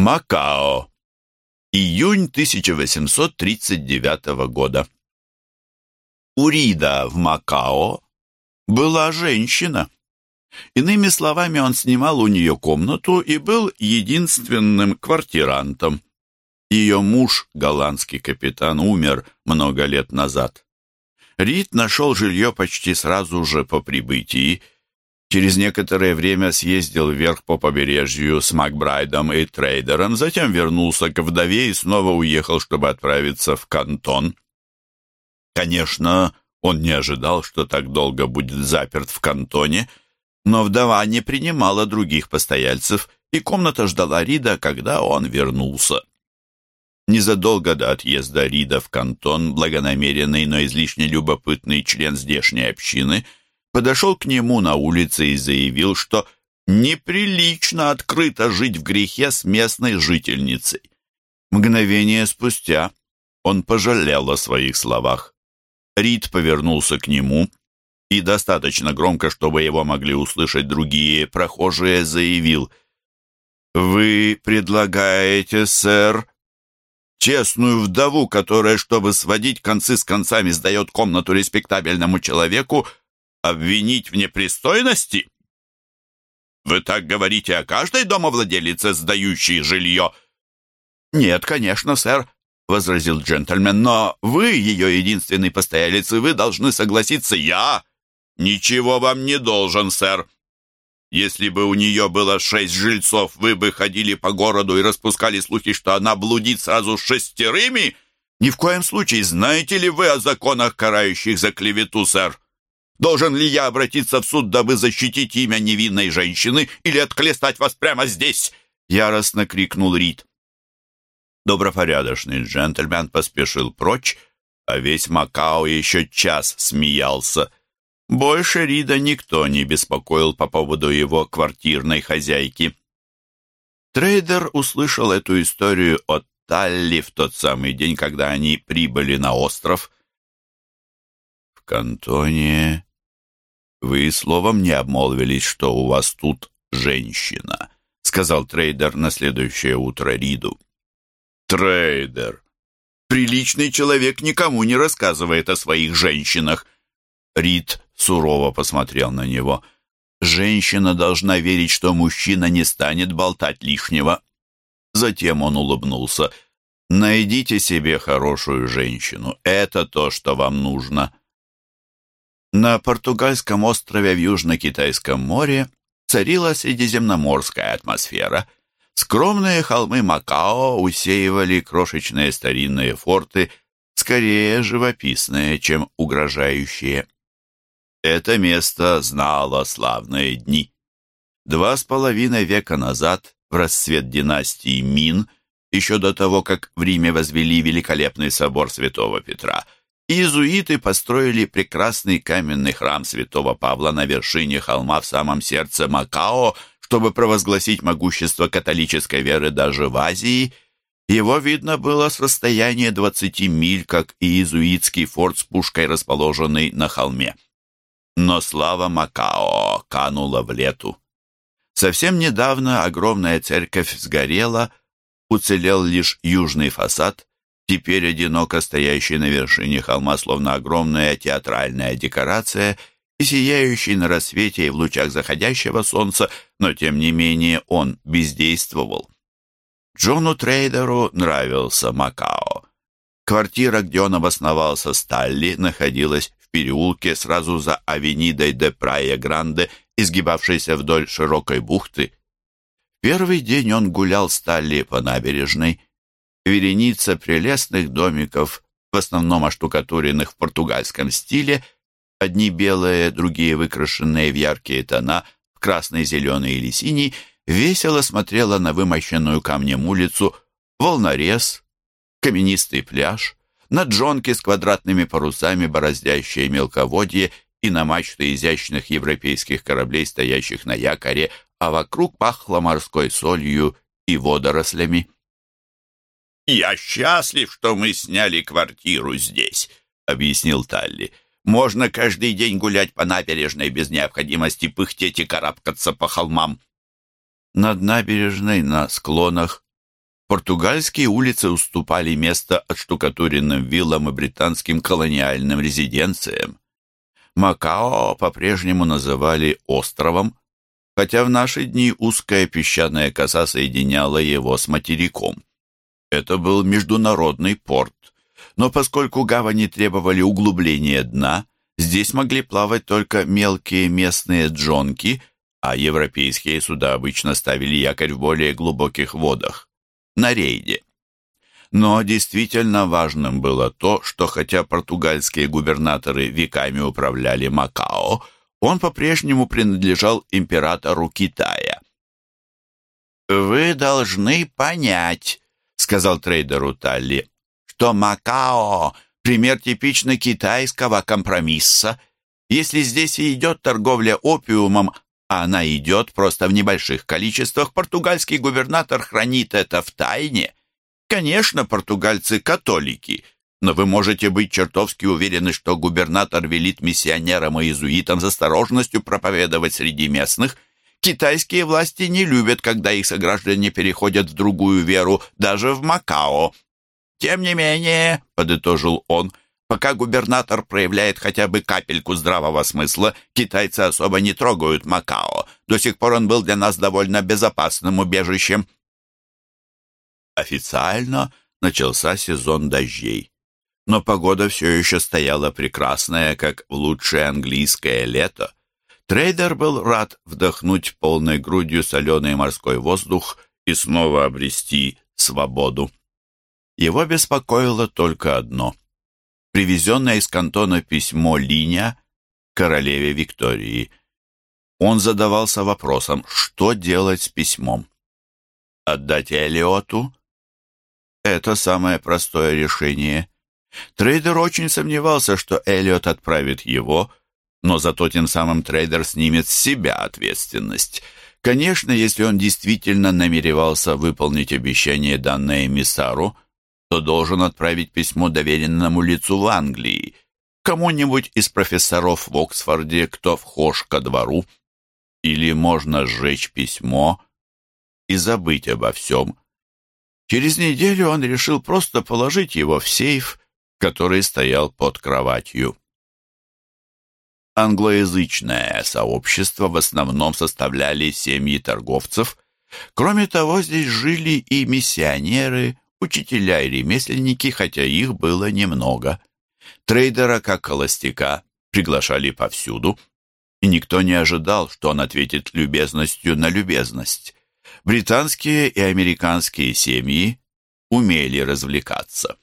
Макао. Июнь 1839 года. У Рида в Макао была женщина. Иными словами, он снимал у нее комнату и был единственным квартирантом. Ее муж, голландский капитан, умер много лет назад. Рид нашел жилье почти сразу же по прибытии. Через некоторое время съездил вверх по побережью с Макбрайдом и трейдером, затем вернулся к вдове и снова уехал, чтобы отправиться в Кантон. Конечно, он не ожидал, что так долго будет заперт в Кантоне, но вдова не принимала других постояльцев, и комната ждала Рида, когда он вернулся. Незадолго до отъезда Рида в кантон благонамеренный, но излишне любопытный член здешней общины подошел к нему на улице и заявил, что неприлично открыто жить в грехе с местной жительницей. Мгновение спустя он пожалел о своих словах. Рид повернулся к нему и достаточно громко, чтобы его могли услышать другие прохожие, заявил «Вы предлагаете, сэр, честную вдову, которая, чтобы сводить концы с концами, сдает комнату респектабельному человеку, обвинить в непристойности? Вы так говорите о каждой домовладелице, сдающей жилье? Нет, конечно, сэр, — возразил джентльмен, «но вы, ее единственный постоялец, и вы должны согласиться. Я ничего вам не должен, сэр. Если бы у нее было шесть жильцов, вы бы ходили по городу и распускали слухи, что она блудит сразу с шестерыми? Ни в коем случае знаете ли вы о законах, карающих за клевету, сэр? Должен ли я обратиться в суд, дабы защитить имя невинной женщины или отклестать вас прямо здесь?» Яростно крикнул Рид. Добропорядочный джентльмен поспешил прочь, а весь Макао еще час смеялся. Больше Рида никто не беспокоил по поводу его квартирной хозяйки. Трейдер услышал эту историю от Талли в тот самый день, когда они прибыли на остров. «В кантоне вы словом не обмолвились, что у вас тут женщина», — сказал трейдер на следующее утро Риду. Трейдер. Приличный человек никому не рассказывает о своих женщинах. Рид сурово посмотрел на него. Женщина должна верить, что мужчина не станет болтать лишнего. Затем он улыбнулся. Найдите себе хорошую женщину. Это то, что вам нужно. На португальском острове в Южно-Китайском море царила средиземноморская атмосфера – Скромные холмы Макао усеивали крошечные старинные форты, скорее живописные, чем угрожающие. Это место знало славные дни. Два с половиной века назад, в расцвет династии Мин, еще до того, как в Риме возвели великолепный собор святого Петра, иезуиты построили прекрасный каменный храм святого Павла на вершине холма в самом сердце Макао, чтобы провозгласить могущество католической веры даже в Азии, его видно было с расстояния 20 миль, как иезуитский форт с пушкой, расположенный на холме. Но слава Макао канула в лету. Совсем недавно огромная церковь сгорела, уцелел лишь южный фасад, теперь одиноко стоящий на вершине холма, словно огромная театральная декорация – и сияющий на рассвете и в лучах заходящего солнца, но тем не менее он бездействовал. Джону Трейдеру нравился Макао. Квартира, где он обосновался Сталли, находилась в переулке сразу за авенидой де Прая Гранде, изгибавшейся вдоль широкой бухты. Первый день он гулял Сталли по набережной. Вереница прелестных домиков, в основном оштукатуренных в португальском стиле – одни белые, другие выкрашенные в яркие тона, в красный, зеленый или синий, весело смотрела на вымощенную камнем улицу волнорез, каменистый пляж, на джонки с квадратными парусами, бороздящие мелководье, и на мачты изящных европейских кораблей, стоящих на якоре, а вокруг пахло морской солью и водорослями. «Я счастлив, что мы сняли квартиру здесь», — объяснил Талли. Можно каждый день гулять по набережной без необходимости пыхтеть и карабкаться по холмам. Над набережной на склонах португальские улицы уступали место отштукатуренным виллам и британским колониальным резиденциям. Макао по-прежнему называли островом, хотя в наши дни узкая песчаная коса соединяла его с материком. Это был международный порт, но поскольку гавани требовали углубления дна, здесь могли плавать только мелкие местные джонки, а европейские суда обычно ставили якорь в более глубоких водах, на рейде. Но действительно важным было то, что хотя португальские губернаторы веками управляли Макао, он по-прежнему принадлежал императору Китая. «Вы должны понять», — сказал трейдеру Талли, что Макао — пример типично китайского компромисса. Если здесь и идет торговля опиумом, а она идет просто в небольших количествах, португальский губернатор хранит это в тайне. Конечно, португальцы католики, но вы можете быть чертовски уверены, что губернатор велит миссионерам и иезуитам с осторожностью проповедовать среди местных. Китайские власти не любят, когда их сограждане переходят в другую веру, даже в Макао. «Тем не менее», — подытожил он, — «пока губернатор проявляет хотя бы капельку здравого смысла, китайцы особо не трогают Макао. До сих пор он был для нас довольно безопасным убежищем». Официально начался сезон дождей. Но погода все еще стояла прекрасная, как в лучшее английское лето. Трейдер был рад вдохнуть полной грудью соленый морской воздух и снова обрести свободу. Его беспокоило только одно. Привезенное из кантона письмо Линя королеве Виктории. Он задавался вопросом, что делать с письмом. Отдать Элиоту? Это самое простое решение. Трейдер очень сомневался, что Элиот отправит его, но зато тем самым трейдер снимет с себя ответственность. Конечно, если он действительно намеревался выполнить обещание, данное эмиссару, то должен отправить письмо доверенному лицу в Англии, кому-нибудь из профессоров в Оксфорде, кто вхож ко двору. Или можно сжечь письмо и забыть обо всем. Через неделю он решил просто положить его в сейф, который стоял под кроватью. Англоязычное сообщество в основном составляли семьи торговцев. Кроме того, здесь жили и миссионеры, учителя и ремесленники, хотя их было немного. Трейдера, как холостяка, приглашали повсюду, и никто не ожидал, что он ответит любезностью на любезность. Британские и американские семьи умели развлекаться.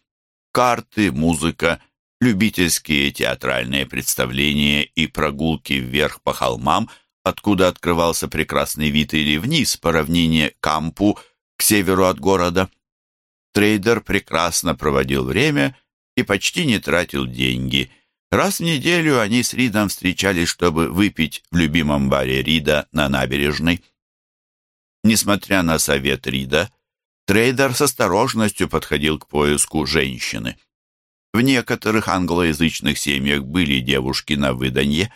Карты, музыка, любительские театральные представления и прогулки вверх по холмам, откуда открывался прекрасный вид, или вниз по равнине Кампу к северу от города – Трейдер прекрасно проводил время и почти не тратил деньги. Раз в неделю они с Ридом встречались, чтобы выпить в любимом баре Рида на набережной. Несмотря на совет Рида, трейдер с осторожностью подходил к поиску женщины. В некоторых англоязычных семьях были девушки на выданье,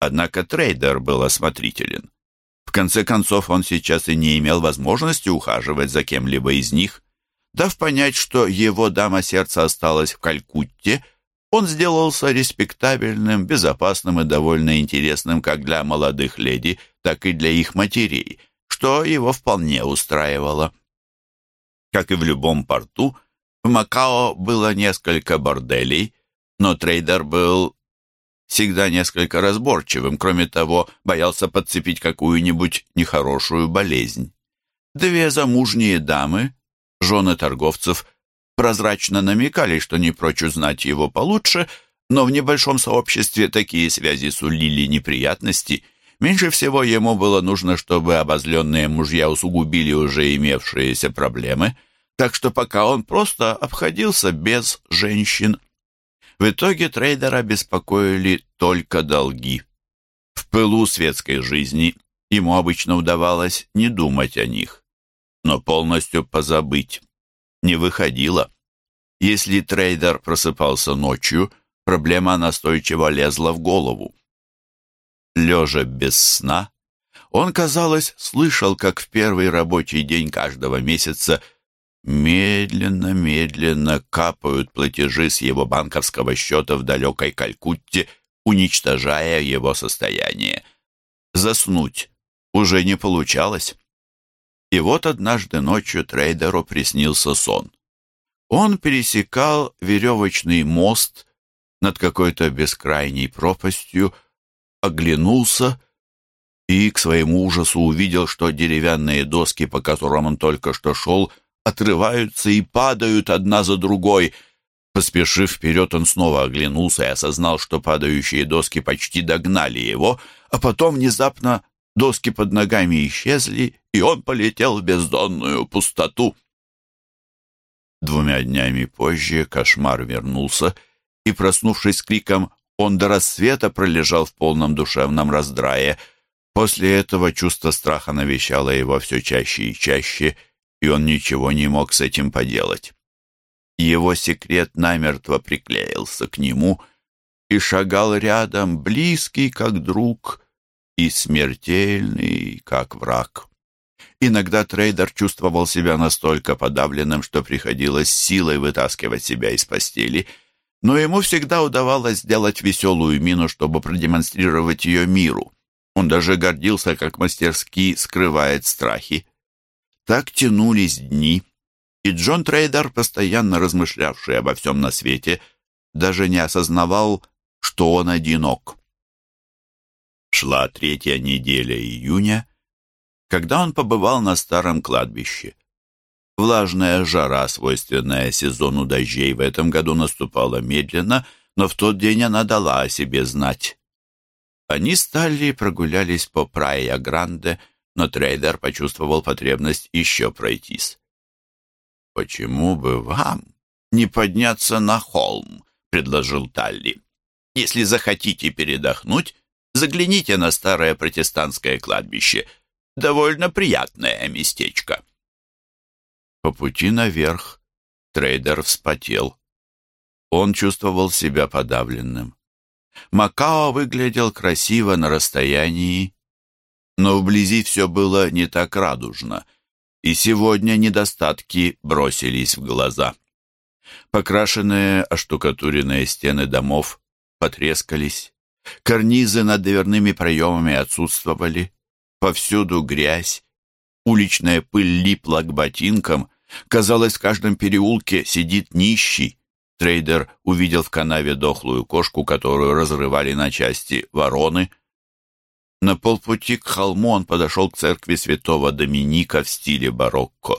однако трейдер был осмотрителен. В конце концов, он сейчас и не имел возможности ухаживать за кем-либо из них. Дав понять, что его дама сердца осталась в Калькутте, он сделался респектабельным, безопасным и довольно интересным как для молодых леди, так и для их матерей, что его вполне устраивало. Как и в любом порту, в Макао было несколько борделей, но трейдер был всегда несколько разборчивым, кроме того, боялся подцепить какую-нибудь нехорошую болезнь. Две замужние дамы, Жены торговцев прозрачно намекали, что не прочь узнать его получше, но в небольшом сообществе такие связи сулили неприятности. Меньше всего ему было нужно, чтобы обозленные мужья усугубили уже имевшиеся проблемы, так что пока он просто обходился без женщин. В итоге трейдера беспокоили только долги. В пылу светской жизни ему обычно удавалось не думать о них но полностью позабыть не выходило. Если трейдер просыпался ночью, проблема настойчиво лезла в голову. Лежа без сна, он, казалось, слышал, как в первый рабочий день каждого месяца Медленно, медленно капают платежи с его банковского счета в далекой Калькутте, уничтожая его состояние. Заснуть уже не получалось. И вот однажды ночью трейдеру приснился сон. Он пересекал веревочный мост над какой-то бескрайней пропастью, оглянулся и к своему ужасу увидел, что деревянные доски, по которым он только что шел, отрываются и падают одна за другой. Поспешив вперед, он снова оглянулся и осознал, что падающие доски почти догнали его, а потом внезапно доски под ногами исчезли, и он полетел в бездонную пустоту. Двумя днями позже кошмар вернулся, и, проснувшись криком, он до рассвета пролежал в полном душевном раздрае. После этого чувство страха навещало его все чаще и чаще — и он ничего не мог с этим поделать. Его секрет намертво приклеился к нему и шагал рядом, близкий, как друг, и смертельный, как враг. Иногда трейдер чувствовал себя настолько подавленным, что приходилось силой вытаскивать себя из постели, но ему всегда удавалось сделать веселую мину, чтобы продемонстрировать ее миру. Он даже гордился, как мастерски скрывает страхи. Так тянулись дни, и Джон Трейдер, постоянно размышлявший обо всем на свете, даже не осознавал, что он одинок. Шла третья неделя июня, когда он побывал на старом кладбище. Влажная жара, свойственная сезону дождей, в этом году наступала медленно, но в тот день она дала о себе знать. Они стали прогулялись по Прайя-Гранде, но трейдер почувствовал потребность еще пройтись. «Почему бы вам не подняться на холм?» — предложил Талли. «Если захотите передохнуть, загляните на старое протестантское кладбище. Довольно приятное местечко». По пути наверх трейдер вспотел. Он чувствовал себя подавленным. Макао выглядел красиво на расстоянии, но вблизи все было не так радужно, и сегодня недостатки бросились в глаза. Покрашенные оштукатуренные стены домов потрескались, карнизы над дверными проемами отсутствовали, повсюду грязь, уличная пыль липла к ботинкам, казалось, в каждом переулке сидит нищий. Трейдер увидел в канаве дохлую кошку, которую разрывали на части вороны — на полпути к холму он подошел к церкви святого Доминика в стиле барокко.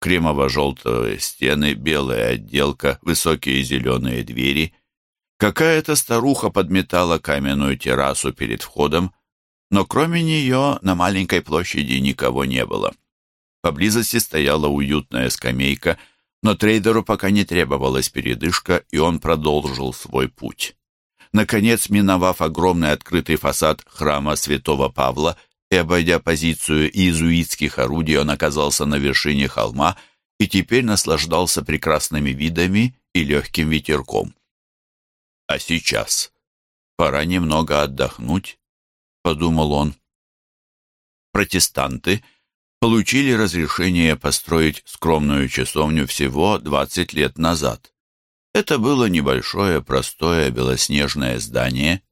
Кремово-желтые стены, белая отделка, высокие зеленые двери. Какая-то старуха подметала каменную террасу перед входом, но кроме нее на маленькой площади никого не было. Поблизости стояла уютная скамейка, но трейдеру пока не требовалась передышка, и он продолжил свой путь. Наконец, миновав огромный открытый фасад храма святого Павла и обойдя позицию иезуитских орудий, он оказался на вершине холма и теперь наслаждался прекрасными видами и легким ветерком. «А сейчас пора немного отдохнуть», — подумал он. Протестанты получили разрешение построить скромную часовню всего 20 лет назад. Это было небольшое, простое, белоснежное здание.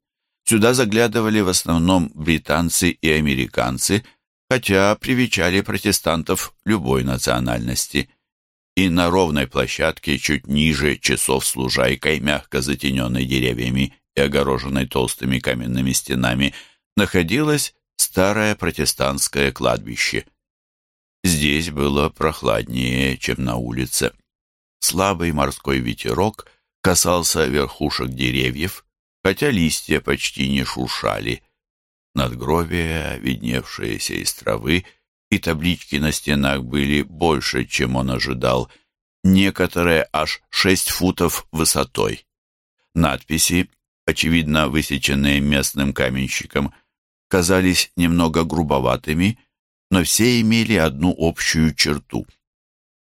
Сюда заглядывали в основном британцы и американцы, хотя привечали протестантов любой национальности. И на ровной площадке, чуть ниже часов с лужайкой, мягко затененной деревьями и огороженной толстыми каменными стенами, находилось старое протестантское кладбище. Здесь было прохладнее, чем на улице. Слабый морской ветерок касался верхушек деревьев, хотя листья почти не шуршали. Надгробия, видневшиеся из травы, и таблички на стенах были больше, чем он ожидал, некоторые аж шесть футов высотой. Надписи, очевидно высеченные местным каменщиком, казались немного грубоватыми, но все имели одну общую черту —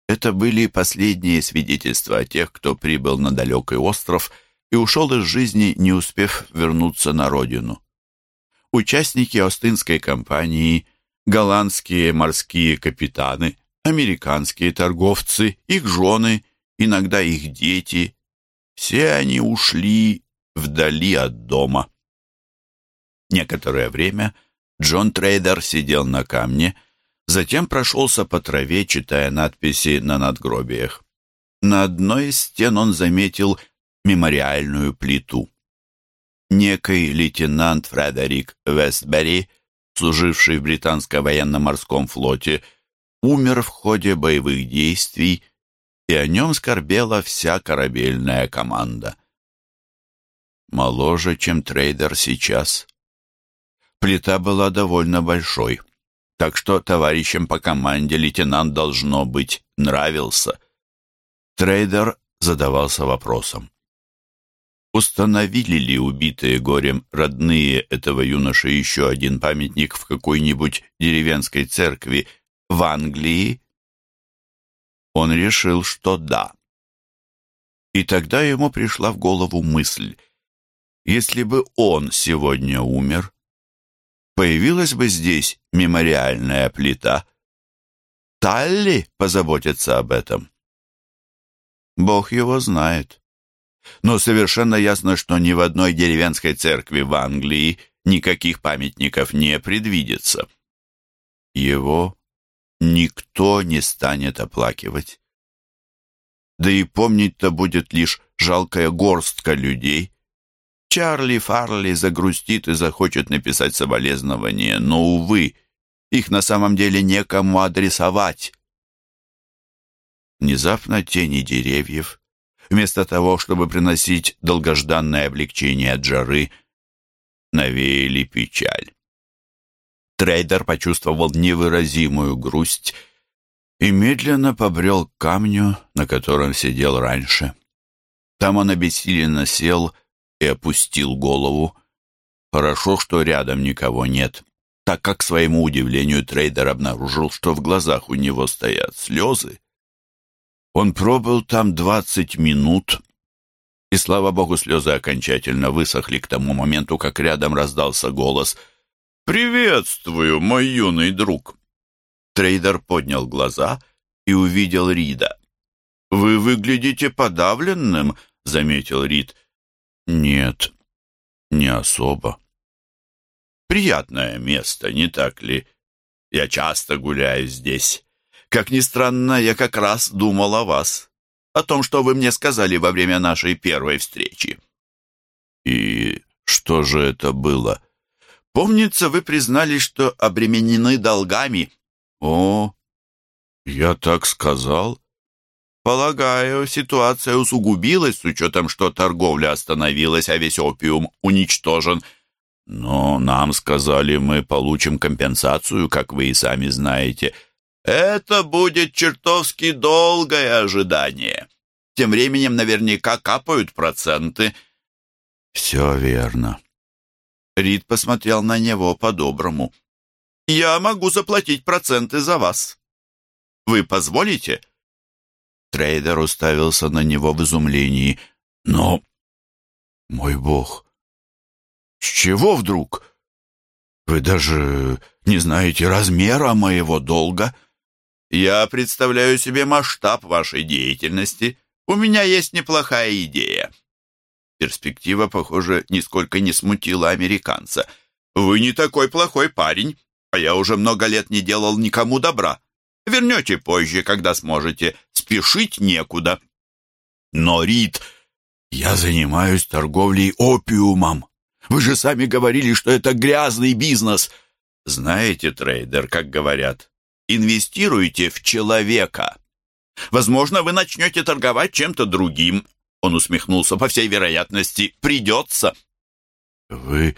это были последние свидетельства о тех, кто прибыл на далекий остров и ушел из жизни, не успев вернуться на родину. Участники Остинской кампании, голландские морские капитаны, американские торговцы, их жены, иногда их дети. Все они ушли вдали от дома. Некоторое время Джон Трейдер сидел на камне, затем прошелся по траве, читая надписи на надгробиях. На одной из стен он заметил мемориальную плиту. Некий лейтенант Фредерик Вестбери, служивший в британском военно-морском флоте, умер в ходе боевых действий, и о нем скорбела вся корабельная команда. Моложе, чем трейдер сейчас. Плита была довольно большой, так что товарищам по команде лейтенант, должно быть, нравился. Трейдер задавался вопросом. Установили ли убитые горем родные этого юноши еще один памятник в какой-нибудь деревенской церкви в Англии? Он решил, что да. И тогда ему пришла в голову мысль, если бы он сегодня умер, появилась бы здесь мемориальная плита. Талли позаботится об этом. Бог его знает. Но совершенно ясно, что ни в одной деревенской церкви в Англии никаких памятников не предвидится. Его никто не станет оплакивать. Да и помнить-то будет лишь жалкая горстка людей. Чарли Фарли загрустит и захочет написать соболезнования, но, увы, их на самом деле некому адресовать. Внезапно тени деревьев, вместо того, чтобы приносить долгожданное облегчение от жары, навеяли печаль. Трейдер почувствовал невыразимую грусть и медленно побрел к камню, на котором сидел раньше. Там он обессиленно сел и опустил голову. Хорошо, что рядом никого нет, так как, к своему удивлению, трейдер обнаружил, что в глазах у него стоят слезы. Он пробыл там двадцать минут, и, слава богу, слезы окончательно высохли к тому моменту, как рядом раздался голос — «Приветствую, мой юный друг!» Трейдер поднял глаза и увидел Рида. «Вы выглядите подавленным», — заметил Рид. «Нет, не особо». «Приятное место, не так ли? Я часто гуляю здесь. Как ни странно, я как раз думал о вас, о том, что вы мне сказали во время нашей первой встречи». «И что же это было?» Помнится, вы признались, что обременены долгами. О, я так сказал? Полагаю, ситуация усугубилась с учетом, что торговля остановилась, а весь опиум уничтожен. Но нам сказали, мы получим компенсацию, как вы и сами знаете. Это будет чертовски долгое ожидание. Тем временем наверняка капают проценты. Все верно. Рид посмотрел на него по-доброму. «Я могу заплатить проценты за вас. Вы позволите?» Трейдер уставился на него в изумлении. «Но, мой бог, с чего вдруг? Вы даже не знаете размера моего долга?» «Я представляю себе масштаб вашей деятельности. У меня есть неплохая идея. Перспектива, похоже, нисколько не смутила американца. «Вы не такой плохой парень, а я уже много лет не делал никому добра. Вернете позже, когда сможете. Спешить некуда». «Но, Рид, я занимаюсь торговлей опиумом. Вы же сами говорили, что это грязный бизнес». «Знаете, трейдер, как говорят, инвестируйте в человека». Возможно, вы начнете торговать чем-то другим, он усмехнулся. «По всей вероятности, придется». «Вы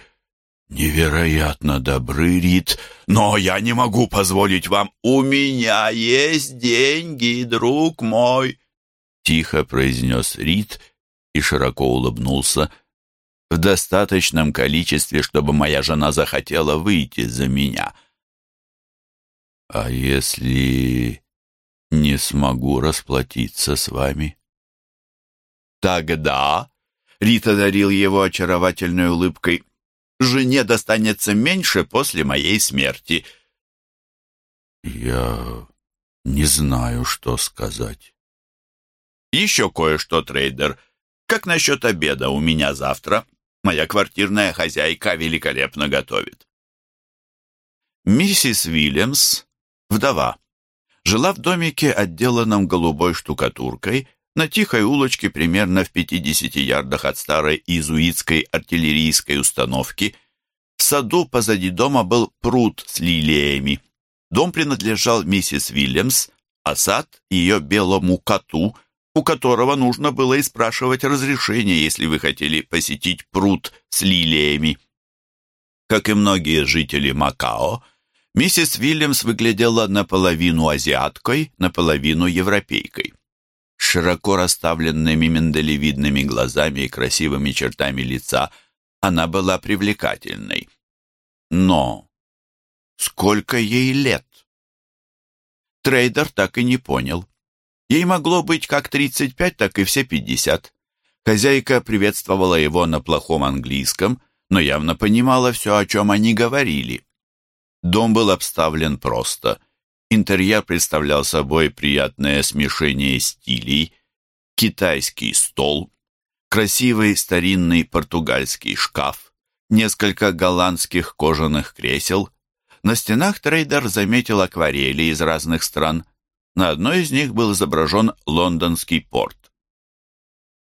невероятно добры, Рит, но я не могу позволить вам...» «У меня есть деньги, друг мой», — тихо произнес Рит и широко улыбнулся. «В достаточном количестве, чтобы моя жена захотела выйти за меня». «А если не смогу расплатиться с вами?» Тогда, Рита дарил его очаровательной улыбкой, жене достанется меньше после моей смерти. Я Не знаю, что сказать. Еще кое-что, трейдер. Как насчет обеда у меня завтра? Моя квартирная хозяйка великолепно готовит. Миссис Уильямс, вдова, жила в домике, отделанном голубой штукатуркой, на тихой улочке примерно в 50 ярдах от старой иезуитской артиллерийской установки. В саду позади дома был пруд с лилиями. Дом принадлежал миссис Вильямс, а сад — ее белому коту, у которого нужно было и спрашивать разрешение, если вы хотели посетить пруд с лилиями. Как и многие жители Макао, миссис Вильямс выглядела наполовину азиаткой, наполовину европейкой. Широко расставленными миндалевидными глазами и красивыми чертами лица она была привлекательной. Но сколько ей лет? Трейдер так и не понял. Ей могло быть как 35, так и все 50. Хозяйка приветствовала его на плохом английском, но явно понимала все, о чем они говорили. Дом был обставлен просто. Интерьер представлял собой приятное смешение стилей, китайский стол, красивый старинный португальский шкаф, несколько голландских кожаных кресел. На стенах трейдер заметил акварели из разных стран. На одной из них был изображен лондонский порт.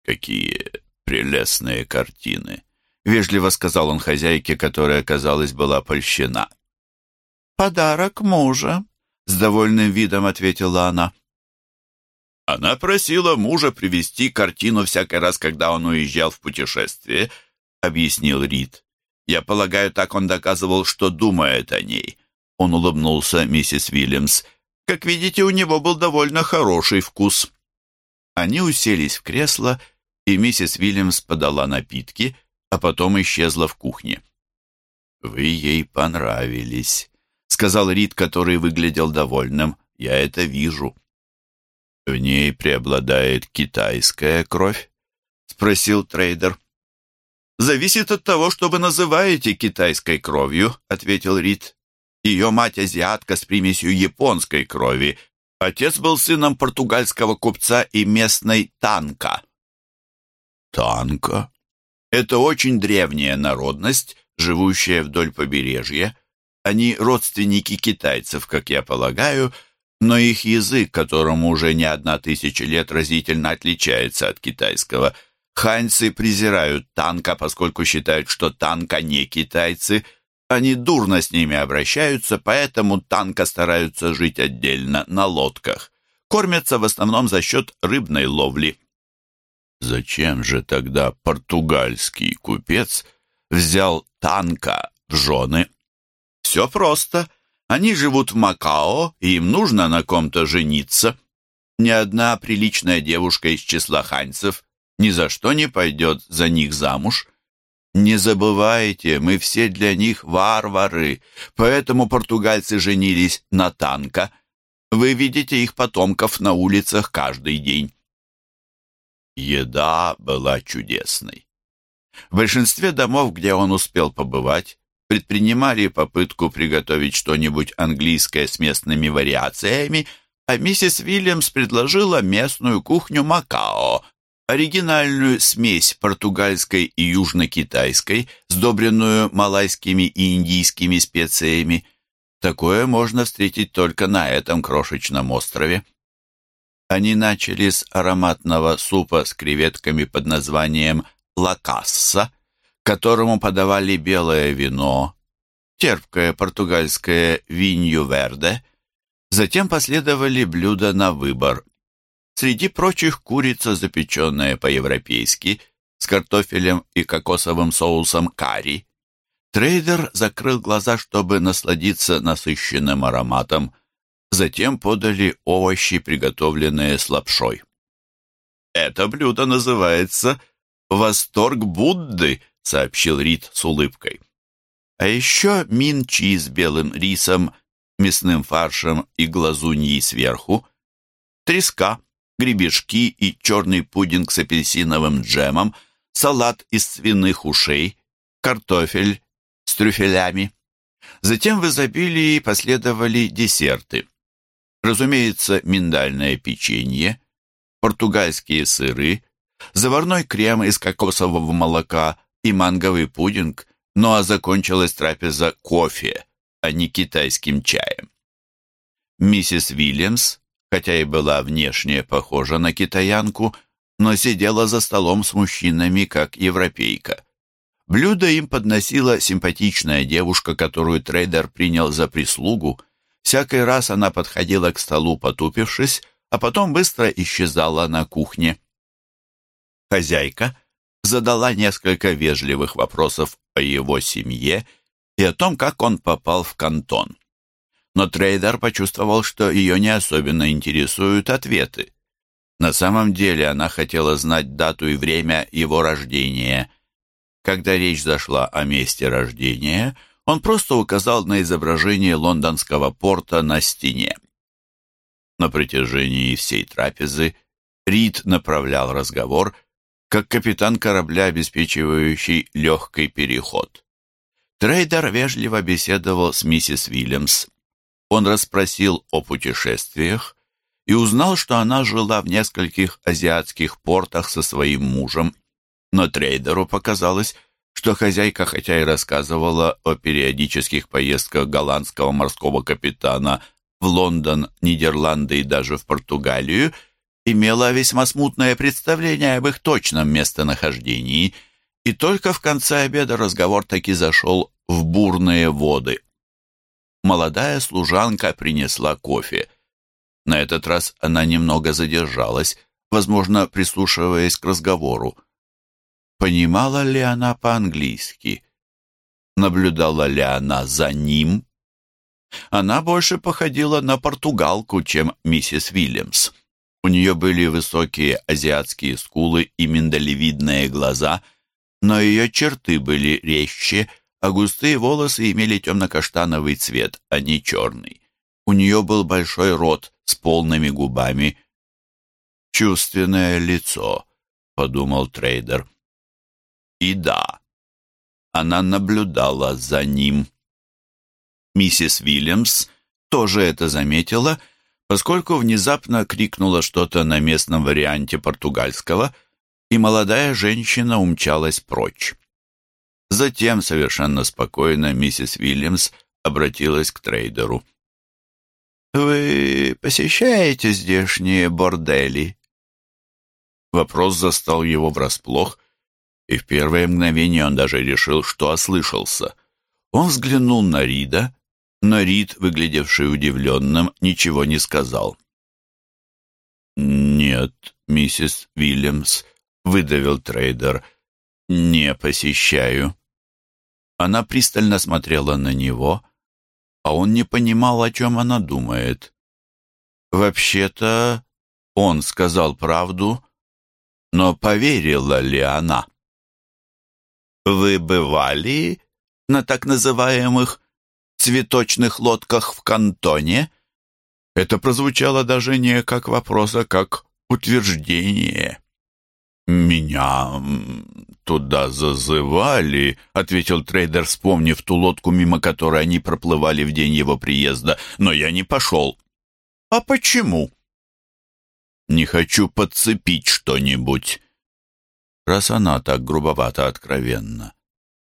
«Какие прелестные картины!» — вежливо сказал он хозяйке, которая, казалось, была польщена. «Подарок мужа», с довольным видом ответила она. Она просила мужа привезти картину всякий раз, когда он уезжал в путешествие, объяснил Рид. Я полагаю, так он доказывал, что думает о ней. Он улыбнулся миссис Уильямс. Как видите, у него был довольно хороший вкус. Они уселись в кресло, и миссис Уильямс подала напитки, а потом исчезла в кухне. «Вы ей понравились», сказал Рид, который выглядел довольным. «Я это вижу». «В ней преобладает китайская кровь?» — спросил трейдер. «Зависит от того, что вы называете китайской кровью», — ответил Рид. «Ее мать азиатка с примесью японской крови. Отец был сыном португальского купца и местной танка». «Танка?» Это очень древняя народность, живущая вдоль побережья. Они родственники китайцев, как я полагаю, но их язык, которому уже не одна тысяча лет, разительно отличается от китайского. Ханьцы презирают танка, поскольку считают, что танка не китайцы. Они дурно с ними обращаются, поэтому танка стараются жить отдельно, на лодках. Кормятся в основном за счет рыбной ловли. Зачем же тогда португальский купец взял танка в жены? Все просто. Они живут в Макао, и им нужно на ком-то жениться. Ни одна приличная девушка из числа ханьцев ни за что не пойдет за них замуж. Не забывайте, мы все для них варвары, поэтому португальцы женились на танка. Вы видите их потомков на улицах каждый день. Еда была чудесной. В большинстве домов, где он успел побывать, предпринимали попытку приготовить что-нибудь английское с местными вариациями, а миссис Вильямс предложила местную кухню Макао, оригинальную смесь португальской и южно-китайской, сдобренную малайскими и индийскими специями. Такое можно встретить только на этом крошечном острове. Они начали с ароматного супа с креветками под названием «лакасса», которому подавали белое вино, терпкое португальское винью верде. Затем последовали блюда на выбор. Среди прочих курица, запеченная по-европейски, с картофелем и кокосовым соусом карри. Трейдер закрыл глаза, чтобы насладиться насыщенным ароматом. Затем подали овощи, приготовленные с лапшой. Это блюдо называется «Восторг Будды», — сообщил Рид с улыбкой. А еще минчи с белым рисом, мясным фаршем и глазуньей сверху, треска, гребешки и черный пудинг с апельсиновым джемом, салат из свиных ушей, картофель с трюфелями. Затем в изобилии последовали десерты. Разумеется, миндальное печенье, португальские сыры, заварной крем из кокосового молока и манговый пудинг, ну а закончилась трапеза кофе, а не китайским чаем. Миссис Вильямс, хотя и была внешне похожа на китаянку, но сидела за столом с мужчинами, как европейка. Блюдо им подносила симпатичная девушка, которую трейдер принял за прислугу. Всякий раз она подходила к столу, потупившись, а потом быстро исчезала на кухне. Хозяйка задала несколько вежливых вопросов о его семье и о том, как он попал в кантон. Но трейдер почувствовал, что ее не особенно интересуют ответы. На самом деле она хотела знать дату и время его рождения. Когда речь зашла о месте рождения, он просто указал на изображение лондонского порта на стене. На протяжении всей трапезы Рид направлял разговор, как капитан корабля, обеспечивающий легкий переход. Трейдер вежливо беседовал с миссис Вильямс. Он расспросил о путешествиях и узнал, что она жила в нескольких азиатских портах со своим мужем. Но трейдеру показалось, что хозяйка, хотя и рассказывала о периодических поездках голландского морского капитана в Лондон, Нидерланды и даже в Португалию, имела весьма смутное представление об их точном местонахождении, и только в конце обеда разговор таки зашел в бурные воды. Молодая служанка принесла кофе. На этот раз она немного задержалась, возможно, прислушиваясь к разговору. Понимала ли она по-английски? Наблюдала ли она за ним? Она больше походила на португалку, чем миссис Вильямс. У нее были высокие азиатские скулы и миндалевидные глаза, но ее черты были резче, а густые волосы имели темно-каштановый цвет, а не черный. У нее был большой рот с полными губами. «Чувственное лицо», — подумал трейдер. И да, она наблюдала за ним. Миссис Вильямс тоже это заметила, поскольку внезапно крикнула что-то на местном варианте португальского, и молодая женщина умчалась прочь. Затем, совершенно спокойно, миссис Вильямс обратилась к трейдеру. «Вы посещаете здешние бордели?» Вопрос застал его врасплох, и в первое мгновение он даже решил, что ослышался. Он взглянул на Рида, но Рид, выглядевший удивленным, ничего не сказал. «Нет, миссис Вильямс», — выдавил трейдер, — «не посещаю». Она пристально смотрела на него, а он не понимал, о чем она думает. Вообще-то он сказал правду, но поверила ли она? «Вы бывали на так называемых цветочных лодках в кантоне?» Это прозвучало даже не как вопрос, а как утверждение. «Меня туда зазывали», — ответил трейдер, вспомнив ту лодку, мимо которой они проплывали в день его приезда, «но я не пошел». «А почему?» «Не хочу подцепить что-нибудь». Раз она так грубовато откровенна,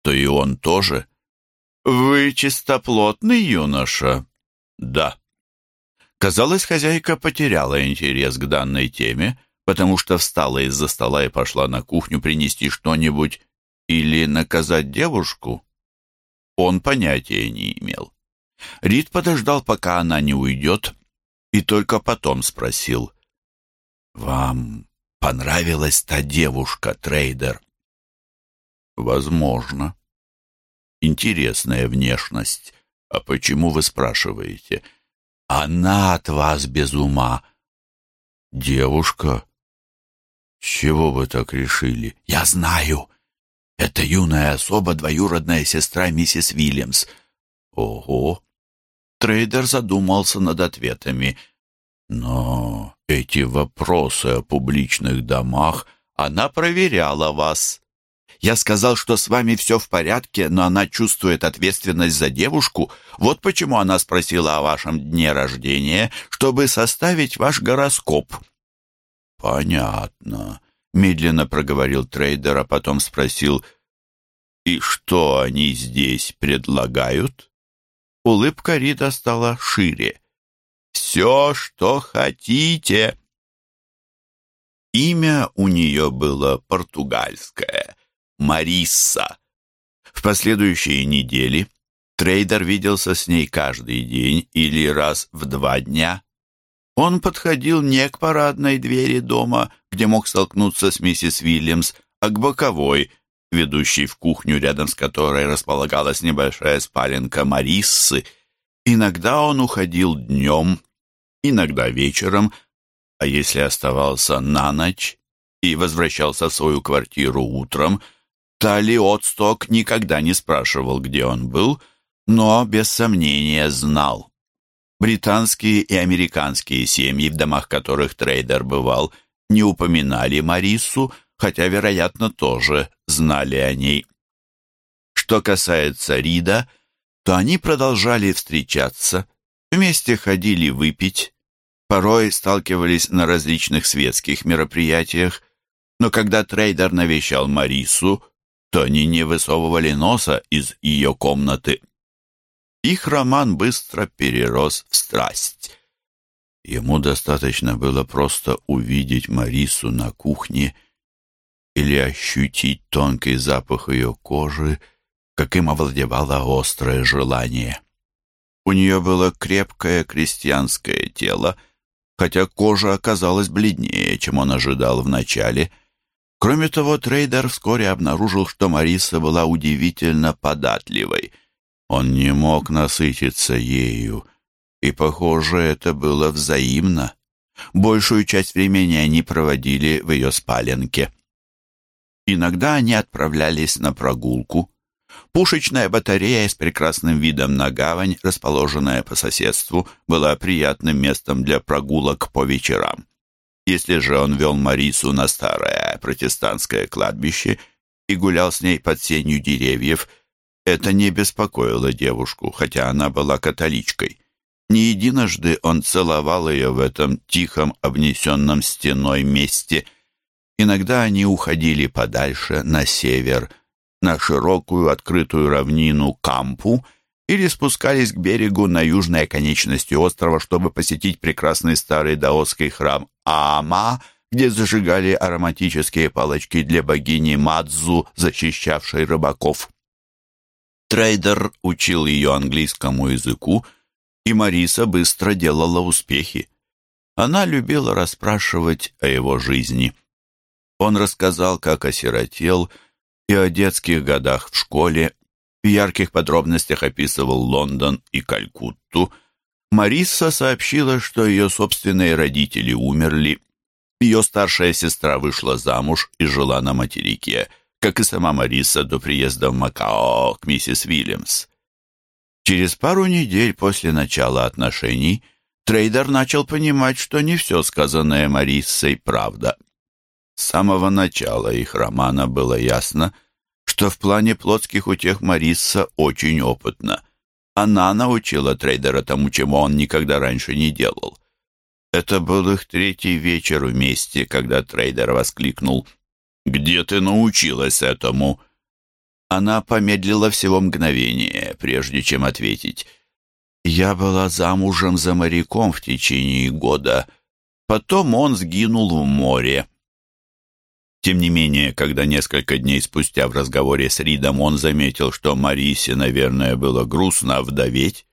то и он тоже. «Вы чистоплотный юноша?» «Да». Казалось, хозяйка потеряла интерес к данной теме, потому что встала из-за стола и пошла на кухню принести что-нибудь или наказать девушку? Он понятия не имел. Рид подождал, пока она не уйдет, и только потом спросил. «Вам понравилась та девушка, трейдер?» «Возможно. Интересная внешность. А почему вы спрашиваете?» «Она от вас без ума». «Девушка?» «С чего вы так решили?» «Я знаю. Это юная особа, двоюродная сестра миссис Вильямс». «Ого!» Трейдер задумался над ответами. «Но эти вопросы о публичных домах она проверяла вас. Я сказал, что с вами все в порядке, но она чувствует ответственность за девушку. Вот почему она спросила о вашем дне рождения, чтобы составить ваш гороскоп». «Понятно», — медленно проговорил трейдер, а потом спросил, «И что они здесь предлагают?» Улыбка Рида стала шире. «Все, что хотите». Имя у нее было португальское — Марисса. В последующие недели трейдер виделся с ней каждый день или раз в два дня. Он подходил не к парадной двери дома, где мог столкнуться с миссис Уильямс, а к боковой, ведущей в кухню, рядом с которой располагалась небольшая спаленка Мариссы. Иногда он уходил днем, иногда вечером, а если оставался на ночь и возвращался в свою квартиру утром, Тали Отсток никогда не спрашивал, где он был, но без сомнения знал. Британские и американские семьи, в домах которых трейдер бывал, не упоминали Марису, хотя, вероятно, тоже знали о ней. Что касается Рида, то они продолжали встречаться, вместе ходили выпить, порой сталкивались на различных светских мероприятиях, но когда трейдер навещал Марису, то они не высовывали носа из ее комнаты. Их роман быстро перерос в страсть. Ему достаточно было просто увидеть Марису на кухне или ощутить тонкий запах ее кожи, как им овладевало острое желание. У нее было крепкое крестьянское тело, хотя кожа оказалась бледнее, чем он ожидал вначале. Кроме того, трейдер вскоре обнаружил, что Мариса была удивительно податливой. Он не мог насытиться ею, и, похоже, это было взаимно. Большую часть времени они проводили в ее спаленке. Иногда они отправлялись на прогулку. Пушечная батарея с прекрасным видом на гавань, расположенная по соседству, была приятным местом для прогулок по вечерам. Если же он вел Марису на старое протестантское кладбище и гулял с ней под сенью деревьев, это не беспокоило девушку, хотя она была католичкой. Не единожды он целовал ее в этом тихом, обнесенном стеной месте. Иногда они уходили подальше, на север, на широкую открытую равнину Кампу или спускались к берегу на южной оконечности острова, чтобы посетить прекрасный старый даосский храм Аама, где зажигали ароматические палочки для богини Мадзу, защищавшей рыбаков. Трейдер учил ее английскому языку, и Мариса быстро делала успехи. Она любила расспрашивать о его жизни. Он рассказал, как осиротел, и о детских годах в школе, в ярких подробностях описывал Лондон и Калькутту. Мариса сообщила, что ее собственные родители умерли. Ее старшая сестра вышла замуж и жила на материке, как и сама Мариса до приезда в Макао к миссис Уильямс. Через пару недель после начала отношений трейдер начал понимать, что не все сказанное Мариссой правда. С самого начала их романа было ясно, что в плане плотских утех Марисса очень опытна. Она научила трейдера тому, чему он никогда раньше не делал. Это был их третий вечер вместе, когда трейдер воскликнул «Где ты научилась этому?» Она помедлила всего мгновение, прежде чем ответить. «Я была замужем за моряком в течение года. Потом он сгинул в море. Тем не менее, когда несколько дней спустя в разговоре с Ридом он заметил, что Марисе, наверное, было грустно вдоветь,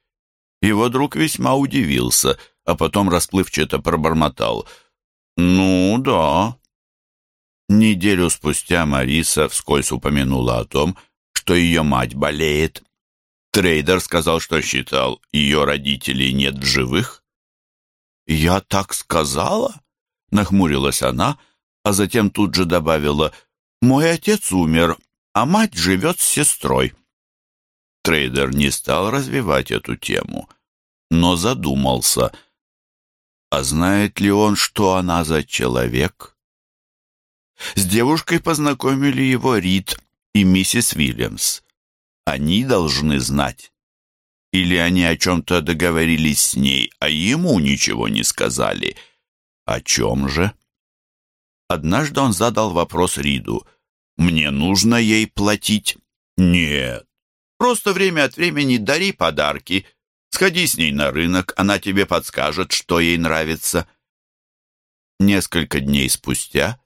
его друг весьма удивился, а потом расплывчато пробормотал. «Ну, да». Неделю спустя Мариса вскользь упомянула о том, что ее мать болеет. Трейдер сказал, что считал, ее родителей нет в живых. «Я так сказала?» — нахмурилась она — а затем тут же добавила «Мой отец умер, а мать живет с сестрой». Трейдер не стал развивать эту тему, но задумался, а знает ли он, что она за человек? С девушкой познакомили его Рид и миссис Уильямс. Они должны знать. Или они о чем-то договорились с ней, а ему ничего не сказали. О чем же? Однажды он задал вопрос Риду. «Мне нужно ей платить?» «Нет. Просто время от времени дари подарки. Сходи с ней на рынок, она тебе подскажет, что ей нравится». Несколько дней спустя,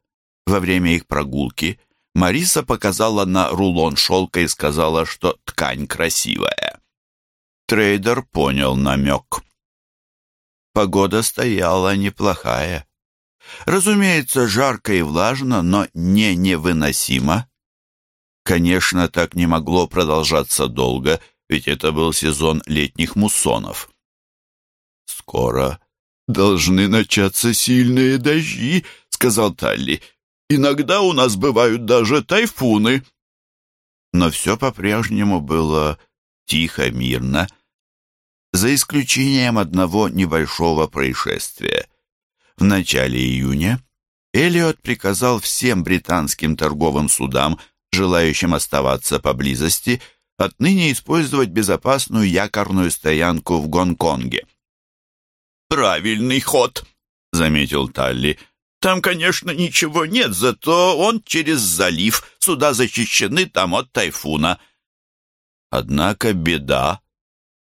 во время их прогулки, Мариса показала на рулон шелка и сказала, что ткань красивая. Трейдер понял намек. Погода стояла неплохая. Разумеется, жарко и влажно, но не невыносимо. Конечно, так не могло продолжаться долго, ведь это был сезон летних муссонов. «Скоро должны начаться сильные дожди», — сказал Талли. «Иногда у нас бывают даже тайфуны». Но все по-прежнему было тихо, мирно, за исключением одного небольшого происшествия. В начале июня Элиот приказал всем британским торговым судам, желающим оставаться поблизости, отныне использовать безопасную якорную стоянку в Гонконге. «Правильный ход», — заметил Талли. «Там, конечно, ничего нет, зато он через залив. Суда защищены там от тайфуна». Однако беда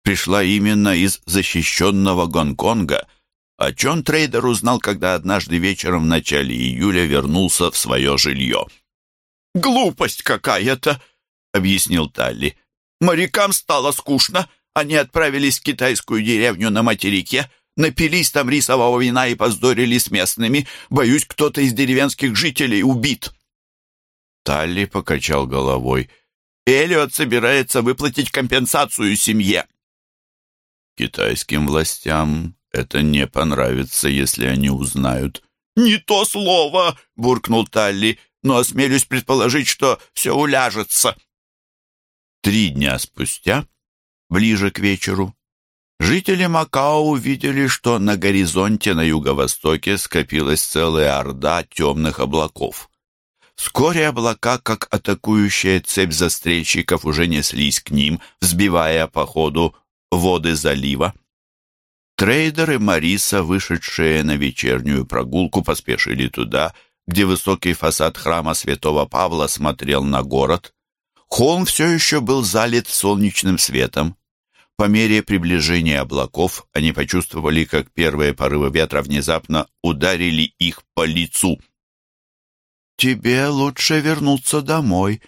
пришла именно из защищенного Гонконга, о чем трейдер узнал, когда однажды вечером в начале июля вернулся в свое жилье. «Глупость какая-то!» — объяснил Талли. «Морякам стало скучно. Они отправились в китайскую деревню на материке, напились там рисового вина и поздорили с местными. Боюсь, кто-то из деревенских жителей убит». Талли покачал головой. Эллиот собирается выплатить компенсацию семье. Китайским властям это не понравится, если они узнают. «Не то слово!» — буркнул Талли, «но осмелюсь предположить, что все уляжется». Три дня спустя, ближе к вечеру, жители Макао увидели, что на горизонте на юго-востоке скопилась целая орда темных облаков. Вскоре облака, как атакующая цепь застрельщиков, уже неслись к ним, взбивая по ходу воды залива. Трейдеры Мариса, вышедшие на вечернюю прогулку, поспешили туда, где высокий фасад храма святого Павла смотрел на город. Холм все еще был залит солнечным светом. По мере приближения облаков они почувствовали, как первые порывы ветра внезапно ударили их по лицу — «Тебе лучше вернуться домой,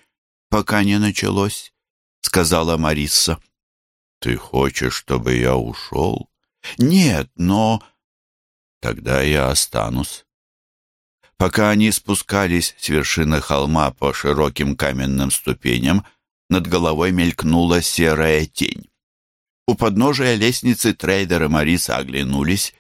пока не началось», — сказала Мариса. «Ты хочешь, чтобы я ушел?» «Нет, но...» «Тогда я останусь». Пока они спускались с вершины холма по широким каменным ступеням, над головой мелькнула серая тень. У подножия лестницы трейдеры Мариса оглянулись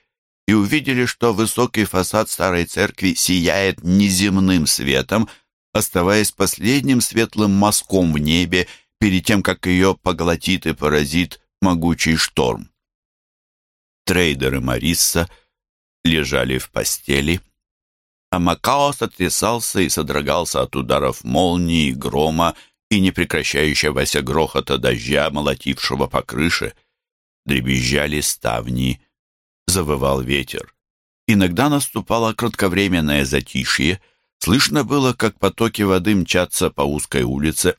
и увидели, что высокий фасад старой церкви сияет неземным светом, оставаясь последним светлым мазком в небе перед тем, как ее поглотит и поразит могучий шторм. Трейдеры Марисса лежали в постели, а Макао сотрясался и содрогался от ударов молнии, грома и непрекращающегося грохота дождя, молотившего по крыше. Дребезжали ставни, завывал ветер. Иногда наступало кратковременное затишье, слышно было, как потоки воды мчатся по узкой улице.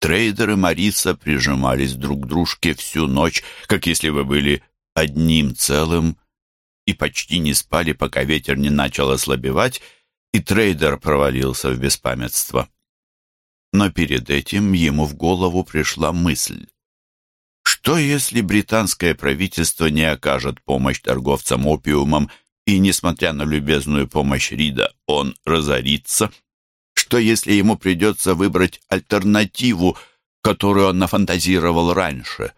Трейдеры Мариса прижимались друг к дружке всю ночь, как если бы были одним целым, и почти не спали, пока ветер не начал ослабевать, и трейдер провалился в беспамятство. Но перед этим ему в голову пришла мысль. Что если британское правительство не окажет помощь торговцам опиумом, и, несмотря на любезную помощь Рида, он разорится? Что если ему придется выбрать альтернативу, которую он нафантазировал раньше?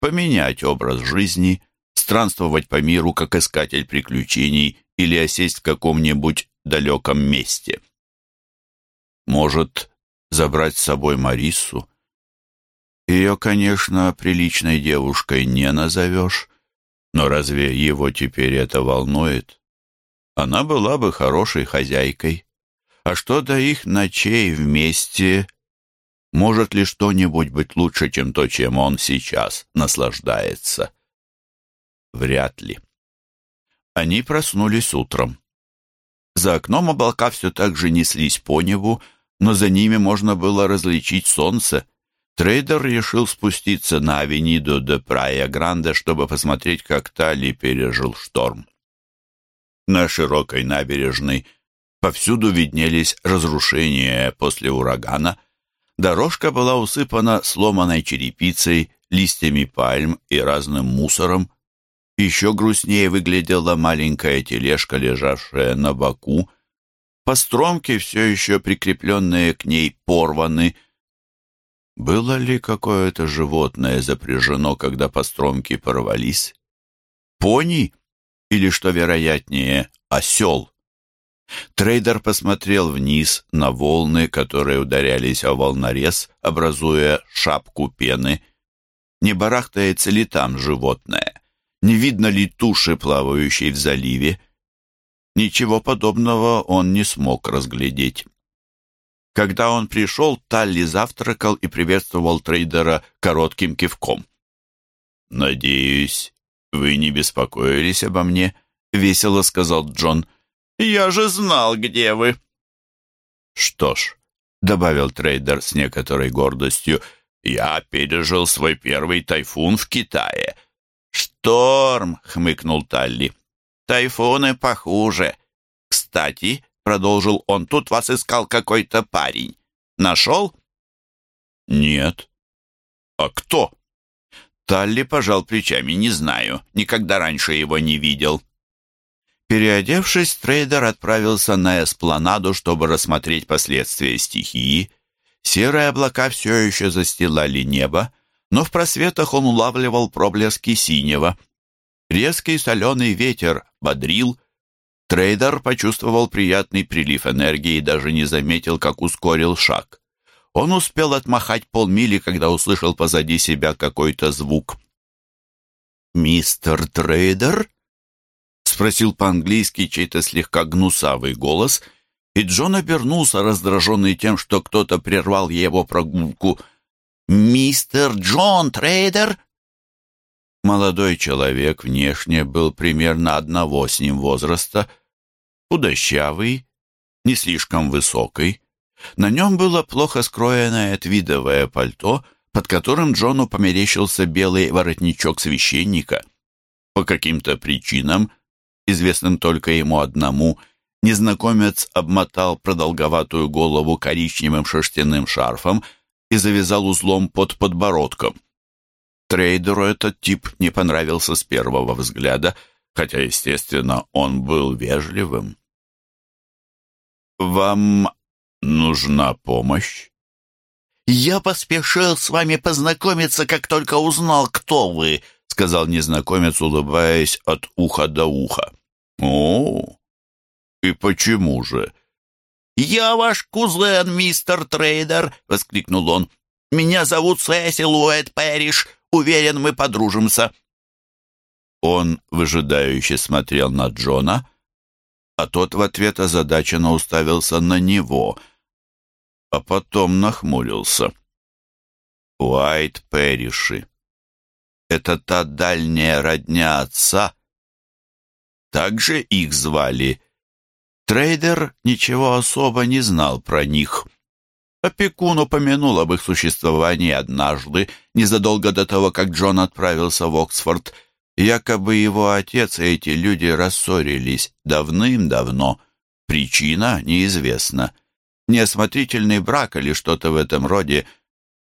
Поменять образ жизни, странствовать по миру, как искатель приключений, или осесть в каком-нибудь далеком месте? Может, забрать с собой Марису? Ее, конечно, приличной девушкой не назовешь, но разве его теперь это волнует? Она была бы хорошей хозяйкой. А что до их ночей вместе, Может ли что-нибудь быть лучше, чем то, чем он сейчас наслаждается? Вряд ли. Они проснулись утром. За окном облака все так же неслись по небу, но за ними можно было различить солнце. Трейдер решил спуститься на авениду де Прая Гранде, чтобы посмотреть, как Тали пережил шторм. На широкой набережной повсюду виднелись разрушения после урагана. Дорожка была усыпана сломанной черепицей, листьями пальм и разным мусором. Еще грустнее выглядела маленькая тележка, лежавшая на боку. Постромки, все еще прикрепленные к ней, порваны. Было ли какое-то животное запряжено, когда постромки порвались? Пони? Или, что вероятнее, осел? Трейдер посмотрел вниз на волны, которые ударялись о волнорез, образуя шапку пены. Не барахтается ли там животное? Не видно ли туши, плавающей в заливе? Ничего подобного он не смог разглядеть. Когда он пришел, Талли завтракал и приветствовал трейдера коротким кивком. «Надеюсь, вы не беспокоились обо мне?» — весело сказал Джон. «Я же знал, где вы!» «Что ж», — добавил трейдер с некоторой гордостью, «я пережил свой первый тайфун в Китае». «Шторм!» — хмыкнул Талли. «Тайфуны похуже. Кстати, — продолжил он, — тут вас искал какой-то парень. Нашел?» «Нет». «А кто?» Талли пожал плечами. «Не знаю. Никогда раньше его не видел». Переодевшись, трейдер отправился на эспланаду, чтобы рассмотреть последствия стихии. Серые облака все еще застилали небо, но в просветах он улавливал проблески синего. Резкий соленый ветер бодрил. Трейдер почувствовал приятный прилив энергии и даже не заметил, как ускорил шаг. Он успел отмахать полмили, когда услышал позади себя какой-то звук. «Мистер Трейдер?» — спросил по-английски чей-то слегка гнусавый голос, и Джон обернулся, раздраженный тем, что кто-то прервал его прогулку — «Мистер Джон Трейдер?» Молодой человек внешне был примерно одного с ним возраста, худощавый, не слишком высокий. На нем было плохо скроенное твидовое пальто, под которым Джону померещился белый воротничок священника. По каким-то причинам, известным только ему одному, незнакомец обмотал продолговатую голову коричневым шерстяным шарфом — и завязал узлом под подбородком. Трейдеру этот тип не понравился с первого взгляда, хотя, естественно, он был вежливым. «Вам нужна помощь?» «Я поспешил с вами познакомиться, как только узнал, кто вы», сказал незнакомец, улыбаясь от уха до уха. «О, и почему же?» «Я ваш кузен, мистер Трейдер!» — воскликнул он. «Меня зовут Сесил Уэт Пэриш. Уверен, мы подружимся». Он выжидающе смотрел на Джона, а тот в ответ озадаченно уставился на него, а потом нахмурился. Уайт Пэриши. Это та дальняя родня отца. Так же их звали Трейдер ничего особо не знал про них. Опекун упомянул об их существовании однажды, незадолго до того, как Джон отправился в Оксфорд. Якобы его отец и эти люди рассорились давным-давно. Причина неизвестна. Неосмотрительный брак или что-то в этом роде.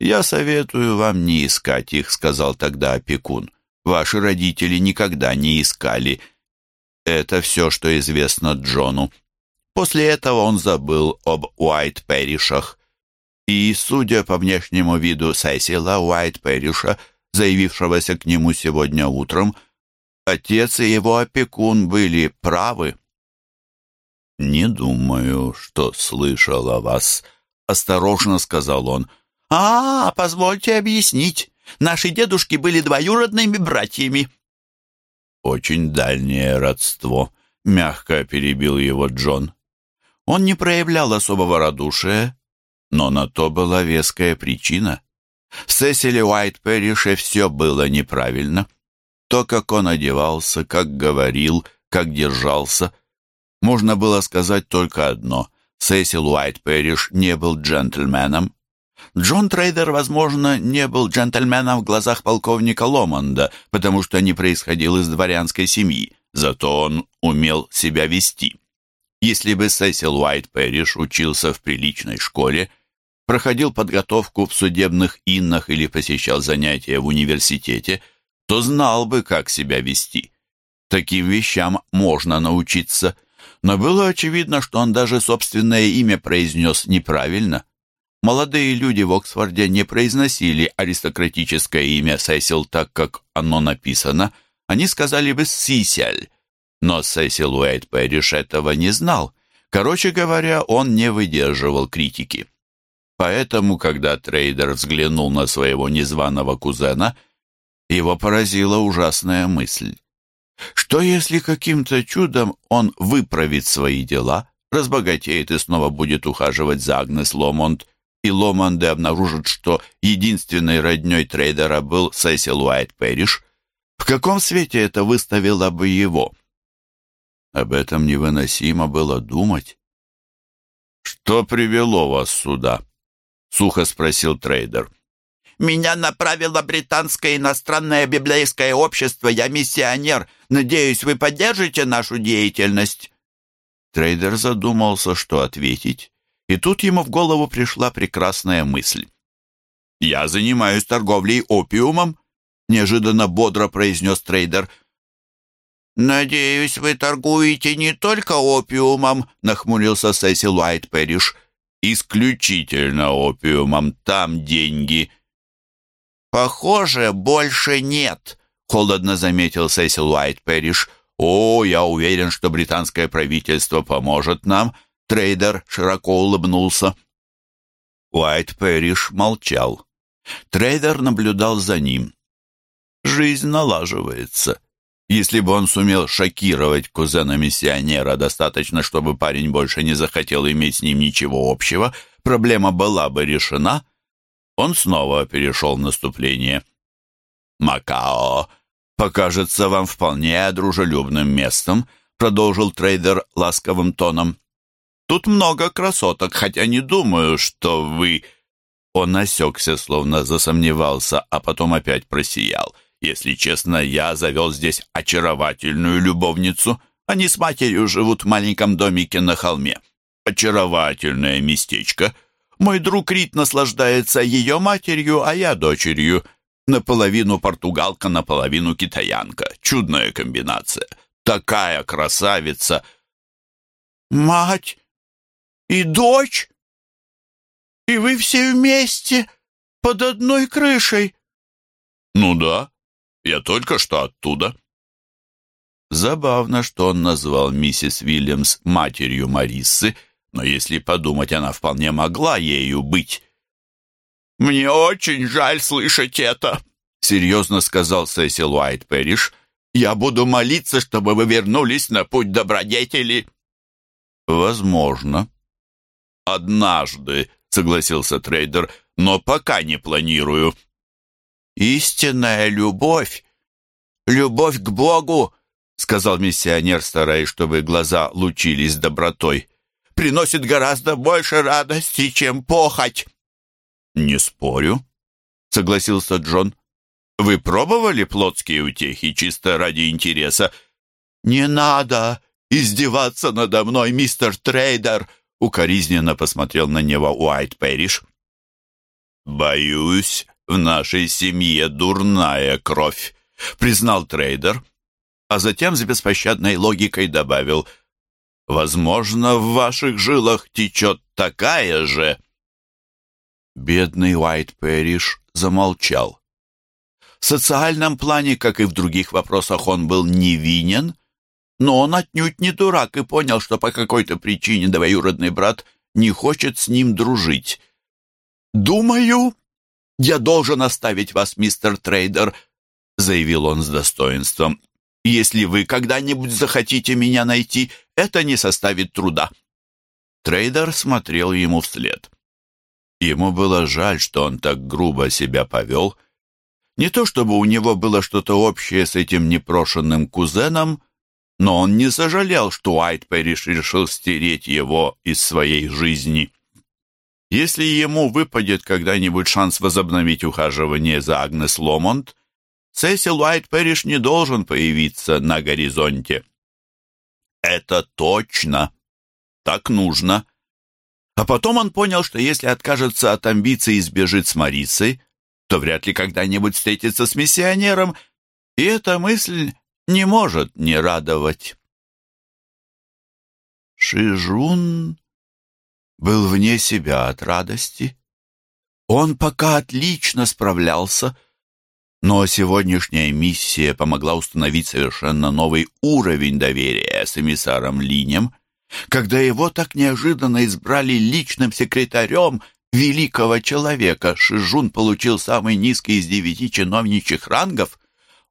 «Я советую вам не искать их», — сказал тогда опекун. «Ваши родители никогда не искали». Это все, что известно Джону. После этого он забыл об Уайт Пэришах. И, судя по внешнему виду Сесила Уайт Пэриша, заявившегося к нему сегодня утром, отец и его опекун были правы. «Не думаю, что слышал о вас», — осторожно сказал он. «А, позвольте объяснить. Наши дедушки были двоюродными братьями». «Очень дальнее родство», — мягко перебил его Джон. Он не проявлял особого радушия, Но на то была веская причина. В Сесиле Уайт Перрише все было неправильно. То, как он одевался, как говорил, как держался. Можно было сказать только одно. Сесил Уайт Перриш не был джентльменом. Джон Трейдер, возможно, не был джентльменом в глазах полковника Ломонда, потому что не происходил из дворянской семьи, зато он умел себя вести. Если бы Сесил Уайт Перриш учился в приличной школе, проходил подготовку в судебных иннах или посещал занятия в университете, то знал бы, как себя вести. Таким вещам можно научиться, но было очевидно, что он даже собственное имя произнес неправильно. Молодые люди в Оксфорде не произносили аристократическое имя Сесил так, как оно написано, они сказали бы «Сисель», но Сесил Уэйт Пэриш этого не знал. Короче говоря, он не выдерживал критики. Поэтому, когда трейдер взглянул на своего незваного кузена, его поразила ужасная мысль. Что если каким-то чудом он выправит свои дела, разбогатеет и снова будет ухаживать за Агнес Ломонд, и Ломонды обнаружат, что единственной родней трейдера был Сесил Уайт Пэриш? В каком свете это выставило бы его? Об этом невыносимо было думать. «Что привело вас сюда?» — сухо спросил трейдер. «Меня направило Британское и иностранное библейское общество. Я миссионер. Надеюсь, вы поддержите нашу деятельность?» Трейдер задумался, что ответить, и тут ему в голову пришла прекрасная мысль. «Я занимаюсь торговлей опиумом», — неожиданно бодро произнес трейдер. «Надеюсь, вы торгуете не только опиумом», — нахмурился Сесил Уайт Пэриш. «Исключительно опиумом. Там деньги». «Похоже, больше нет», — холодно заметил Сесил Уайт Пэриш. «О, я уверен, что британское правительство поможет нам», — трейдер широко улыбнулся. Уайт Пэриш молчал. Трейдер наблюдал за ним. «Жизнь налаживается». Если бы он сумел шокировать кузена-миссионера достаточно, чтобы парень больше не захотел иметь с ним ничего общего, проблема была бы решена. Он снова перешел в наступление. «Макао покажется вам вполне дружелюбным местом», продолжил трейдер ласковым тоном. «Тут много красоток, хотя не думаю, что вы...» Он осекся, словно засомневался, а потом опять просиял – если честно, я завел здесь очаровательную любовницу. Они с матерью живут в маленьком домике на холме. Очаровательное местечко. Мой друг Рит наслаждается ее матерью, а я дочерью. Наполовину португалка, наполовину китаянка. Чудная комбинация. Такая красавица. Мать и дочь? И вы все вместе под одной крышей? Ну да. Я только что оттуда». Забавно, что он назвал миссис Уильямс матерью Мариссы, но если подумать, она вполне могла ею быть. «Мне очень жаль слышать это», — серьезно сказал Сесил Уайт Пэриш. «Я буду молиться, чтобы вы вернулись на путь добродетели». «Возможно». «Однажды», — согласился трейдер, — «но пока не планирую». «Истинная любовь, любовь к Богу», — сказал миссионер, стараясь, чтобы глаза лучились добротой, «приносит гораздо больше радости, чем похоть». «Не спорю», — согласился Джон. «Вы пробовали плотские утехи чисто ради интереса?» «Не надо издеваться надо мной, мистер Трейдер», — укоризненно посмотрел на него Уайт Пэриш. «Боюсь, в нашей семье дурная кровь», — признал трейдер, а затем с беспощадной логикой добавил, «Возможно, в ваших жилах течет такая же». Бедный Уайт Пэриш замолчал. В социальном плане, как и в других вопросах, он был невинен, но он отнюдь не дурак и понял, что по какой-то причине двоюродный брат не хочет с ним дружить. «Думаю, «Я должен оставить вас, мистер Трейдер», — заявил он с достоинством. «Если вы когда-нибудь захотите меня найти, это не составит труда». Трейдер смотрел ему вслед. Ему было жаль, что он так грубо себя повел. Не то чтобы у него было что-то общее с этим непрошенным кузеном, но он не сожалел, что Уайтперриш решил стереть его из своей жизни. Если ему выпадет когда-нибудь шанс возобновить ухаживание за Агнес Ломонт, Сесил Уайтперриш не должен появиться на горизонте. Это точно. Так нужно. А потом он понял, что если откажется от амбиций и сбежит с Марисой, то вряд ли когда-нибудь встретится с миссионером, и эта мысль не может не радовать. Шижун был вне себя от радости. Он пока отлично справлялся, но сегодняшняя миссия помогла установить совершенно новый уровень доверия с эмиссаром Линем, когда его так неожиданно избрали личным секретарем великого человека. Шижун получил самый низкий из девяти чиновничьих рангов.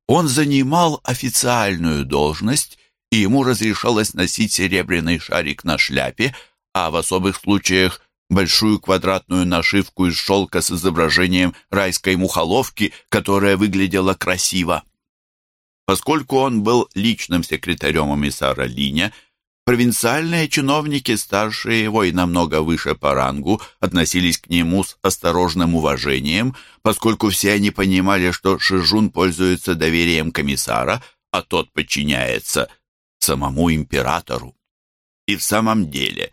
Он занимал официальную должность, и ему разрешалось носить серебряный шарик на шляпе, а в особых случаях большую квадратную нашивку из шелка с изображением райской мухоловки, которая выглядела красиво. Поскольку он был личным секретарем эмиссара Линя, провинциальные чиновники, старшие его и намного выше по рангу, относились к нему с осторожным уважением, поскольку все они понимали, что Шижун пользуется доверием комиссара, а тот подчиняется самому императору. И в самом деле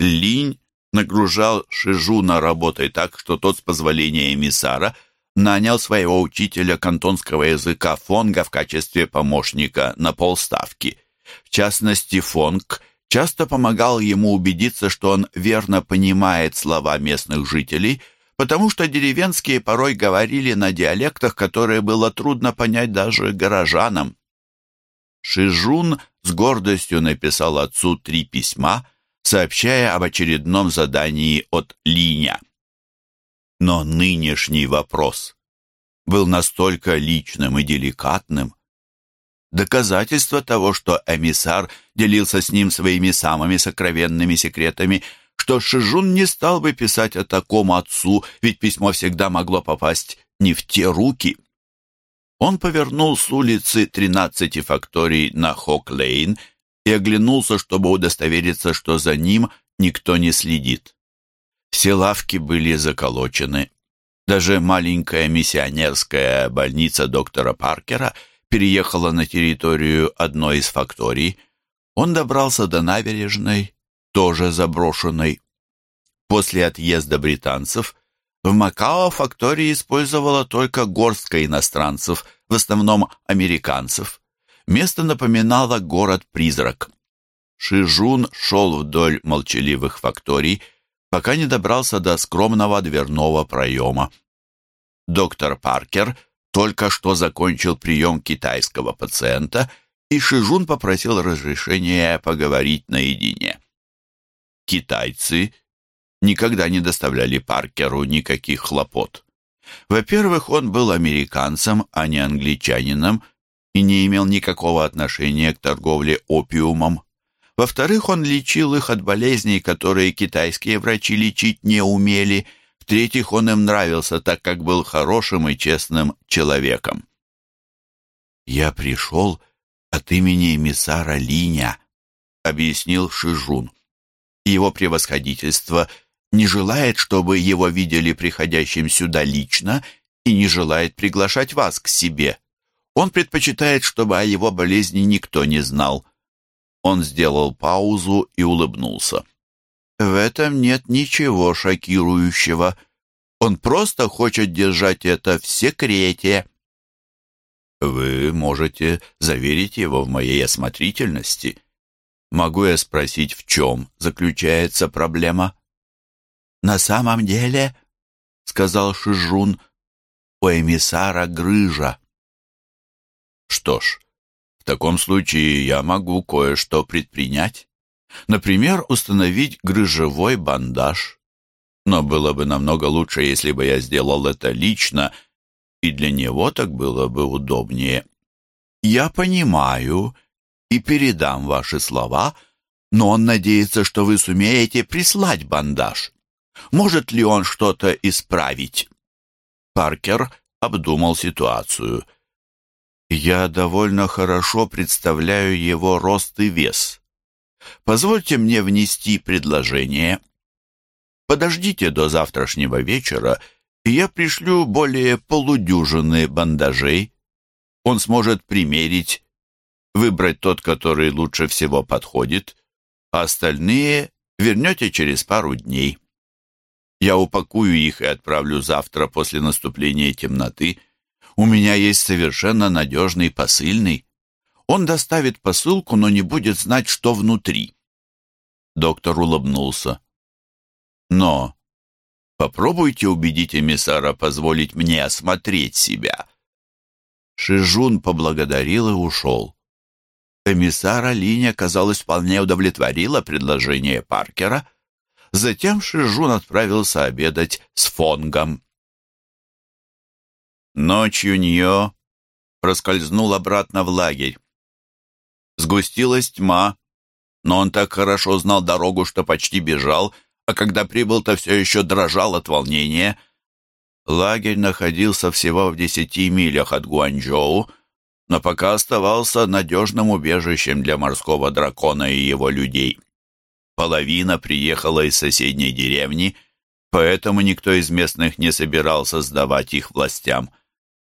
Линь нагружал Шижуна работой так, что тот с позволения эмиссара нанял своего учителя кантонского языка Фонга в качестве помощника на полставки. В частности, Фонг часто помогал ему убедиться, что он верно понимает слова местных жителей, потому что деревенские порой говорили на диалектах, которые было трудно понять даже горожанам. Шижун с гордостью написал отцу три письма, сообщая об очередном задании от Линя. Но нынешний вопрос был настолько личным и деликатным. Доказательство того, что эмиссар делился с ним своими самыми сокровенными секретами, что Шижун не стал бы писать о таком отцу, ведь письмо всегда могло попасть не в те руки. Он повернул с улицы 13 факторий на Хок-Лейн и оглянулся, чтобы удостовериться, что за ним никто не следит. Все лавки были заколочены. Даже маленькая миссионерская больница доктора Паркера переехала на территорию одной из факторий. Он добрался до набережной, тоже заброшенной. После отъезда британцев в Макао фактория использовала только горстка иностранцев, в основном американцев. Место напоминало город-призрак. Шижун шел вдоль молчаливых факторий, пока не добрался до скромного дверного проема. Доктор Паркер только что закончил прием китайского пациента, и Шижун попросил разрешения поговорить наедине. Китайцы никогда не доставляли Паркеру никаких хлопот. Во-первых, он был американцем, а не англичанином, и не имел никакого отношения к торговле опиумом. Во-вторых, он лечил их от болезней, которые китайские врачи лечить не умели. В-третьих, он им нравился, так как был хорошим и честным человеком. «Я пришел от имени эмиссара Линя», — объяснил Шижун. «Его превосходительство не желает, чтобы его видели приходящим сюда лично и не желает приглашать вас к себе. Он предпочитает, чтобы о его болезни никто не знал. Он сделал паузу и улыбнулся. В этом нет ничего шокирующего. Он просто хочет держать это в секрете. Вы можете заверить его в моей осмотрительности. Могу я спросить, в чем заключается проблема? На самом деле, сказал Шижун, у эмиссара грыжа. Что ж, в таком случае я могу кое-что предпринять. Например, установить грыжевой бандаж. Но было бы намного лучше, если бы я сделал это лично, и для него так было бы удобнее. Я понимаю и передам ваши слова, но он надеется, что вы сумеете прислать бандаж. Может ли он что-то исправить? Паркер обдумал ситуацию. Я довольно хорошо представляю его рост и вес. Позвольте мне внести предложение. Подождите до завтрашнего вечера, и я пришлю более полудюжины бандажей. Он сможет примерить, выбрать тот, который лучше всего подходит, а остальные вернете через пару дней. Я упакую их и отправлю завтра после наступления темноты. У меня есть совершенно надежный посыльный. Он доставит посылку, но не будет знать, что внутри. Доктор улыбнулся. Но попробуйте убедить эмиссара позволить мне осмотреть себя. Шижун поблагодарил и ушел. Эмиссара Линя, казалось, вполне удовлетворила предложение Паркера. Затем Шижун отправился обедать с Фонгом. Ночью Ньо проскользнул обратно в лагерь. Сгустилась тьма, но он так хорошо знал дорогу, что почти бежал, а когда прибыл, то все еще дрожал от волнения. Лагерь находился всего в десяти милях от Гуанчжоу, но пока оставался надежным убежищем для морского дракона и его людей. Половина приехала из соседней деревни, поэтому никто из местных не собирался сдавать их властям.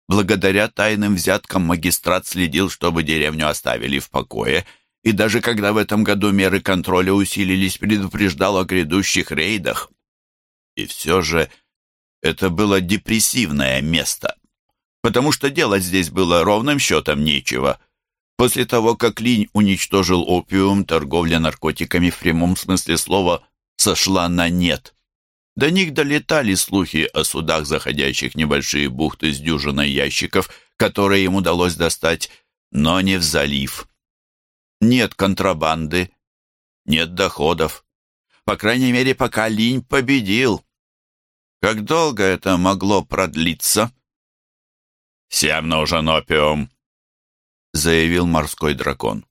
Благодаря тайным взяткам магистрат следил, чтобы деревню оставили в покое – и даже когда в этом году меры контроля усилились, предупреждал о грядущих рейдах. И все же это было депрессивное место, потому что делать здесь было ровным счетом нечего. После того, как Линь уничтожил опиум, торговля наркотиками в прямом смысле слова сошла на нет. До них долетали слухи о судах, заходящих в небольшие бухты с дюжиной ящиков, которые им удалось достать, но не в залив. Нет контрабанды, нет доходов. По крайней мере, пока Линь победил. Как долго это могло продлиться? «Всем нужен опиум», — заявил морской дракон.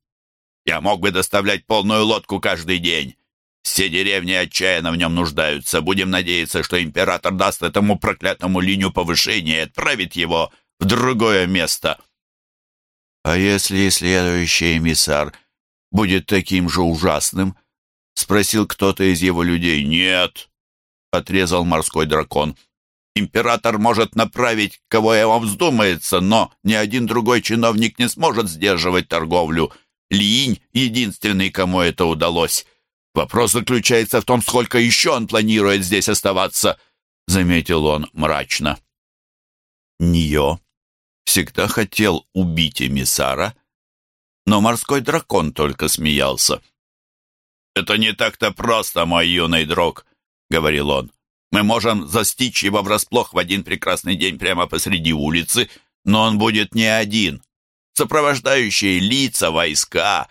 «Я мог бы доставлять полную лодку каждый день. Все деревни отчаянно в нем нуждаются. Будем надеяться, что император даст этому проклятому линию повышение и отправит его в другое место». «А если следующий эмиссар будет таким же ужасным?» — спросил кто-то из его людей. «Нет», — отрезал морской дракон. «Император может направить, кого его вздумается, но ни один другой чиновник не сможет сдерживать торговлю. Линь — единственный, кому это удалось. Вопрос заключается в том, сколько еще он планирует здесь оставаться», — заметил он мрачно. Нио всегда хотел убить эмиссара, но морской дракон только смеялся. «Это не так-то просто, мой юный друг», — говорил он. «Мы можем застичь его врасплох в один прекрасный день прямо посреди улицы, но он будет не один. Сопровождающие лица, войска.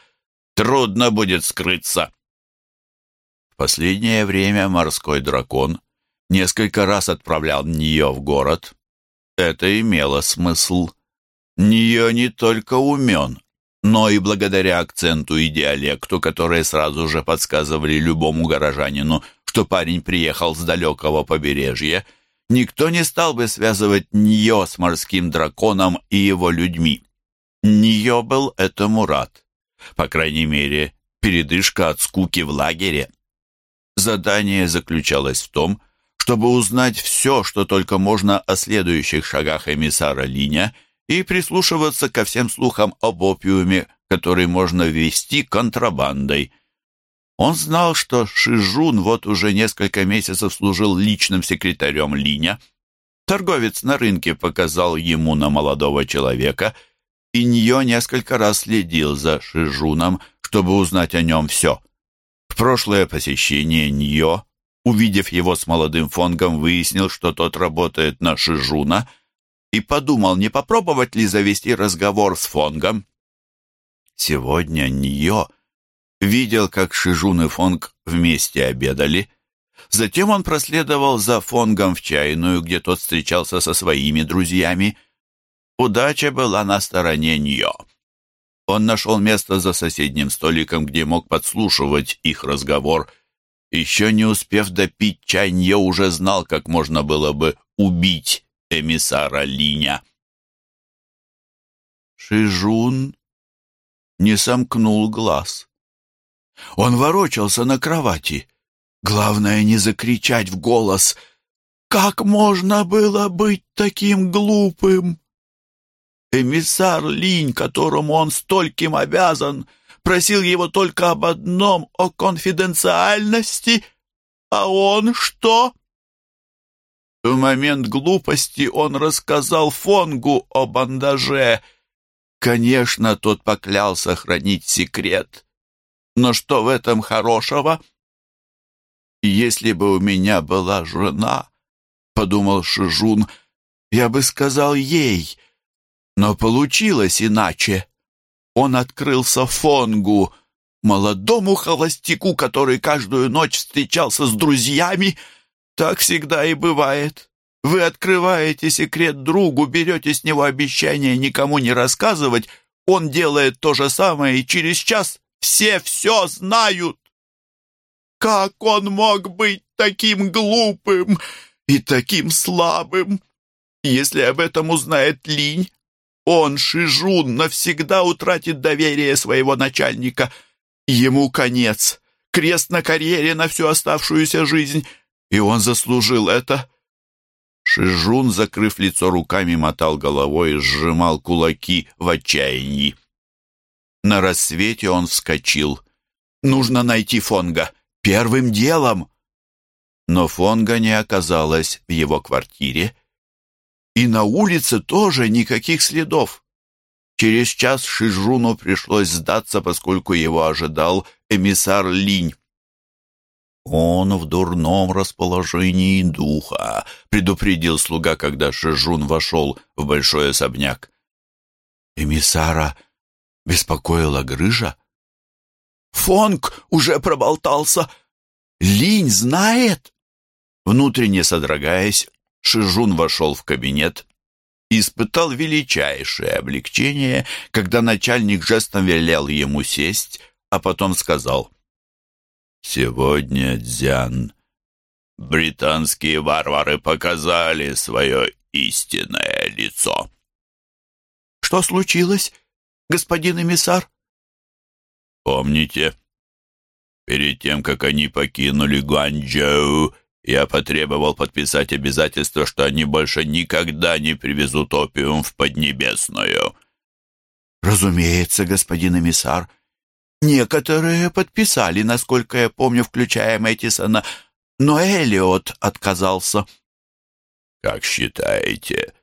Трудно будет скрыться». В последнее время морской дракон несколько раз отправлял нее в город, это имело смысл. Нее не только умен, но и благодаря акценту и диалекту, которые сразу же подсказывали любому горожанину, что парень приехал с далекого побережья, никто не стал бы связывать Ньо с морским драконом и его людьми. Ньо был этому рад. По крайней мере, передышка от скуки в лагере. Задание заключалось в том, чтобы узнать все, что только можно о следующих шагах эмиссара Линя и прислушиваться ко всем слухам об опиуме, который можно ввести контрабандой. Он знал, что Шижун вот уже несколько месяцев служил личным секретарем Линя. Торговец на рынке показал ему на молодого человека, и Ньо несколько раз следил за Шижуном, чтобы узнать о нем все. В прошлое посещение Ньо увидев его с молодым Фонгом, выяснил, что тот работает на Шижуна, и подумал, не попробовать ли завести разговор с Фонгом. Сегодня Ньо видел, как Шижун и Фонг вместе обедали. Затем он проследовал за Фонгом в чайную, где тот встречался со своими друзьями. Удача была на стороне Ньо. Он нашел место за соседним столиком, где мог подслушивать их разговор – Еще не успев допить чай, Нье уже знал, как можно было бы убить эмиссара Линя. Шижун не сомкнул глаз. Он ворочался на кровати. Главное не закричать в голос. «Как можно было быть таким глупым?» Эмиссар Линь, которому он стольким обязан, просил его только об одном — о конфиденциальности. А он что? В момент глупости он рассказал Фонгу о бандаже. Конечно, тот поклялся хранить секрет. Но что в этом хорошего? Если бы у меня была жена, — подумал Шижун, — я бы сказал ей, но получилось иначе. Он открылся Фонгу, молодому холостяку, который каждую ночь встречался с друзьями. Так всегда и бывает. Вы открываете секрет другу, берете с него обещание никому не рассказывать, он делает то же самое, и через час все все знают. Как он мог быть таким глупым и таким слабым? Если об этом узнает Линь, он, Шижун, навсегда утратит доверие своего начальника. Ему конец. Крест на карьере на всю оставшуюся жизнь. И он заслужил это. Шижун, закрыв лицо руками, мотал головой и сжимал кулаки в отчаянии. На рассвете он вскочил. «Нужно найти Фонга. Первым делом!» Но Фонга не оказалось в его квартире, и на улице тоже никаких следов. Через час Шижуну пришлось сдаться, поскольку его ожидал эмиссар Линь. «Он в дурном расположении духа», — предупредил слуга, когда Шижун вошел в большой особняк. Эмиссара беспокоила грыжа. «Фонг уже проболтался! Линь знает!» Внутренне содрогаясь, Шижун вошел в кабинет и испытал величайшее облегчение, когда начальник жестом велел ему сесть, а потом сказал «Сегодня, Дзян, британские варвары показали свое истинное лицо». «Что случилось, господин эмиссар?» «Помните, перед тем, как они покинули Гуанчжоу, я потребовал подписать обязательство, что они больше никогда не привезут опиум в Поднебесную. Разумеется, господин эмиссар. Некоторые подписали, насколько я помню, включая Мэттисона, но Элиот отказался. Как считаете,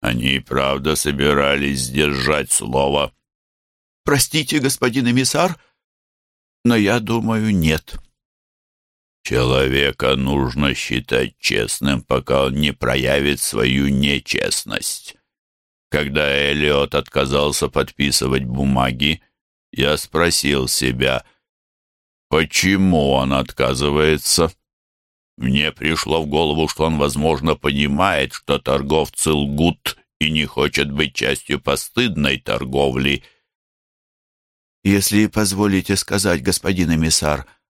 они правда собирались сдержать слово? Простите, господин эмиссар, но я думаю, нет. Человека нужно считать честным, пока он не проявит свою нечестность. Когда Элиот отказался подписывать бумаги, я спросил себя, почему он отказывается. Мне пришло в голову, что он, возможно, понимает, что торговцы лгут и не хочет быть частью постыдной торговли. «Если позволите сказать, господин эмиссар», —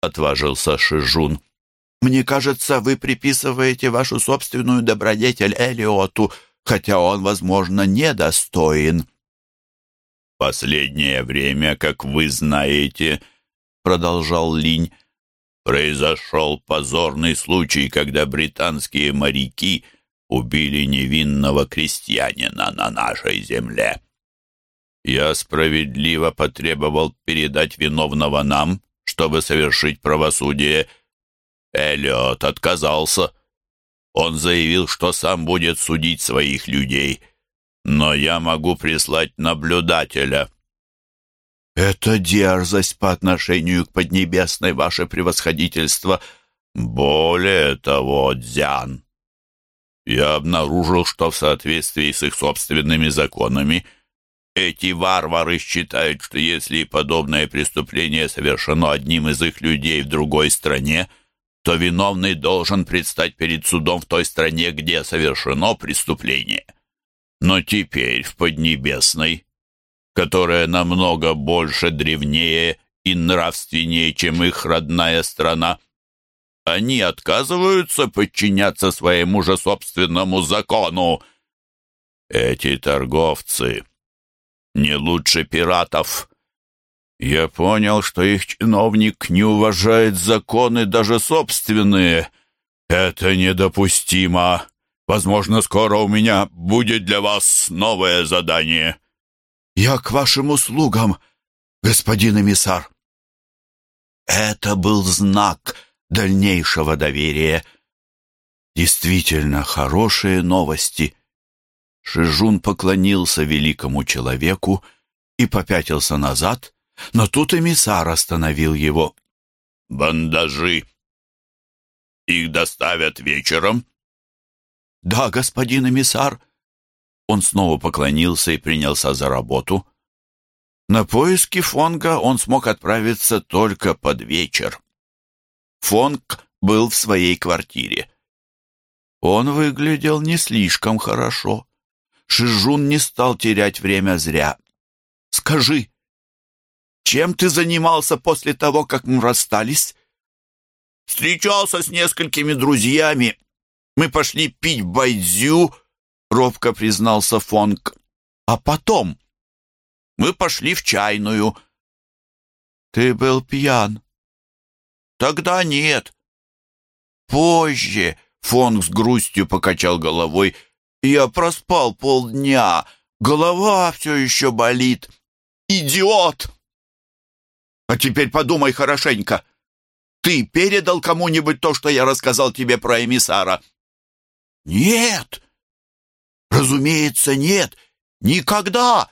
отважился Шижун. «Мне кажется, вы приписываете вашу собственную добродетель Элиоту, хотя он, возможно, недостоин». «Последнее время, как вы знаете», — продолжал Линь, «произошел позорный случай, когда британские моряки убили невинного крестьянина на нашей земле. Я справедливо потребовал передать виновного нам» чтобы совершить правосудие. Эллиот отказался. Он заявил, что сам будет судить своих людей, но я могу прислать наблюдателя. Это дерзость по отношению к Поднебесной, ваше превосходительство. Более того, Дзян, я обнаружил, что в соответствии с их собственными законами – эти варвары считают, что если подобное преступление совершено одним из их людей в другой стране, то виновный должен предстать перед судом в той стране, где совершено преступление. Но теперь в Поднебесной, которая намного больше, древнее и нравственнее, чем их родная страна. Они отказываются подчиняться своему же собственному закону. Эти торговцы не лучше пиратов. Я понял, что их чиновник не уважает законы даже собственные. Это недопустимо. Возможно, скоро у меня будет для вас новое задание. Я к вашим услугам, господин эмиссар. Это был знак дальнейшего доверия. Действительно хорошие новости. Шижун поклонился великому человеку и попятился назад, но тут эмиссар остановил его. «Бандажи! Их доставят вечером?» «Да, господин эмиссар». Он снова поклонился и принялся за работу. На поиски Фонга он смог отправиться только под вечер. Фонг был в своей квартире. Он выглядел не слишком хорошо. Шижун не стал терять время зря. «Скажи, чем ты занимался после того, как мы расстались?» «Встречался с несколькими друзьями. Мы пошли пить байдзю», — робко признался Фонг. «А потом мы пошли в чайную». «Ты был пьян?» «Тогда нет». «Позже», — Фонг с грустью покачал головой, — я проспал полдня, голова все еще болит. Идиот! А теперь подумай хорошенько. Ты передал кому-нибудь то, что я рассказал тебе про эмиссара? Нет. Разумеется, нет. Никогда.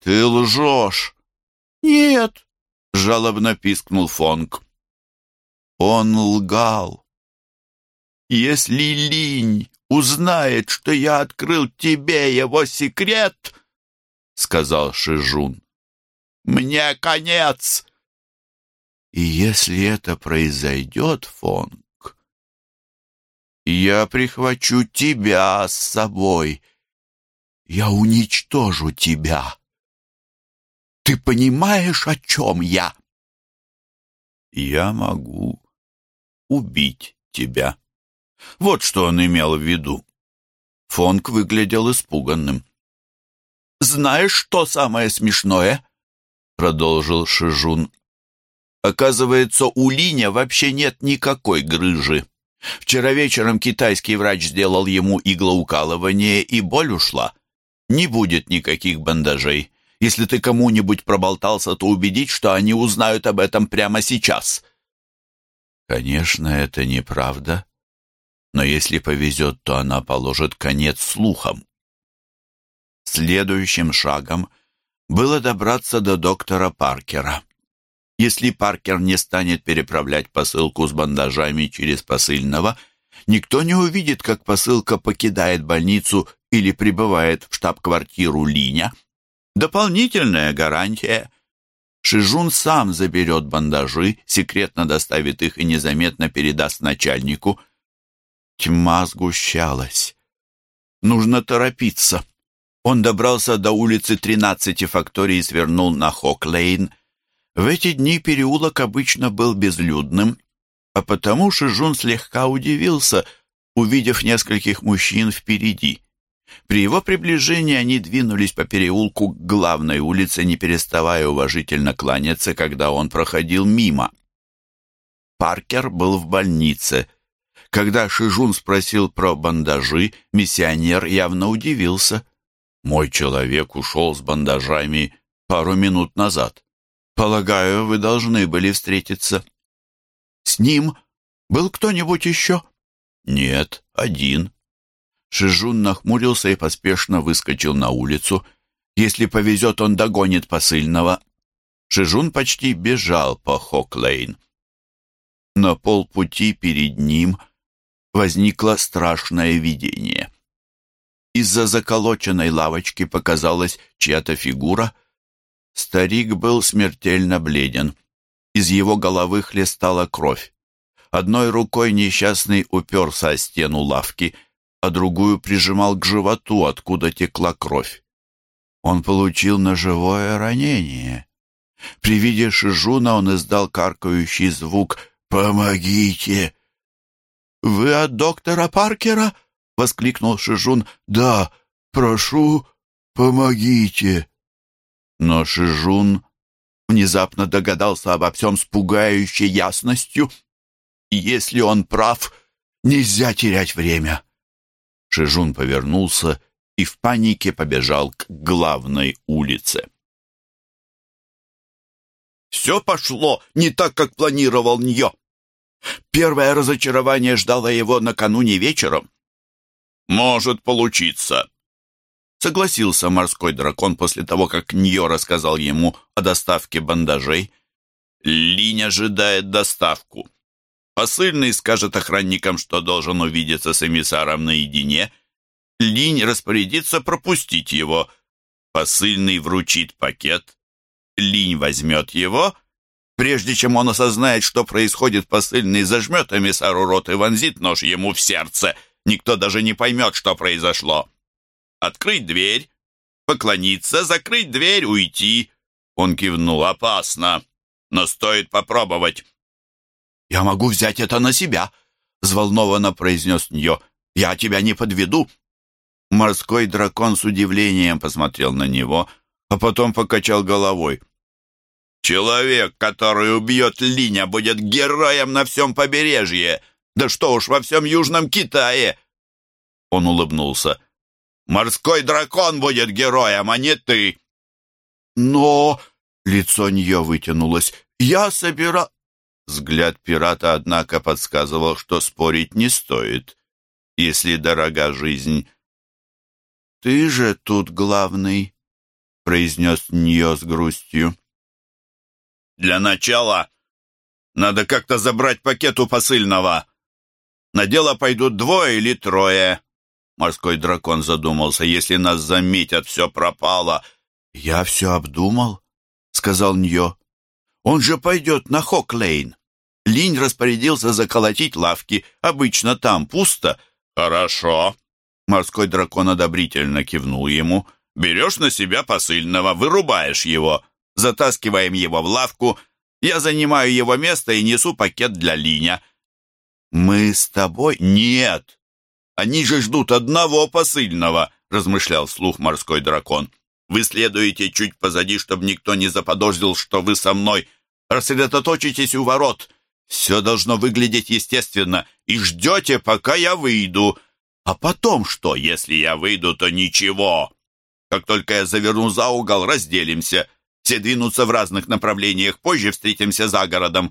Ты лжешь. Нет, жалобно пискнул Фонг. Он лгал. Если Линь узнает, что я открыл тебе его секрет, — сказал Шижун, — мне конец. И если это произойдет, Фонг, я прихвачу тебя с собой. Я уничтожу тебя. Ты понимаешь, о чем я? Я могу убить тебя. Вот что он имел в виду. Фонг выглядел испуганным. «Знаешь, что самое смешное?» — продолжил Шижун. «Оказывается, у Линя вообще нет никакой грыжи. Вчера вечером китайский врач сделал ему иглоукалывание, и боль ушла. Не будет никаких бандажей. Если ты кому-нибудь проболтался, то убедить, что они узнают об этом прямо сейчас». «Конечно, это неправда», но если повезет, то она положит конец слухам. Следующим шагом было добраться до доктора Паркера. Если Паркер не станет переправлять посылку с бандажами через посыльного, никто не увидит, как посылка покидает больницу или прибывает в штаб-квартиру Линя. Дополнительная гарантия. Шижун сам заберет бандажи, секретно доставит их и незаметно передаст начальнику. Тьма сгущалась. Нужно торопиться. Он добрался до улицы 13 фактории и свернул на Хоклейн. В эти дни переулок обычно был безлюдным, а потому Шижун слегка удивился, увидев нескольких мужчин впереди. При его приближении они двинулись по переулку к главной улице, не переставая уважительно кланяться, когда он проходил мимо. Паркер был в больнице — когда Шижун спросил про бандажи, миссионер явно удивился. «Мой человек ушел с бандажами пару минут назад. Полагаю, вы должны были встретиться». «С ним был кто-нибудь еще?» «Нет, один». Шижун нахмурился и поспешно выскочил на улицу. Если повезет, он догонит посыльного. Шижун почти бежал по Хоклейн. На полпути перед ним возникло страшное видение. Из-за заколоченной лавочки показалась чья-то фигура. Старик был смертельно бледен. Из его головы хлестала кровь. Одной рукой несчастный уперся о стену лавки, а другую прижимал к животу, откуда текла кровь. Он получил ножевое ранение. При виде Шижуна он издал каркающий звук «Помогите!». «Вы от доктора Паркера?» — воскликнул Шижун. «Да, прошу, помогите!» Но Шижун внезапно догадался обо всем с пугающей ясностью. Если он прав, нельзя терять время. Шижун повернулся и в панике побежал к главной улице. Все пошло не так, как планировал Ньо. Первое разочарование ждало его накануне вечером. «Может получиться», — согласился морской дракон после того, как Ньо рассказал ему о доставке бандажей. «Линь ожидает доставку. Посыльный скажет охранникам, что должен увидеться с эмиссаром наедине. Линь распорядится пропустить его. Посыльный вручит пакет. Линь возьмет его. Прежде чем он осознает, что происходит, посыльный зажмет эмиссару рот и вонзит нож ему в сердце. Никто даже не поймет, что произошло. Открыть дверь, поклониться, закрыть дверь, уйти. Он кивнул. Опасно, но стоит попробовать. «Я могу взять это на себя», — взволнованно произнес Ньо. «Я тебя не подведу». Морской дракон с удивлением посмотрел на него, а потом покачал головой. Человек, который убьет Линя, будет героем на всем побережье. Да что уж во всем Южном Китае!» Он улыбнулся. «Морской дракон будет героем, а не ты!» «Но...» — лицо нее вытянулось. «Я собира...» Взгляд пирата, однако, подсказывал, что спорить не стоит, если дорога жизнь. «Ты же тут главный», — произнес Ньо с грустью. Для начала надо как-то забрать пакет у посыльного. На дело пойдут двое или трое. Морской дракон задумался. Если нас заметят, все пропало. Я все обдумал, сказал Ньо. Он же пойдет на Хоклейн. Линь распорядился заколотить лавки. Обычно там пусто. Хорошо. Морской дракон одобрительно кивнул ему. Берешь на себя посыльного, вырубаешь его затаскиваем его в лавку, я занимаю его место и несу пакет для Линя. «Мы с тобой?» «Нет! Они же ждут одного посыльного», — размышлял вслух морской дракон. «Вы следуете чуть позади, чтобы никто не заподозрил, что вы со мной. Рассредоточитесь у ворот. Все должно выглядеть естественно. И ждете, пока я выйду. А потом что, если я выйду, то ничего. Как только я заверну за угол, разделимся. Все двинутся в разных направлениях. Позже встретимся за городом.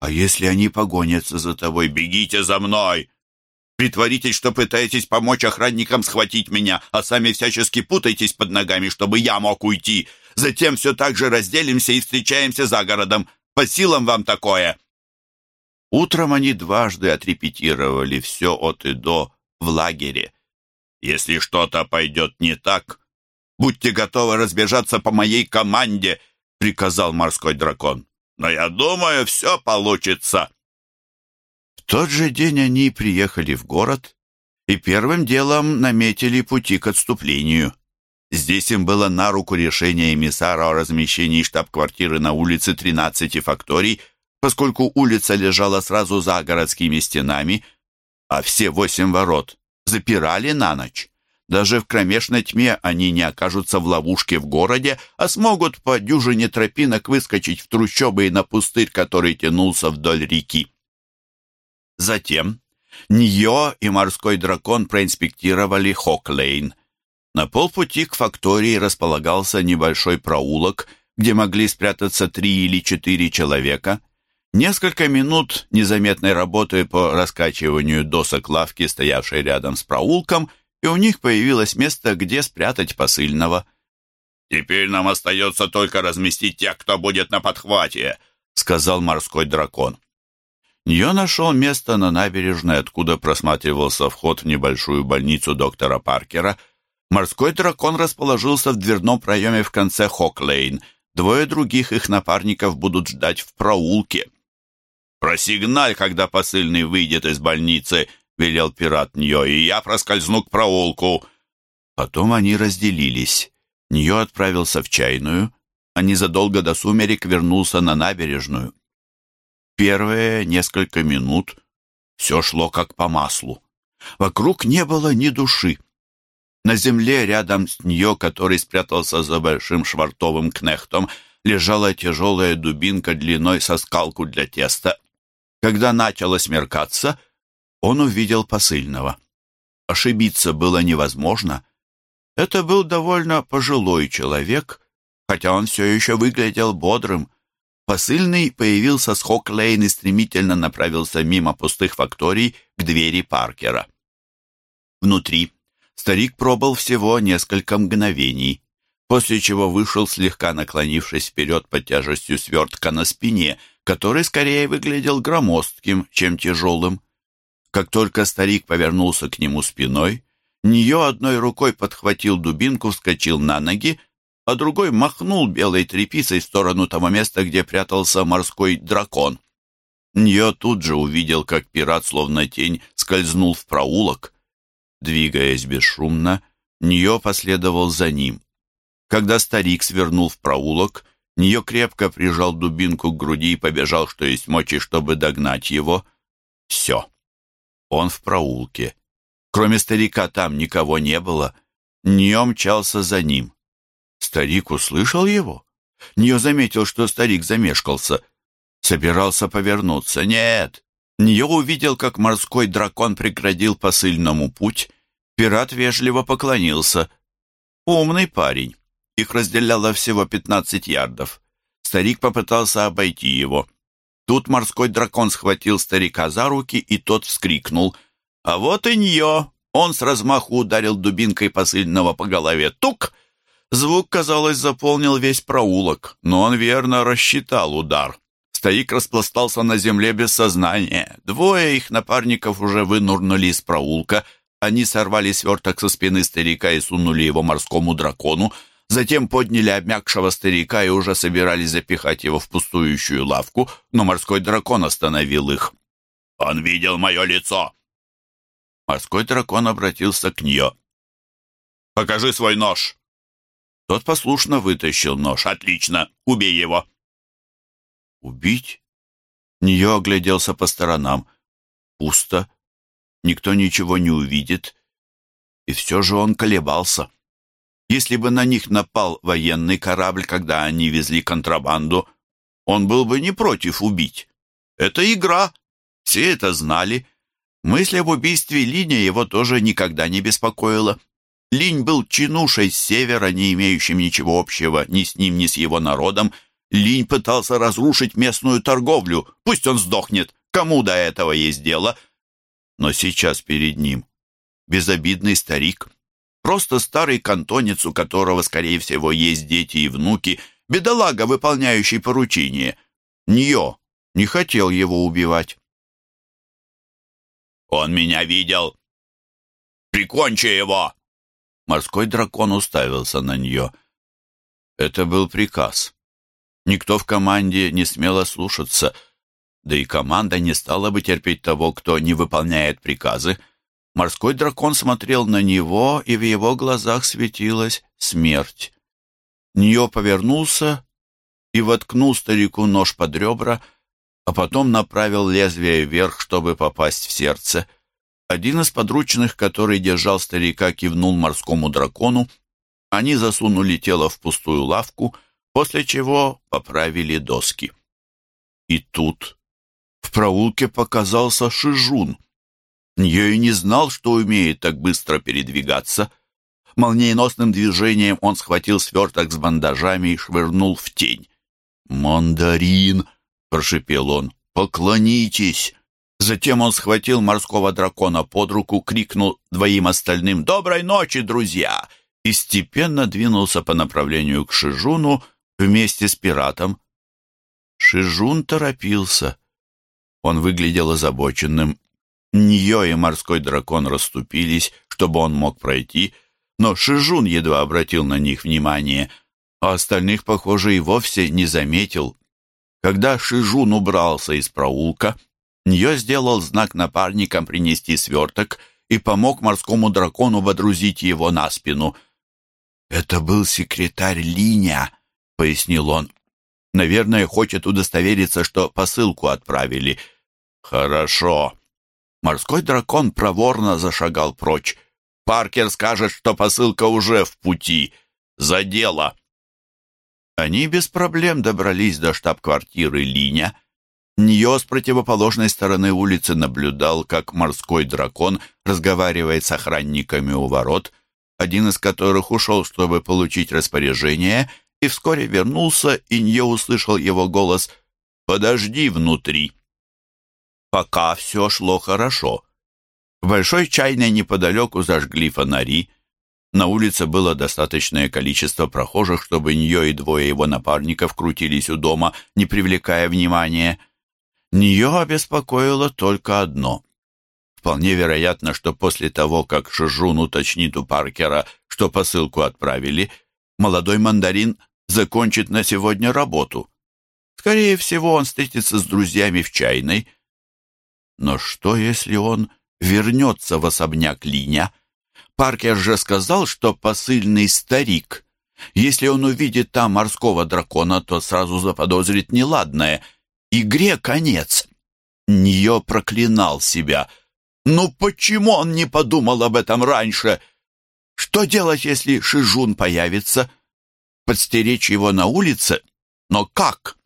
А если они погонятся за тобой? Бегите за мной! Притворитесь, что пытаетесь помочь охранникам схватить меня, а сами всячески путайтесь под ногами, чтобы я мог уйти. Затем все так же разделимся и встречаемся за городом. По силам вам такое!» Утром они дважды отрепетировали все от и до в лагере. «Если что-то пойдет не так, Будьте готовы разбежаться по моей команде», — приказал морской дракон. «Но я думаю, все получится». В тот же день они приехали в город и первым делом наметили пути к отступлению. Здесь им было на руку решение эмиссара о размещении штаб-квартиры на улице 13 факторий, поскольку улица лежала сразу за городскими стенами, а все восемь ворот запирали на ночь. Даже в кромешной тьме они не окажутся в ловушке в городе, а смогут по дюжине тропинок выскочить в трущобы и на пустырь, который тянулся вдоль реки. Затем Ньо и морской дракон проинспектировали Хоклейн. На полпути к фактории располагался небольшой проулок, где могли спрятаться три или четыре человека. Несколько минут незаметной работы по раскачиванию досок лавки, стоявшей рядом с проулком, и у них появилось место, где спрятать посыльного. «Теперь нам остается только разместить тех, кто будет на подхвате», — сказал морской дракон. Ньо нашел место на набережной, откуда просматривался вход в небольшую больницу доктора Паркера. Морской дракон расположился в дверном проеме в конце Хоклейн. Двое других их напарников будут ждать в проулке. «Просигналь, когда посыльный выйдет из больницы», — велел пират Ньо, — «и я проскользну к проулку». Потом они разделились. Ньо отправился в чайную, а незадолго до сумерек вернулся на набережную. Первые несколько минут все шло как по маслу. Вокруг не было ни души. На земле рядом с нее, который спрятался за большим швартовым кнехтом, лежала тяжелая дубинка длиной со скалку для теста. Когда начало смеркаться, он увидел посыльного. Ошибиться было невозможно. Это был довольно пожилой человек, хотя он все еще выглядел бодрым. Посыльный появился с Хоклейн и стремительно направился мимо пустых факторий к двери Паркера. Внутри старик пробыл всего несколько мгновений, после чего вышел, слегка наклонившись вперед под тяжестью свертка на спине, который скорее выглядел громоздким, чем тяжелым. Как только старик повернулся к нему спиной, Нее одной рукой подхватил дубинку, вскочил на ноги, а другой махнул белой тряпицей в сторону того места, где прятался морской дракон. Ньо тут же увидел, как пират, словно тень, скользнул в проулок. Двигаясь бесшумно, Ньо последовал за ним. Когда старик свернул в проулок, Ньо крепко прижал дубинку к груди и побежал, что есть мочи, чтобы догнать его. Все. Он в проулке. Кроме старика там никого не было. Ньо мчался за ним. Старик услышал его. Ньо заметил, что старик замешкался. Собирался повернуться. Нет. Ньо увидел, как морской дракон преградил посыльному путь. Пират вежливо поклонился. Умный парень. Их разделяло всего пятнадцать ярдов. Старик попытался обойти его. Тут морской дракон схватил старика за руки, и тот вскрикнул. «А вот и Ньо!» Он с размаху ударил дубинкой посыльного по голове. «Тук!» Звук, казалось, заполнил весь проулок, но он верно рассчитал удар. Старик распластался на земле без сознания. Двое их напарников уже вынурнули из проулка. Они сорвали сверток со спины старика и сунули его морскому дракону. Затем подняли обмякшего старика и уже собирались запихать его в пустующую лавку, но морской дракон остановил их. «Он видел мое лицо!» Морской дракон обратился к нее. «Покажи свой нож!» Тот послушно вытащил нож. «Отлично! Убей его!» «Убить?» Нее огляделся по сторонам. Пусто. Никто ничего не увидит. И все же он колебался. Если бы на них напал военный корабль, когда они везли контрабанду, он был бы не против убить. Это игра. Все это знали. Мысль об убийстве Линя его тоже никогда не беспокоила. Линь был чинушей с севера, не имеющим ничего общего ни с ним, ни с его народом. Линь пытался разрушить местную торговлю. Пусть он сдохнет. Кому до этого есть дело? Но сейчас перед ним безобидный старик. Просто старый кантонец, у которого, скорее всего, есть дети и внуки. Бедолага, выполняющий поручение. Ньо не хотел его убивать. «Он меня видел! Прикончи его!» Морской дракон уставился на нее. Это был приказ. Никто в команде не смело слушаться, да и команда не стала бы терпеть того, кто не выполняет приказы. Морской дракон смотрел на него, и в его глазах светилась смерть. Ньо повернулся и воткнул старику нож под ребра, а потом направил лезвие вверх, чтобы попасть в сердце. Один из подручных, который держал старика, кивнул морскому дракону. Они засунули тело в пустую лавку, после чего поправили доски. И тут в проулке показался Шижун. Я и не знал, что умеет так быстро передвигаться. Молниеносным движением он схватил сверток с бандажами и швырнул в тень. «Мандарин!» — прошипел он. «Поклонитесь!» Затем он схватил морского дракона под руку, крикнул двоим остальным «Доброй ночи, друзья!» и степенно двинулся по направлению к Шижуну вместе с пиратом. Шижун торопился. Он выглядел озабоченным. Ньо и морской дракон расступились, чтобы он мог пройти, но Шижун едва обратил на них внимание, а остальных, похоже, и вовсе не заметил. Когда Шижун убрался из проулка, Ньо сделал знак напарникам принести сверток и помог морскому дракону водрузить его на спину. Это был секретарь Линя, — пояснил он. «Наверное, хочет удостовериться, что посылку отправили». «Хорошо». Морской дракон проворно зашагал прочь. «Паркер скажет, что посылка уже в пути. За дело!» Они без проблем добрались до штаб-квартиры Линя. Ньо с противоположной стороны улицы наблюдал, как морской дракон разговаривает с охранниками у ворот, один из которых ушел, чтобы получить распоряжение, и вскоре вернулся, и Ньо услышал его голос «Подожди внутри». Пока все шло хорошо. В большой чайной неподалеку зажгли фонари, на улице было достаточное количество прохожих, чтобы Ньо и двое его напарников крутились у дома, не привлекая внимания. Ньо обеспокоило только одно. Вполне вероятно, что после того, как Шижун уточнит у Паркера, что посылку отправили, молодой мандарин закончит на сегодня работу. Скорее всего, он встретится с друзьями в чайной. Но что, если он вернется в особняк Линя? Паркер же сказал, что посыльный старик. Если он увидит там морского дракона, то сразу заподозрит неладное. Игре конец. Ньо проклинал себя. Ну почему он не подумал об этом раньше? Что делать, если Шижун появится? Подстеречь его на улице? Но как?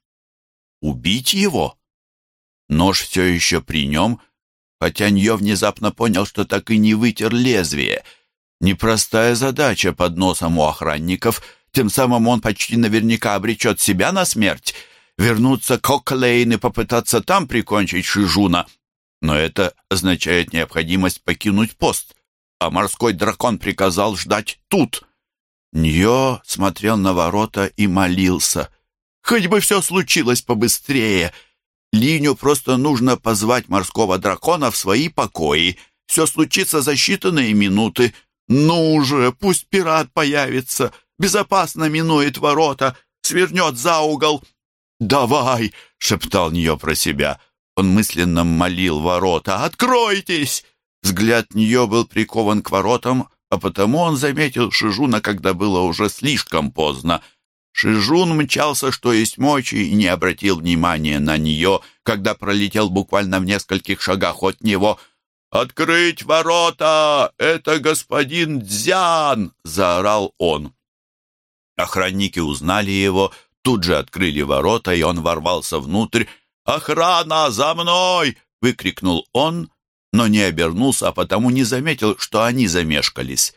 Убить его? Нож все еще при нем, хотя Ньо внезапно понял, что так и не вытер лезвие — Непростая задача под носом у охранников, тем самым он почти наверняка обречет себя на смерть. Вернуться к Оклейн и попытаться там прикончить Шижуна. Но это означает необходимость покинуть пост, а морской дракон приказал ждать тут. Ньо смотрел на ворота и молился. Хоть бы все случилось побыстрее. Линю просто нужно позвать морского дракона в свои покои. Все случится за считанные минуты. «Ну же, пусть пират появится, безопасно минует ворота, свернет за угол». «Давай!» — шептал нее про себя. Он мысленно молил ворота. «Откройтесь!» Взгляд нее был прикован к воротам, а потому он заметил Шижуна, когда было уже слишком поздно. Шижун мчался, что есть мочи, и не обратил внимания на нее, когда пролетел буквально в нескольких шагах от него — «Открыть ворота! Это господин Дзян!» — заорал он. Охранники узнали его, тут же открыли ворота, и он ворвался внутрь. «Охрана, за мной!» — выкрикнул он, но не обернулся, а потому не заметил, что они замешкались.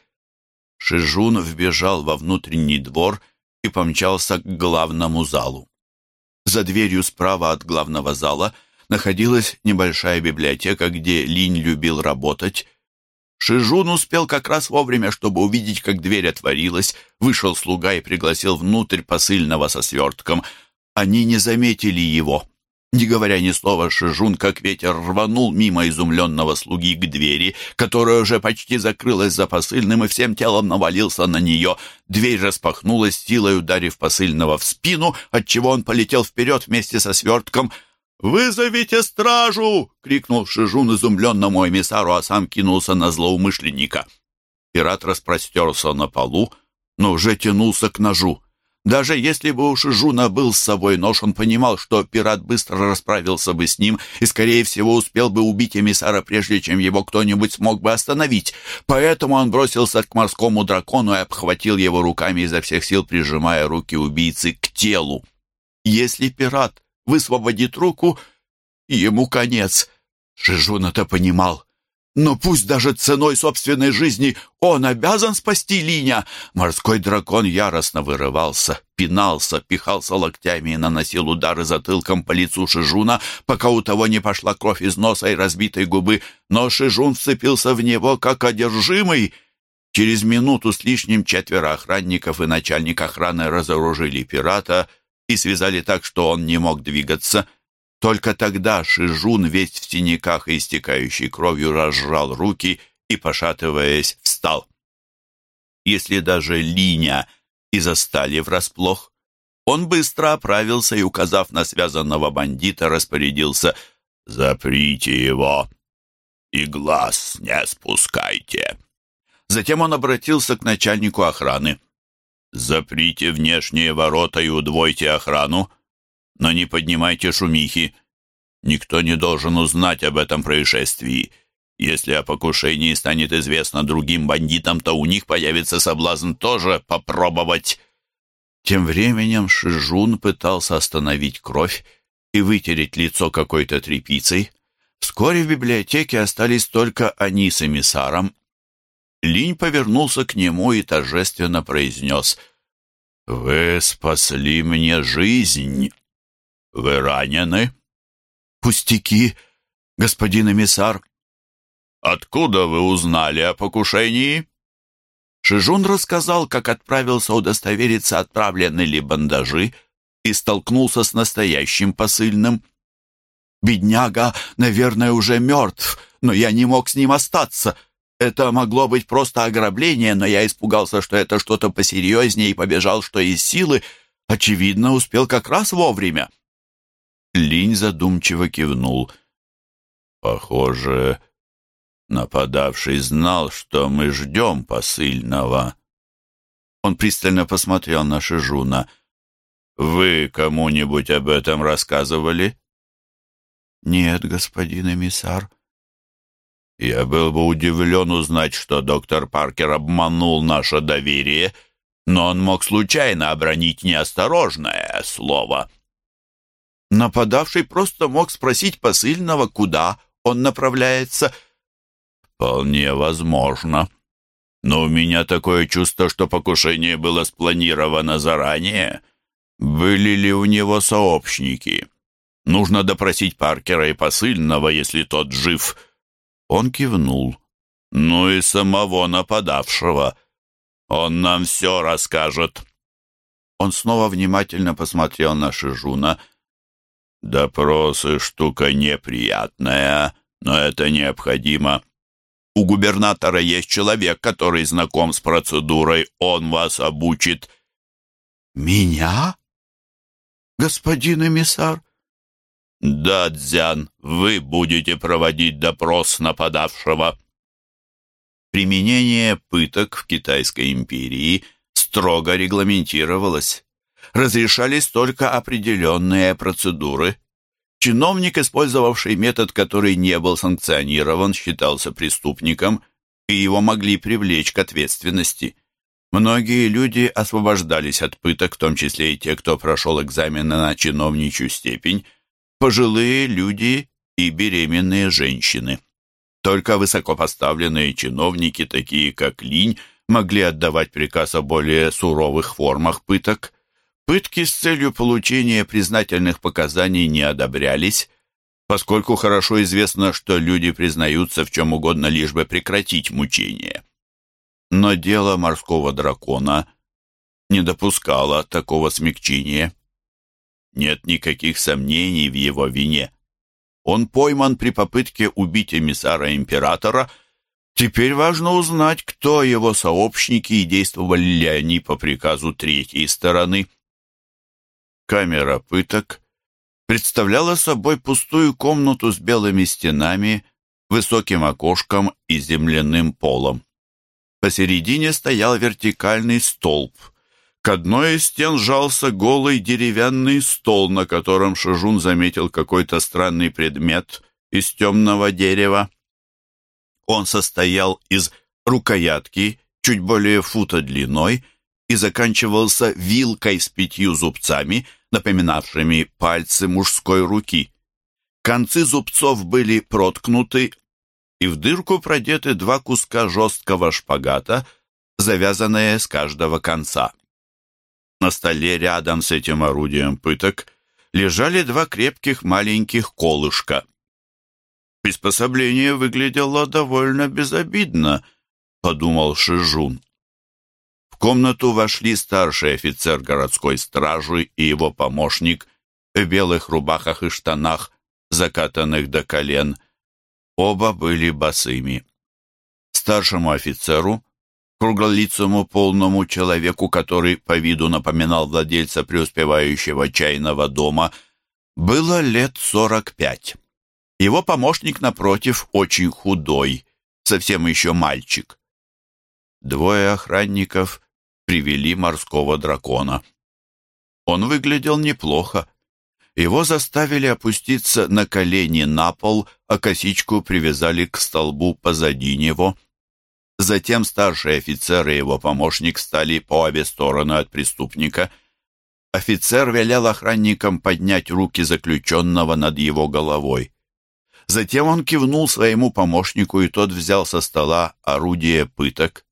Шижун вбежал во внутренний двор и помчался к главному залу. За дверью справа от главного зала — находилась небольшая библиотека, где Линь любил работать. Шижун успел как раз вовремя, чтобы увидеть, как дверь отворилась, вышел слуга и пригласил внутрь посыльного со свертком. Они не заметили его. Не говоря ни слова, Шижун, как ветер, рванул мимо изумленного слуги к двери, которая уже почти закрылась за посыльным и всем телом навалился на нее. Дверь распахнулась, силой ударив посыльного в спину, отчего он полетел вперед вместе со свертком — «Вызовите стражу!» — крикнул Шижун изумленному эмиссару, а сам кинулся на злоумышленника. Пират распростерся на полу, но уже тянулся к ножу. Даже если бы у Шижуна был с собой нож, он понимал, что пират быстро расправился бы с ним и, скорее всего, успел бы убить эмиссара, прежде чем его кто-нибудь смог бы остановить. Поэтому он бросился к морскому дракону и обхватил его руками изо всех сил, прижимая руки убийцы к телу. Если пират высвободит руку, ему конец. Шижун это понимал. Но пусть даже ценой собственной жизни он обязан спасти Линя. Морской дракон яростно вырывался, пинался, пихался локтями и наносил удары затылком по лицу Шижуна, пока у того не пошла кровь из носа и разбитой губы. Но Шижун вцепился в него, как одержимый. Через минуту с лишним четверо охранников и начальник охраны разоружили пирата — и связали так, что он не мог двигаться. Только тогда Шижун, весь в синяках и истекающей кровью, разжал руки и, пошатываясь, встал. Если даже Линя и застали врасплох, он быстро оправился и, указав на связанного бандита, распорядился «Заприте его и глаз не спускайте». Затем он обратился к начальнику охраны. Заприте внешние ворота и удвойте охрану, но не поднимайте шумихи. Никто не должен узнать об этом происшествии. Если о покушении станет известно другим бандитам, то у них появится соблазн тоже попробовать. Тем временем Шижун пытался остановить кровь и вытереть лицо какой-то тряпицей. Вскоре в библиотеке остались только они с эмиссаром. Линь повернулся к нему и торжественно произнес «Вы спасли мне жизнь. Вы ранены?» «Пустяки, господин эмиссар». «Откуда вы узнали о покушении?» Шижун рассказал, как отправился удостовериться, отправлены ли бандажи, и столкнулся с настоящим посыльным. «Бедняга, наверное, уже мертв, но я не мог с ним остаться. Это могло быть просто ограбление, но я испугался, что это что-то посерьезнее, и побежал, что из силы. Очевидно, успел как раз вовремя». Линь задумчиво кивнул. «Похоже, Нападавший знал, что мы ждем посыльного. Он пристально посмотрел на Шижуна. «Вы кому-нибудь об этом рассказывали?» «Нет, господин эмиссар». «Я был бы удивлен узнать, что доктор Паркер обманул наше доверие, но он мог случайно обронить неосторожное слово». Нападавший просто мог спросить посыльного, куда он направляется, — «Вполне возможно. Но у меня такое чувство, что покушение было спланировано заранее. Были ли у него сообщники? Нужно допросить Паркера и посыльного, если тот жив». Он кивнул. «Ну и самого нападавшего. Он нам все расскажет». Он снова внимательно посмотрел на Шижуна. «Допросы — штука неприятная, но это необходимо. У губернатора есть человек, который знаком с процедурой. Он вас обучит». «Меня? Господин эмиссар?» «Да, Дзян, вы будете проводить допрос нападавшего». Применение пыток в Китайской империи строго регламентировалось. Разрешались только определенные процедуры. Чиновник, использовавший метод, который не был санкционирован, считался преступником, и его могли привлечь к ответственности. Многие люди освобождались от пыток, в том числе и те, кто прошел экзамены на чиновничью степень, пожилые люди и беременные женщины. Только высокопоставленные чиновники, такие как Линь, могли отдавать приказ о более суровых формах пыток – Пытки с целью получения признательных показаний не одобрялись, поскольку хорошо известно, что люди признаются в чем угодно, лишь бы прекратить мучение. Но дело морского дракона не допускало такого смягчения. Нет никаких сомнений в его вине. Он пойман при попытке убить эмиссара императора. Теперь важно узнать, кто его сообщники и действовали ли они по приказу третьей стороны. Камера пыток представляла собой пустую комнату с белыми стенами, высоким окошком и земляным полом. Посередине стоял вертикальный столб. К одной из стен жался голый деревянный стол, на котором Шижун заметил какой-то странный предмет из темного дерева. Он состоял из рукоятки, чуть более фута длиной, и заканчивался вилкой с пятью зубцами — напоминавшими пальцы мужской руки. Концы зубцов были проткнуты, и в дырку продеты два куска жесткого шпагата, завязанные с каждого конца. На столе рядом с этим орудием пыток лежали два крепких маленьких колышка. Приспособление выглядело довольно безобидно, подумал Шижун комнату вошли старший офицер городской стражи и его помощник в белых рубахах и штанах, закатанных до колен. Оба были босыми. Старшему офицеру, круглолицому полному человеку, который по виду напоминал владельца преуспевающего чайного дома, было лет сорок пять. Его помощник, напротив, очень худой, совсем еще мальчик. Двое охранников привели морского дракона. Он выглядел неплохо. Его заставили опуститься на колени на пол, а косичку привязали к столбу позади него. Затем старший офицер и его помощник стали по обе стороны от преступника. Офицер велел охранникам поднять руки заключенного над его головой. Затем он кивнул своему помощнику, и тот взял со стола орудие пыток.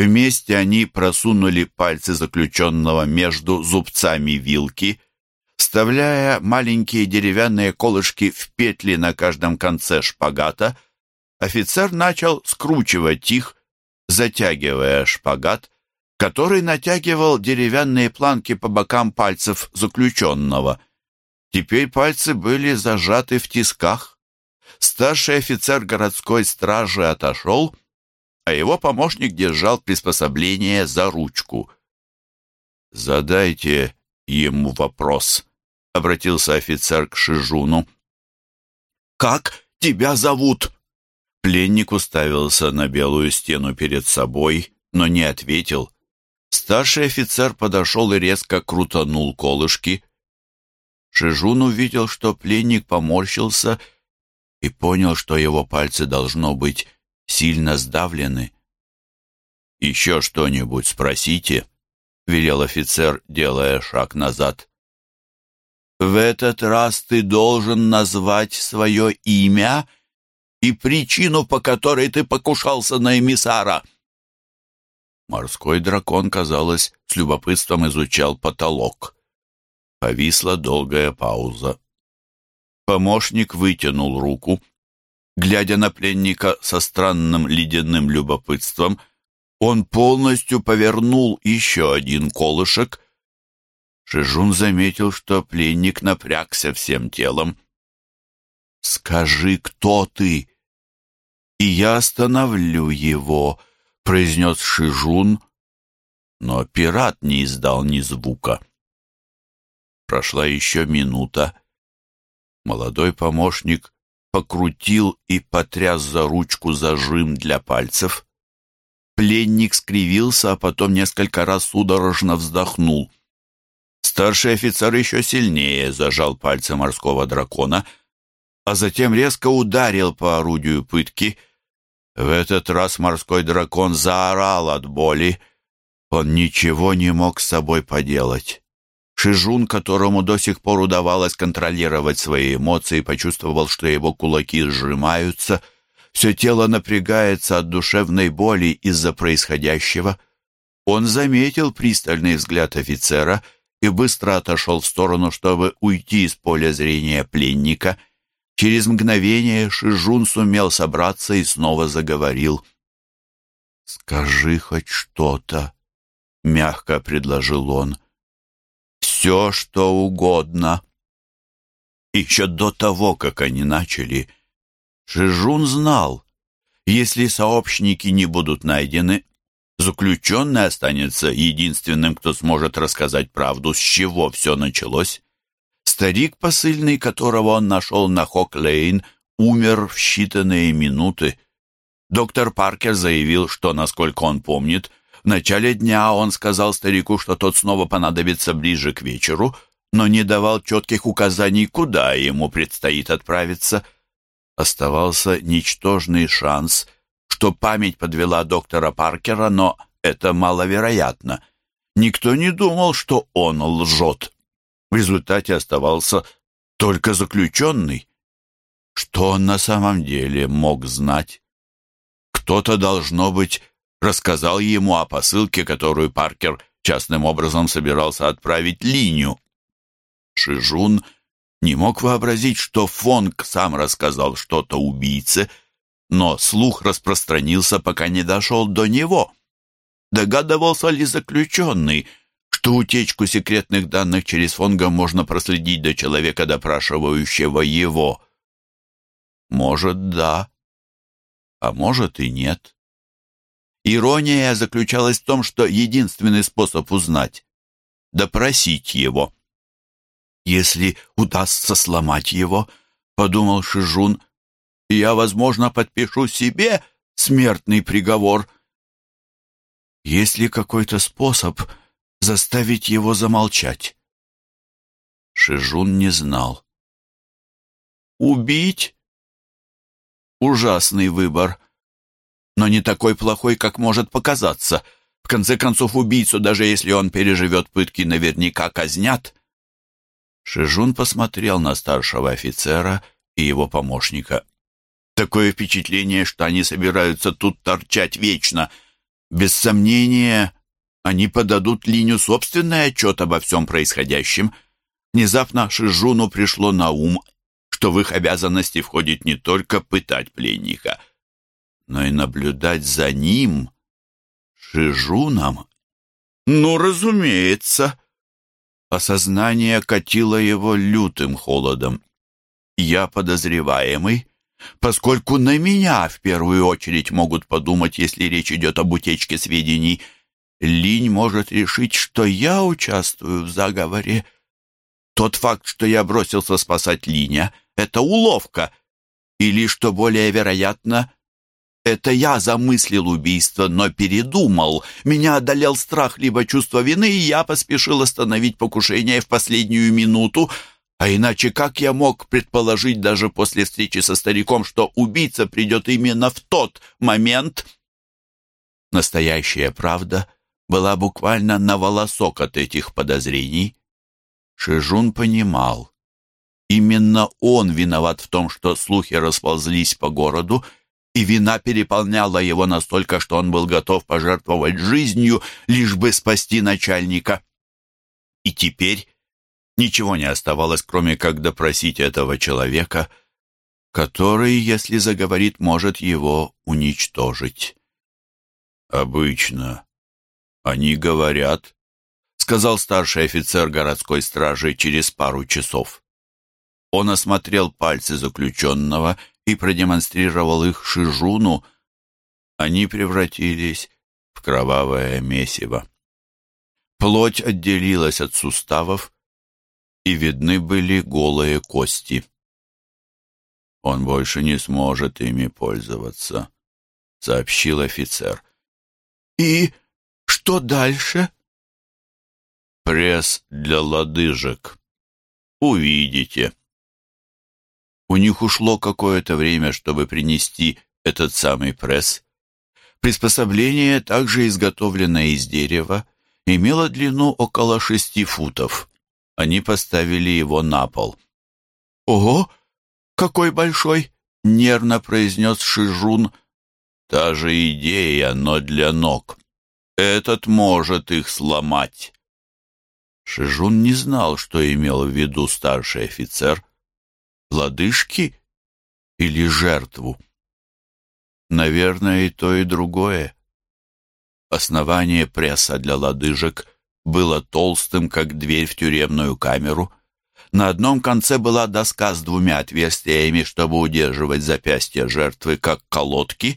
Вместе они просунули пальцы заключенного между зубцами вилки, вставляя маленькие деревянные колышки в петли на каждом конце шпагата. Офицер начал скручивать их, затягивая шпагат, который натягивал деревянные планки по бокам пальцев заключенного. Теперь пальцы были зажаты в тисках. Старший офицер городской стражи отошел, а его помощник держал приспособление за ручку. «Задайте ему вопрос», — обратился офицер к Шижуну. «Как тебя зовут?» Пленник уставился на белую стену перед собой, но не ответил. Старший офицер подошел и резко крутанул колышки. Шижун увидел, что пленник поморщился и понял, что его пальцы должно быть сильно сдавлены. «Еще что-нибудь спросите», — велел офицер, делая шаг назад. «В этот раз ты должен назвать свое имя и причину, по которой ты покушался на эмиссара». Морской дракон, казалось, с любопытством изучал потолок. Повисла долгая пауза. Помощник вытянул руку. Глядя на пленника со странным ледяным любопытством, он полностью повернул еще один колышек. Шижун заметил, что пленник напрягся всем телом. «Скажи, кто ты?» «И я остановлю его», — произнес Шижун, но пират не издал ни звука. Прошла еще минута. Молодой помощник покрутил и потряс за ручку зажим для пальцев. Пленник скривился, а потом несколько раз судорожно вздохнул. Старший офицер еще сильнее зажал пальцы морского дракона, а затем резко ударил по орудию пытки. В этот раз морской дракон заорал от боли. Он ничего не мог с собой поделать. Шижун, которому до сих пор удавалось контролировать свои эмоции, почувствовал, что его кулаки сжимаются, все тело напрягается от душевной боли из-за происходящего. Он заметил пристальный взгляд офицера и быстро отошел в сторону, чтобы уйти из поля зрения пленника. Через мгновение Шижун сумел собраться и снова заговорил. «Скажи хоть что-то», — мягко предложил он все, что угодно. Еще до того, как они начали, Шижун знал, если сообщники не будут найдены, заключенный останется единственным, кто сможет рассказать правду, с чего все началось. Старик посыльный, которого он нашел на Хок-Лейн, умер в считанные минуты. Доктор Паркер заявил, что, насколько он помнит, в начале дня он сказал старику, что тот снова понадобится ближе к вечеру, но не давал четких указаний, куда ему предстоит отправиться. Оставался ничтожный шанс, что память подвела доктора Паркера, но это маловероятно. Никто не думал, что он лжет. В результате оставался только заключенный. Что он на самом деле мог знать? Кто-то, должно быть, рассказал ему о посылке, которую Паркер частным образом собирался отправить Линю. Шижун не мог вообразить, что Фонг сам рассказал что-то убийце, но слух распространился, пока не дошел до него. Догадывался ли заключенный, что утечку секретных данных через Фонга можно проследить до человека, допрашивающего его? Может, да, а может и нет. Ирония заключалась в том, что единственный способ узнать — допросить его. «Если удастся сломать его, — подумал Шижун, — я, возможно, подпишу себе смертный приговор». Есть ли какой-то способ заставить его замолчать? Шижун не знал. Убить? Ужасный выбор. Но не такой плохой, как может показаться. В конце концов, убийцу, даже если он переживет пытки, наверняка казнят. Шижун посмотрел на старшего офицера и его помощника. Такое впечатление, что они собираются тут торчать вечно. Без сомнения, они подадут Линю собственный отчет обо всем происходящем. Внезапно Шижуну пришло на ум, что в их обязанности входит не только пытать пленника, но и наблюдать за ним, Шижуном. Ну, разумеется. Осознание катило его лютым холодом. Я подозреваемый, поскольку на меня в первую очередь могут подумать, если речь идет об утечке сведений. Линь может решить, что я участвую в заговоре. Тот факт, что я бросился спасать Линя, — это уловка. Или, что более вероятно, это я замыслил убийство, но передумал. Меня одолел страх либо чувство вины, и я поспешил остановить покушение в последнюю минуту, а иначе как я мог предположить даже после встречи со стариком, что убийца придет именно в тот момент? Настоящая правда была буквально на волосок от этих подозрений. Шижун понимал. Именно он виноват в том, что слухи расползлись по городу, и вина переполняла его настолько, что он был готов пожертвовать жизнью, лишь бы спасти начальника. И теперь Ничего не оставалось, кроме как допросить этого человека, который, если заговорит, может его уничтожить. «Обычно они говорят», — сказал старший офицер городской стражи через пару часов. Он осмотрел пальцы заключенного и продемонстрировал их Шижуну. Они превратились в кровавое месиво. Плоть отделилась от суставов, и видны были голые кости. «Он больше не сможет ими пользоваться», — сообщил офицер. «И что дальше?» «Пресс для лодыжек. Увидите». У них ушло какое-то время, чтобы принести этот самый пресс. Приспособление, также изготовленное из дерева, имело длину около шести футов. Они поставили его на пол. «Ого! Какой большой!» — нервно произнес Шижун. «Та же идея, но для ног. Этот может их сломать». Шижун не знал, что имел в виду старший офицер. Лодыжки или жертву? Наверное, и то, и другое. Основание пресса для лодыжек было толстым, как дверь в тюремную камеру. На одном конце была доска с двумя отверстиями, чтобы удерживать запястья жертвы, как колодки.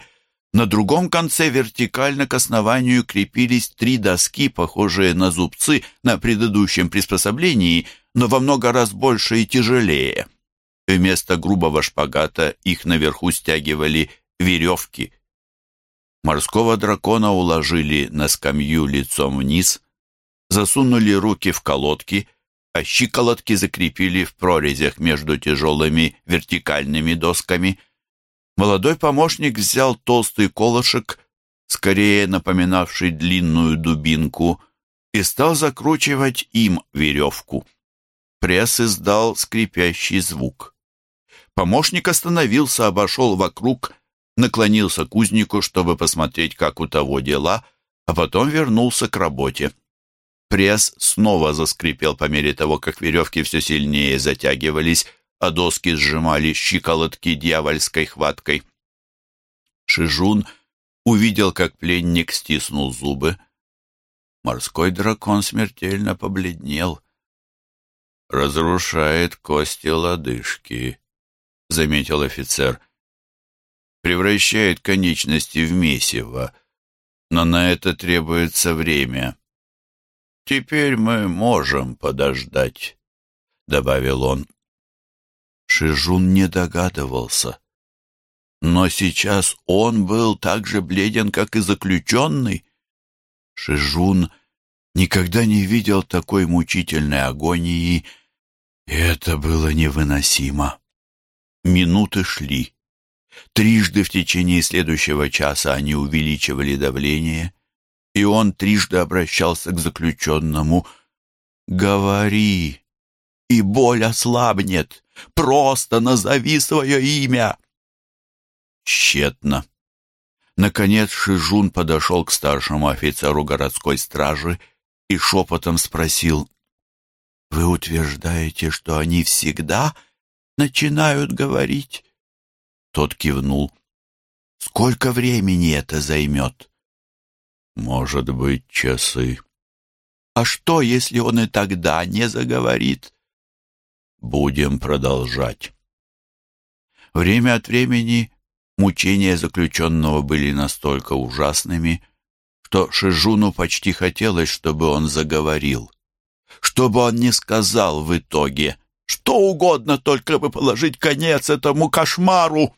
На другом конце вертикально к основанию крепились три доски, похожие на зубцы на предыдущем приспособлении, но во много раз больше и тяжелее. Вместо грубого шпагата их наверху стягивали веревки. Морского дракона уложили на скамью лицом вниз, засунули руки в колодки, а щиколотки закрепили в прорезях между тяжелыми вертикальными досками. Молодой помощник взял толстый колышек, скорее напоминавший длинную дубинку, и стал закручивать им веревку. Пресс издал скрипящий звук. Помощник остановился, обошел вокруг, наклонился к узнику, чтобы посмотреть, как у того дела, а потом вернулся к работе. Пресс снова заскрипел по мере того, как веревки все сильнее затягивались, а доски сжимали щиколотки дьявольской хваткой. Шижун увидел, как пленник стиснул зубы. Морской дракон смертельно побледнел. «Разрушает кости лодыжки», — заметил офицер. «Превращает конечности в месиво, но на это требуется время». «Теперь мы можем подождать», — добавил он. Шижун не догадывался. Но сейчас он был так же бледен, как и заключенный. Шижун никогда не видел такой мучительной агонии, и это было невыносимо. Минуты шли. Трижды в течение следующего часа они увеличивали давление, и он трижды обращался к заключенному «Говори, и боль ослабнет, просто назови свое имя!» Тщетно. Наконец Шижун подошел к старшему офицеру городской стражи и шепотом спросил, «Вы утверждаете, что они всегда начинают говорить?» Тот кивнул. «Сколько времени это займет?» «Может быть, часы». «А что, если он и тогда не заговорит?» «Будем продолжать». Время от времени мучения заключенного были настолько ужасными, что Шижуну почти хотелось, чтобы он заговорил. Чтобы он не сказал в итоге «Что угодно, только бы положить конец этому кошмару!»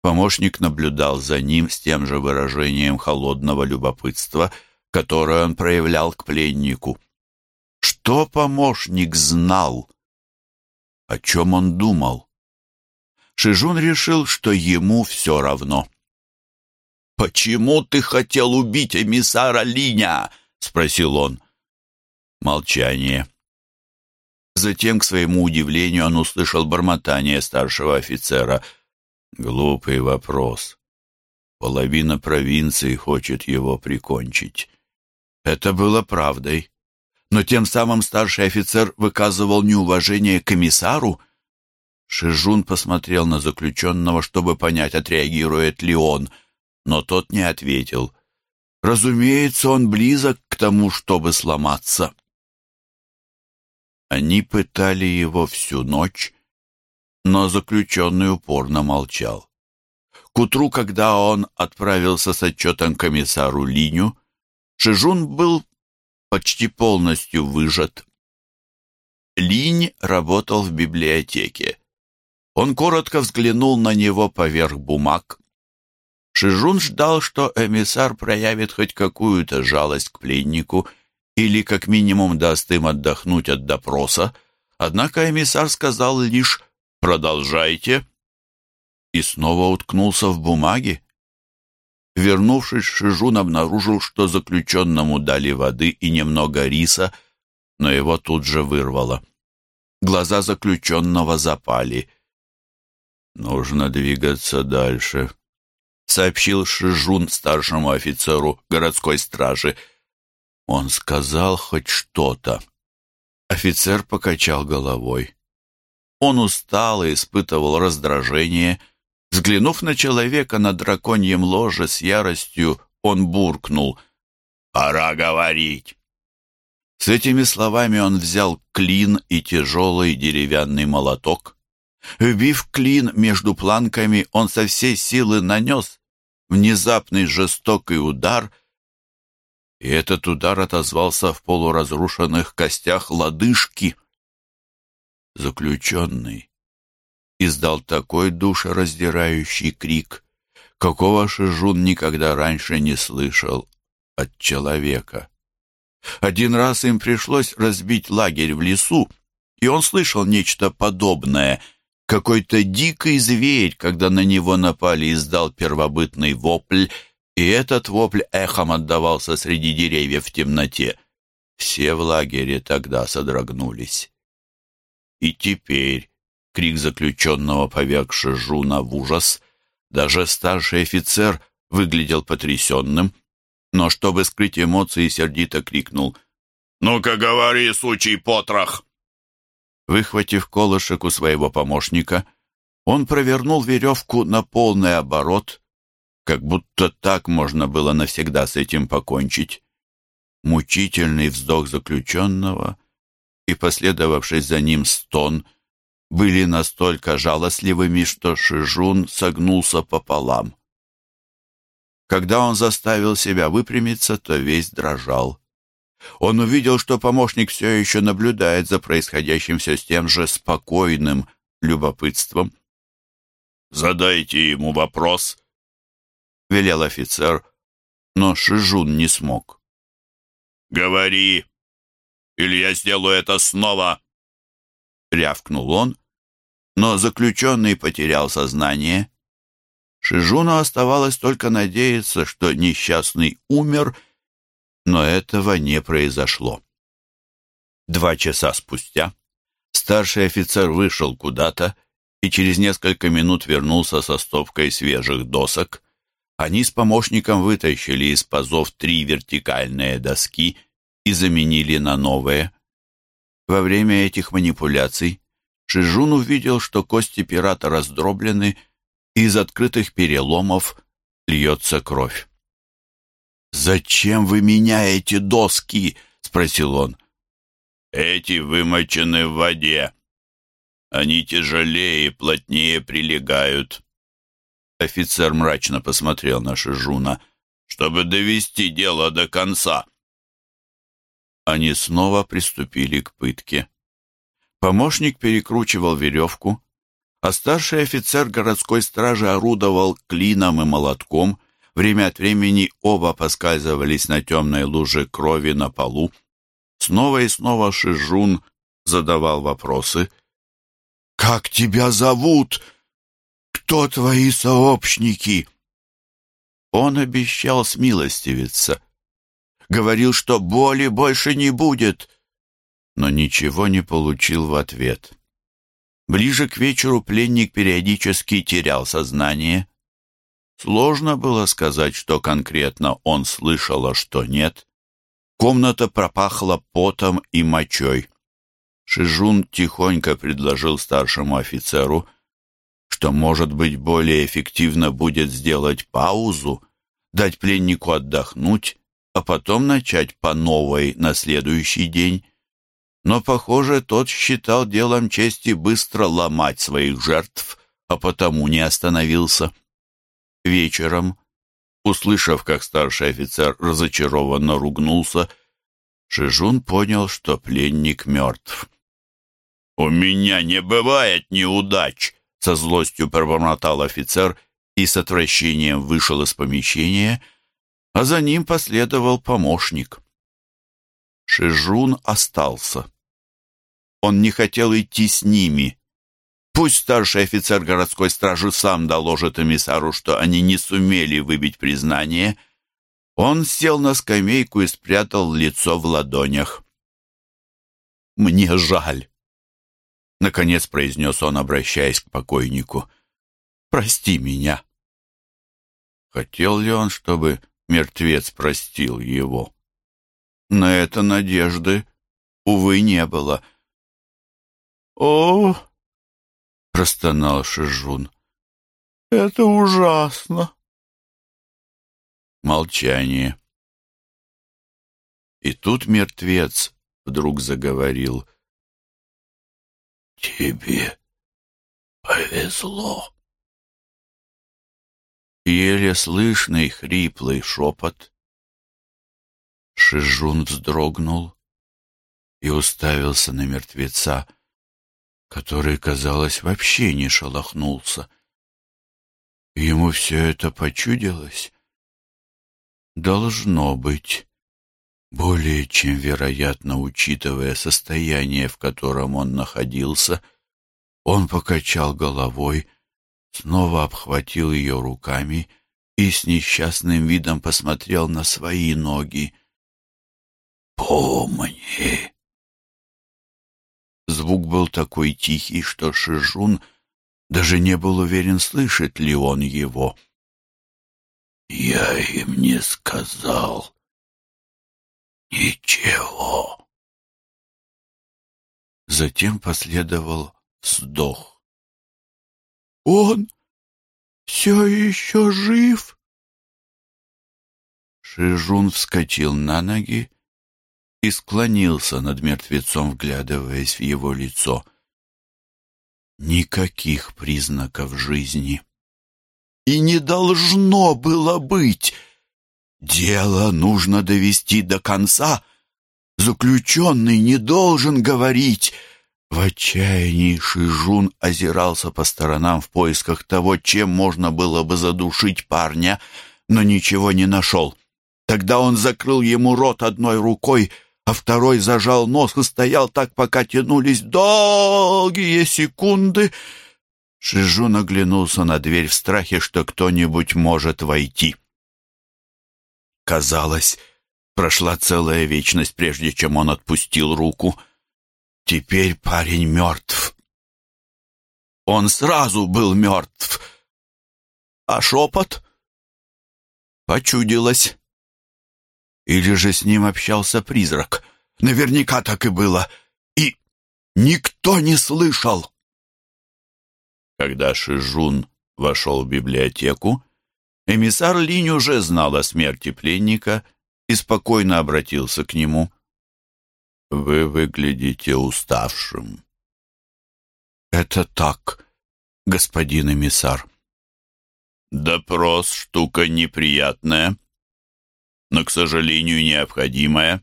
Помощник наблюдал за ним с тем же выражением холодного любопытства, которое он проявлял к пленнику. Что помощник знал? О чем он думал? Шижун решил, что ему все равно. «Почему ты хотел убить эмиссара Линя?» — спросил он. Молчание. Затем, к своему удивлению, он услышал бормотание старшего офицера — Глупый вопрос. Половина провинции хочет его прикончить. Это было правдой. Но тем самым старший офицер выказывал неуважение комиссару. Шижун посмотрел на заключенного, чтобы понять, отреагирует ли он, но тот не ответил. Разумеется, он близок к тому, чтобы сломаться. Они пытали его всю ночь, но заключенный упорно молчал. К утру, когда он отправился с отчетом комиссару Линю, Шижун был почти полностью выжат. Линь работал в библиотеке. Он коротко взглянул на него поверх бумаг. Шижун ждал, что эмиссар проявит хоть какую-то жалость к пленнику или как минимум даст им отдохнуть от допроса, однако эмиссар сказал лишь «Продолжайте». И снова уткнулся в бумаги. Вернувшись, Шижун обнаружил, что заключенному дали воды и немного риса, но его тут же вырвало. Глаза заключенного запали. «Нужно двигаться дальше», — сообщил Шижун старшему офицеру городской стражи. Он сказал хоть что-то. Офицер покачал головой. Он устал и испытывал раздражение. Взглянув на человека на драконьем ложе с яростью, он буркнул «Пора говорить!». С этими словами он взял клин и тяжелый деревянный молоток. Вбив клин между планками, он со всей силы нанес внезапный жестокий удар, и этот удар отозвался в полуразрушенных костях лодыжки — заключенный, издал такой душераздирающий крик, какого Шижун никогда раньше не слышал от человека. Один раз им пришлось разбить лагерь в лесу, и он слышал нечто подобное. Какой-то дикий зверь, когда на него напали, издал первобытный вопль, и этот вопль эхом отдавался среди деревьев в темноте. Все в лагере тогда содрогнулись. И теперь крик заключенного поверг Шижуна в ужас. Даже старший офицер выглядел потрясенным, но, чтобы скрыть эмоции, сердито крикнул «Ну-ка говори, сучий потрох!» Выхватив колышек у своего помощника, он провернул веревку на полный оборот, как будто так можно было навсегда с этим покончить. Мучительный вздох заключенного — и последовавший за ним стон были настолько жалостливыми, что Шижун согнулся пополам. Когда он заставил себя выпрямиться, то весь дрожал. Он увидел, что помощник все еще наблюдает за происходящим все с тем же спокойным любопытством. «Задайте ему вопрос», — велел офицер, но Шижун не смог. Говори, или я сделаю это снова!» Рявкнул он, но заключенный потерял сознание. Шижуну оставалось только надеяться, что несчастный умер, но этого не произошло. Два часа спустя старший офицер вышел куда-то и через несколько минут вернулся со стопкой свежих досок. Они с помощником вытащили из пазов три вертикальные доски и заменили на новые. Во время этих манипуляций Шижун увидел, что кости пирата раздроблены, и из открытых переломов льется кровь. «Зачем вы меняете доски?» — спросил он. «Эти вымочены в воде. Они тяжелее и плотнее прилегают». Офицер мрачно посмотрел на Шижуна. «Чтобы довести дело до конца». Они снова приступили к пытке. Помощник перекручивал веревку, а старший офицер городской стражи орудовал клином и молотком. Время от времени оба поскальзывались на темной луже крови на полу. Снова и снова Шижун задавал вопросы. «Как тебя зовут? Кто твои сообщники?» Он обещал смилостивиться. Говорил, что боли больше не будет, но ничего не получил в ответ. Ближе к вечеру пленник периодически терял сознание. Сложно было сказать, что конкретно он слышал, а что нет. Комната пропахла потом и мочой. Шижун тихонько предложил старшему офицеру, что, может быть, более эффективно будет сделать паузу, дать пленнику отдохнуть, а потом начать по новой на следующий день но, похоже, тот считал делом чести быстро ломать своих жертв, а потому не остановился. Вечером, услышав, как старший офицер разочарованно ругнулся, Шижун понял, что пленник мертв. «У меня не бывает неудач!» — со злостью пробормотал офицер и с отвращением вышел из помещения, а за ним последовал помощник. Шижун остался. Он не хотел идти с ними. Пусть старший офицер городской стражи сам доложит эмиссару, что они не сумели выбить признание. Он сел на скамейку и спрятал лицо в ладонях. «Мне жаль», — наконец произнес он, обращаясь к покойнику. «Прости меня». Хотел ли он, чтобы мертвец простил его? На это надежды, увы, не было. «О!» — простонал Шижун. «Это ужасно!» Молчание. И тут мертвец вдруг заговорил. «Тебе повезло!» Еле слышный хриплый шепот Шижун вздрогнул и уставился на мертвеца, который, казалось, вообще не шелохнулся. Ему все это почудилось? Должно быть. Более чем вероятно, учитывая состояние, в котором он находился, он покачал головой, снова обхватил ее руками и с несчастным видом посмотрел на свои ноги — «Помни!» Звук был такой тихий, что Шижун даже не был уверен, слышит ли он его. «Я им не сказал ничего». Затем последовал вздох. «Он все еще жив?» Шижун вскочил на ноги и склонился над мертвецом, вглядываясь в его лицо. Никаких признаков жизни. И не должно было быть. Дело нужно довести до конца. Заключенный не должен говорить. В отчаянии Шижун озирался по сторонам в поисках того, чем можно было бы задушить парня, но ничего не нашел. Тогда он закрыл ему рот одной рукой, а второй зажал нос и стоял так, пока тянулись долгие секунды. Шижу наглянулся на дверь в страхе, что кто-нибудь может войти. Казалось, прошла целая вечность, прежде чем он отпустил руку. Теперь парень мертв. Он сразу был мертв. А шепот? Почудилось. Или же с ним общался призрак? Наверняка так и было. И никто не слышал. Когда Шижун вошел в библиотеку, эмиссар Линь уже знал о смерти пленника и спокойно обратился к нему. «Вы выглядите уставшим». «Это так, господин эмиссар». «Допрос — штука неприятная, но, к сожалению, необходимая.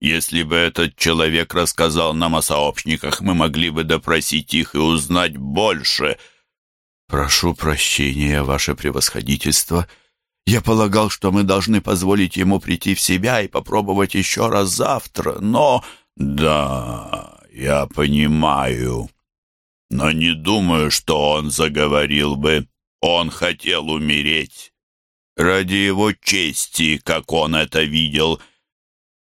Если бы этот человек рассказал нам о сообщниках, мы могли бы допросить их и узнать больше». «Прошу прощения, ваше превосходительство. Я полагал, что мы должны позволить ему прийти в себя и попробовать еще раз завтра, но...» «Да, я понимаю, но не думаю, что он заговорил бы. Он хотел умереть. Ради его чести, как он это видел».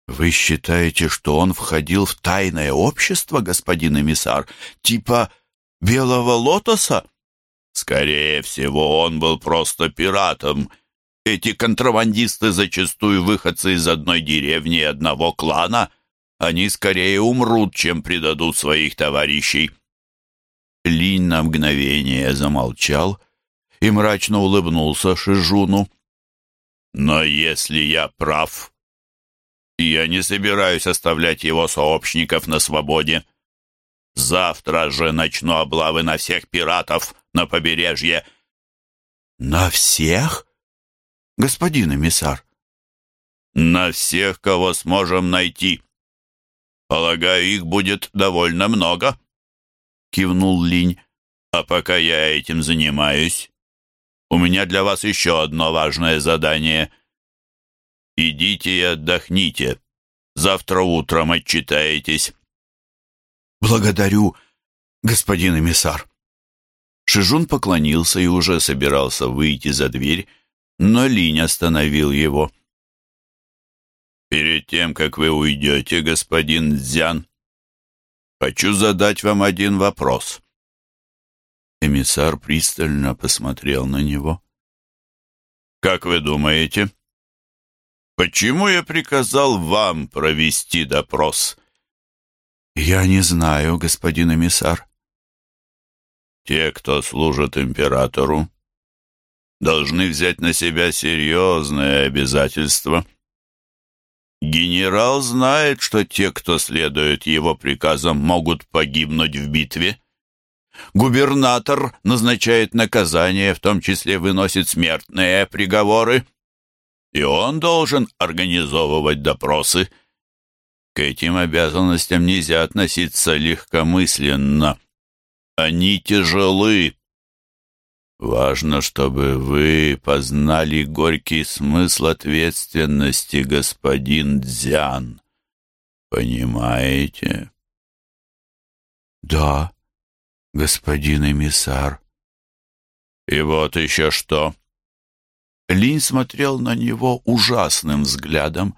«Вы считаете, что он входил в тайное общество, господин эмиссар, типа белого лотоса?» Скорее всего, он был просто пиратом. Эти контрабандисты зачастую выходцы из одной деревни и одного клана. Они скорее умрут, чем предадут своих товарищей. Линь на мгновение замолчал и мрачно улыбнулся Шижуну. «Но если я прав, я не собираюсь оставлять его сообщников на свободе. Завтра же начну облавы на всех пиратов на побережье». «На всех, господин эмиссар?» «На всех, кого сможем найти. Полагаю, их будет довольно много», — кивнул Линь. «А пока я этим занимаюсь, у меня для вас еще одно важное задание. Идите и отдохните. Завтра утром отчитаетесь». «Благодарю, господин эмиссар». Шижун поклонился и уже собирался выйти за дверь, но Линь остановил его. «Перед тем, как вы уйдете, господин Дзян, хочу задать вам один вопрос». Эмиссар пристально посмотрел на него. «Как вы думаете, почему я приказал вам провести допрос?» «Я не знаю, господин эмиссар». «Те, кто служит императору, должны взять на себя серьезное обязательство. Генерал знает, что те, кто следует его приказам, могут погибнуть в битве. Губернатор назначает наказание, в том числе выносит смертные приговоры, и он должен организовывать допросы». К этим обязанностям нельзя относиться легкомысленно. Они тяжелы. Важно, чтобы вы познали горький смысл ответственности, господин Дзян. Понимаете? Да, господин эмиссар. И вот еще что. Линь смотрел на него ужасным взглядом,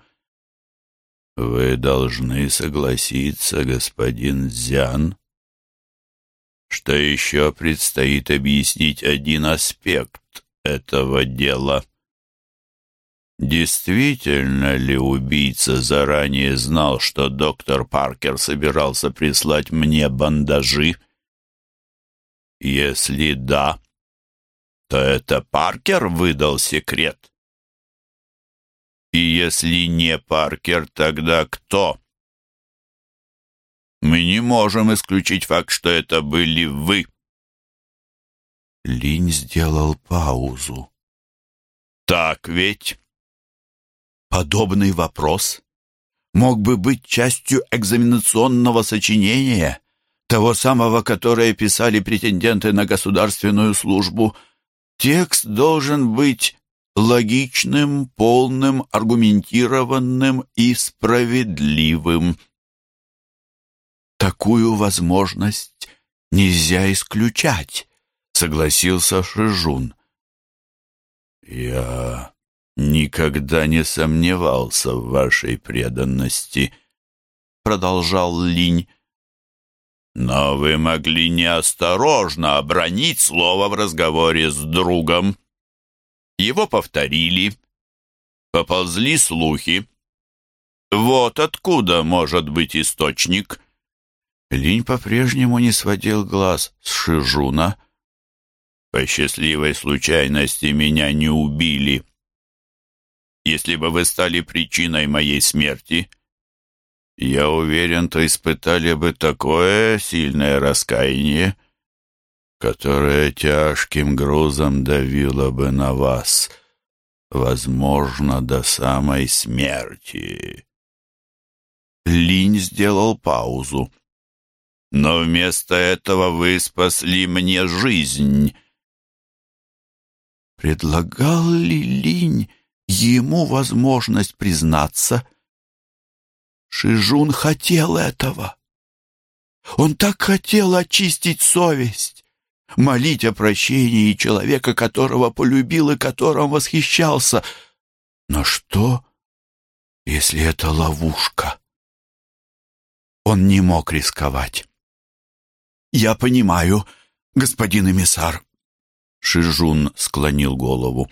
«Вы должны согласиться, господин Зян, что еще предстоит объяснить один аспект этого дела. Действительно ли убийца заранее знал, что доктор Паркер собирался прислать мне бандажи? Если да, то это Паркер выдал секрет. И если не Паркер, тогда кто? Мы не можем исключить факт, что это были вы. Линь сделал паузу. Так ведь? Подобный вопрос мог бы быть частью экзаменационного сочинения, того самого, которое писали претенденты на государственную службу. Текст должен быть логичным, полным, аргументированным и справедливым. Такую возможность нельзя исключать, согласился Шижун. Я никогда не сомневался в вашей преданности, продолжал Линь. Но вы могли неосторожно обронить слово в разговоре с другом. Его повторили. Поползли слухи. Вот откуда может быть источник. Линь по-прежнему не сводил глаз с Шижуна. По счастливой случайности меня не убили. Если бы вы стали причиной моей смерти, я уверен, то испытали бы такое сильное раскаяние, которое тяжким грузом давило бы на вас, возможно, до самой смерти. Линь сделал паузу. Но вместо этого вы спасли мне жизнь. Предлагал ли Линь ему возможность признаться — Шижун хотел этого. Он так хотел очистить совесть, молить о прощении человека, которого полюбил и которым восхищался. Но что, если это ловушка? Он не мог рисковать. «Я понимаю, господин эмиссар», — Шижун склонил голову.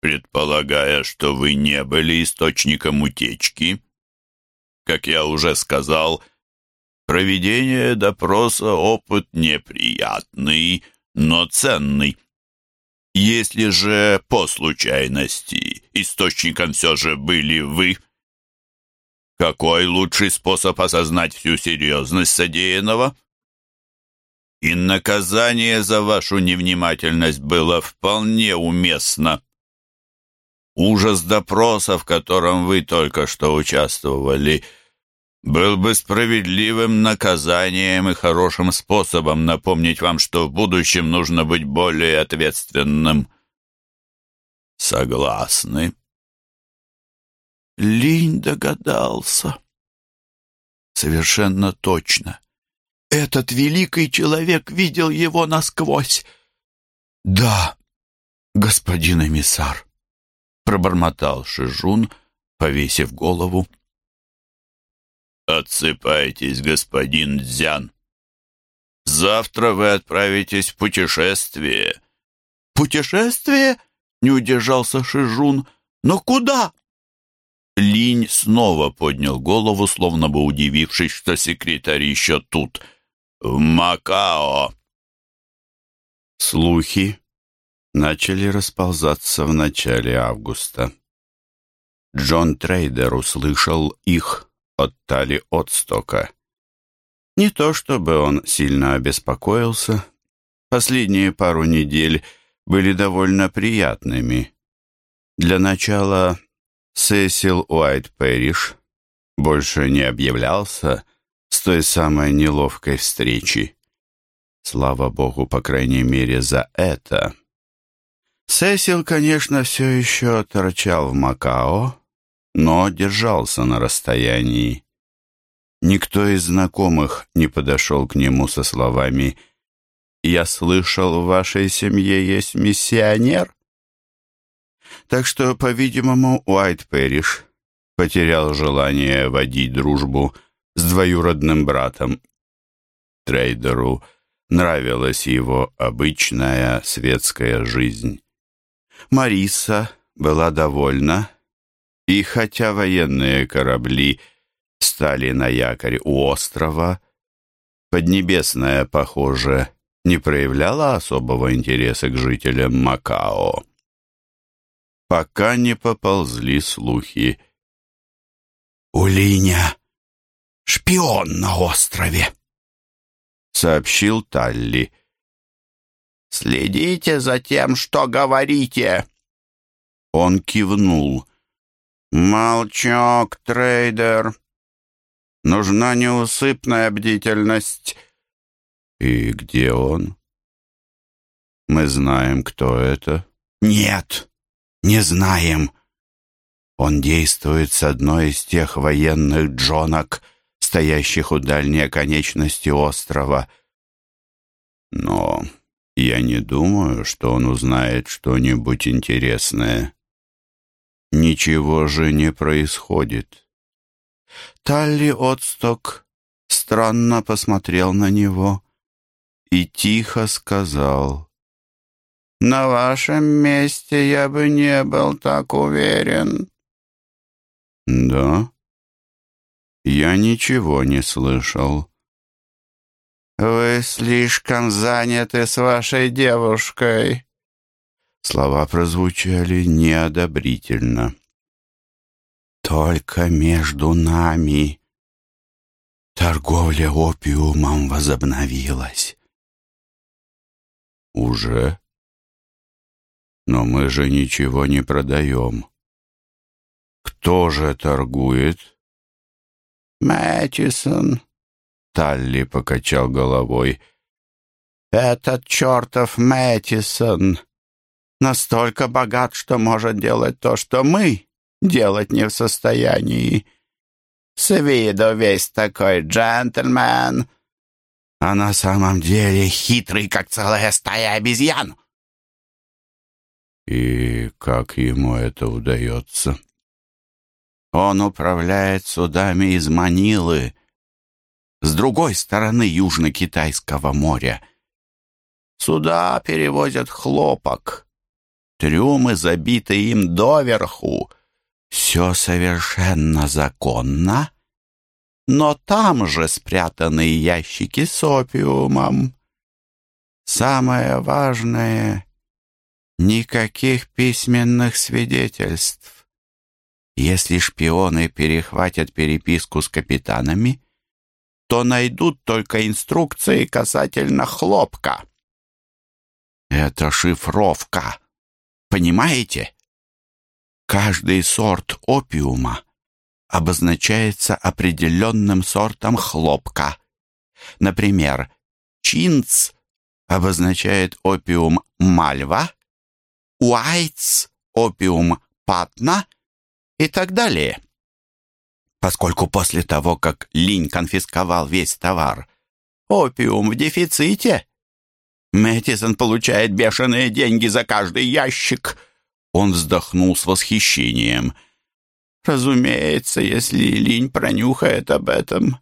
«Предполагая, что вы не были источником утечки», как я уже сказал, проведение допроса — опыт неприятный, но ценный. Если же по случайности источником все же были вы, какой лучший способ осознать всю серьезность содеянного? И наказание за вашу невнимательность было вполне уместно. Ужас допроса, в котором вы только что участвовали — был бы справедливым наказанием и хорошим способом напомнить вам, что в будущем нужно быть более ответственным. Согласны? Линь догадался. Совершенно точно. Этот великий человек видел его насквозь. Да, господин эмиссар, пробормотал Шижун, повесив голову. «Отсыпайтесь, господин Дзян. Завтра вы отправитесь в путешествие». «Путешествие?» — не удержался Шижун. «Но куда?» Линь снова поднял голову, словно бы удивившись, что секретарь еще тут. «В Макао!» Слухи начали расползаться в начале августа. Джон Трейдер услышал их от Тали Отстока. Не то чтобы он сильно обеспокоился. Последние пару недель были довольно приятными. Для начала Сесил Уайт Пэриш больше не объявлялся с той самой неловкой встречи. Слава богу, по крайней мере, за это. Сесил, конечно, все еще торчал в Макао, но держался на расстоянии. Никто из знакомых не подошел к нему со словами «Я слышал, в вашей семье есть миссионер». Так что, по-видимому, Уайт Пэриш потерял желание водить дружбу с двоюродным братом. Трейдеру нравилась его обычная светская жизнь. Мариса была довольна и хотя военные корабли стали на якорь у острова, Поднебесная, похоже, не проявляла особого интереса к жителям Макао. Пока не поползли слухи. «У Линя шпион на острове», — сообщил Талли. «Следите за тем, что говорите». Он кивнул. «Молчок, трейдер. Нужна неусыпная бдительность». «И где он?» «Мы знаем, кто это», Нет, не знаем. Он действует с одной из тех военных джонок, стоящих у дальней оконечности острова. Но я не думаю, что он узнает что-нибудь интересное. Ничего же не происходит. Талли Отсток странно посмотрел на него и тихо сказал, «На вашем месте я бы не был так уверен». «Да? Я ничего не слышал». «Вы слишком заняты с вашей девушкой». Слова прозвучали неодобрительно. «Только между нами торговля опиумом возобновилась». «Уже? Но мы же ничего не продаем». «Кто же торгует?» «Мэттисон», Талли покачал головой. «Этот чертов Мэттисон настолько богат, что может делать то, что мы делать не в состоянии. С виду весь такой джентльмен, а на самом деле хитрый, как целая стая обезьян». «И как ему это удается?» «Он управляет судами из Манилы», с другой стороны Южно-Китайского моря. Сюда перевозят хлопок. Трюмы забиты им доверху. Все совершенно законно, но там же спрятаны ящики с опиумом. Самое важное — никаких письменных свидетельств. Если шпионы перехватят переписку с капитанами — то найдут только инструкции касательно хлопка. Это шифровка. Понимаете? Каждый сорт опиума обозначается определенным сортом хлопка. Например, чинц обозначает опиум мальва, уайтс — опиум патна и так далее поскольку после того, как Линь конфисковал весь товар, опиум в дефиците. Мэттисон получает бешеные деньги за каждый ящик. Он вздохнул с восхищением. Разумеется, если Линь пронюхает об этом,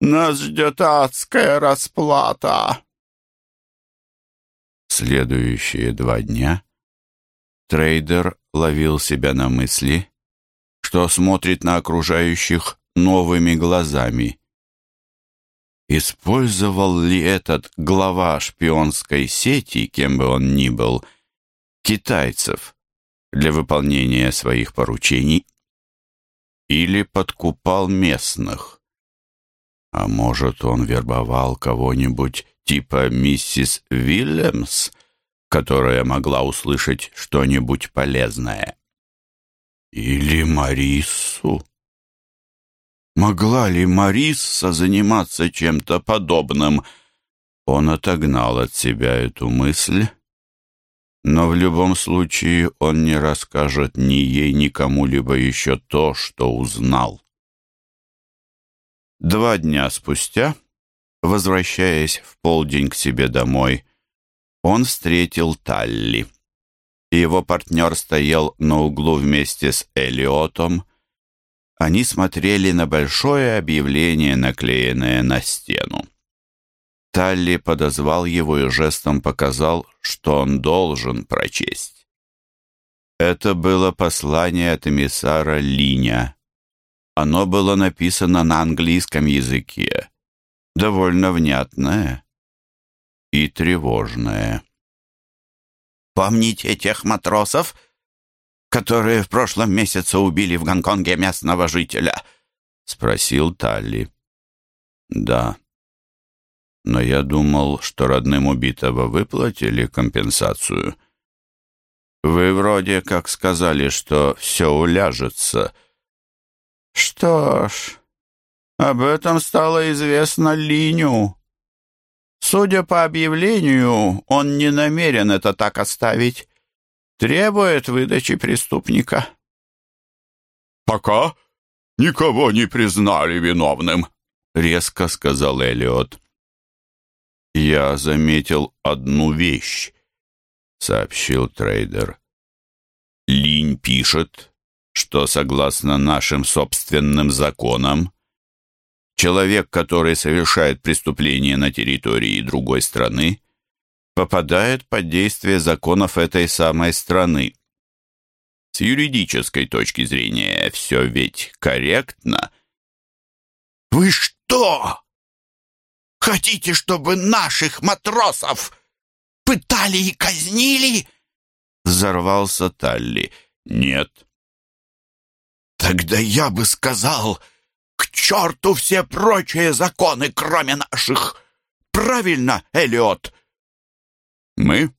нас ждет адская расплата. Следующие два дня трейдер ловил себя на мысли, что смотрит на окружающих новыми глазами. Использовал ли этот глава шпионской сети, кем бы он ни был, китайцев для выполнения своих поручений или подкупал местных? А может, он вербовал кого-нибудь типа миссис Вильямс, которая могла услышать что-нибудь полезное? Или Марису? Могла ли Мариса заниматься чем-то подобным? Он отогнал от себя эту мысль, но в любом случае он не расскажет ни ей, ни кому-либо еще то, что узнал. Два дня спустя, возвращаясь в полдень к себе домой, он встретил Талли его партнер стоял на углу вместе с Элиотом. Они смотрели на большое объявление, наклеенное на стену. Талли подозвал его и жестом показал, что он должен прочесть. Это было послание от эмиссара Линя. Оно было написано на английском языке, довольно внятное и тревожное. Помните тех матросов, которые в прошлом месяце убили в Гонконге местного жителя?» — спросил Талли. «Да. Но я думал, что родным убитого выплатили компенсацию. Вы вроде как сказали, что все уляжется». «Что ж, об этом стало известно Линю», Судя по объявлению, он не намерен это так оставить. требует выдачи преступника. «Пока никого не признали виновным», — резко сказал Эллиот. «Я заметил одну вещь», — сообщил трейдер. «Линь пишет, что, согласно нашим собственным законам, человек, который совершает преступление на территории другой страны, попадает под действие законов этой самой страны. С юридической точки зрения все ведь корректно. «Вы что? Хотите, чтобы наших матросов пытали и казнили?» Взорвался Талли. «Нет». «Тогда я бы сказал, черту все прочие законы, кроме наших. Правильно, Эллиот?» «Мы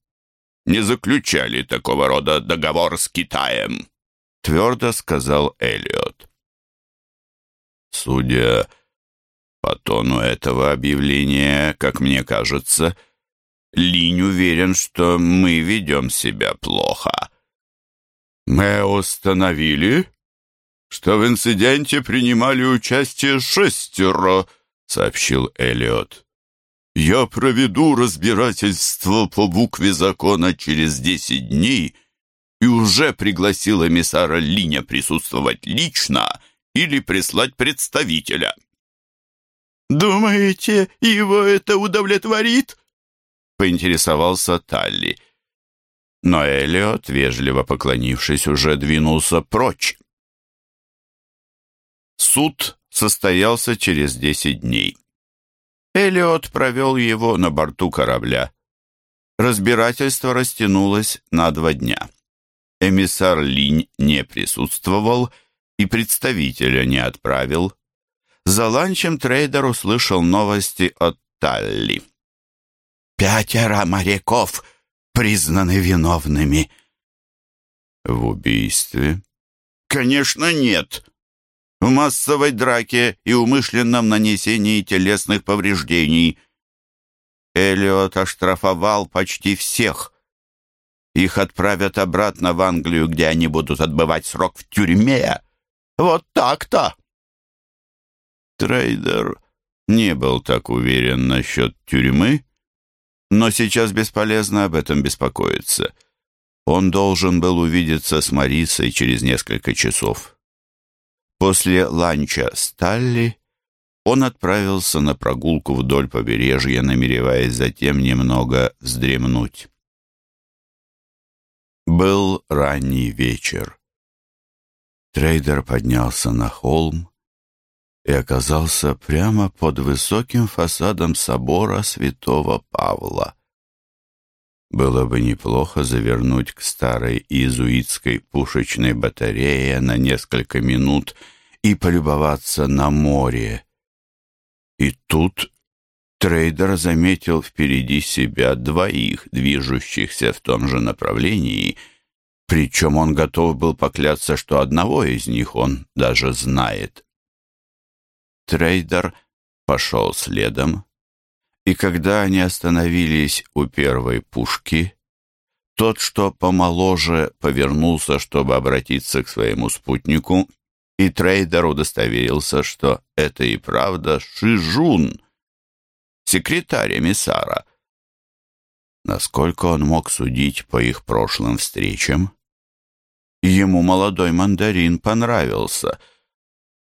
не заключали такого рода договор с Китаем», твердо сказал Эллиот. Судя по тону этого объявления, как мне кажется, Линь уверен, что мы ведем себя плохо. Мы установили, что в инциденте принимали участие шестеро, сообщил Эллиот. Я проведу разбирательство по букве закона через десять дней и уже пригласил эмиссара Линя присутствовать лично или прислать представителя. «Думаете, его это удовлетворит?» поинтересовался Талли. Но Элиот, вежливо поклонившись, уже двинулся прочь. Суд состоялся через десять дней. Элиот провел его на борту корабля. Разбирательство растянулось на два дня. Эмиссар Линь не присутствовал и представителя не отправил. За ланчем трейдер услышал новости от Талли. Пятеро моряков признаны виновными. В убийстве? Конечно, нет. В массовой драке и умышленном нанесении телесных повреждений. Эллиот оштрафовал почти всех. Их отправят обратно в Англию, где они будут отбывать срок в тюрьме. Вот так-то. Трейдер не был так уверен насчет тюрьмы, но сейчас бесполезно об этом беспокоиться. Он должен был увидеться с Марисой через несколько часов. После ланча с Талли он отправился на прогулку вдоль побережья, намереваясь затем немного вздремнуть. Был ранний вечер. Трейдер поднялся на холм и оказался прямо под высоким фасадом собора святого Павла. Было бы неплохо завернуть к старой иезуитской пушечной батарее на несколько минут и полюбоваться на море. И тут трейдер заметил впереди себя двоих, движущихся в том же направлении, причем он готов был поклясться, что одного из них он даже знает. Трейдер пошел следом, и когда они остановились у первой пушки, тот, что помоложе, повернулся, чтобы обратиться к своему спутнику, и трейдер удостоверился, что это и правда Шижун, секретарь эмиссара. Насколько он мог судить по их прошлым встречам, ему молодой мандарин понравился —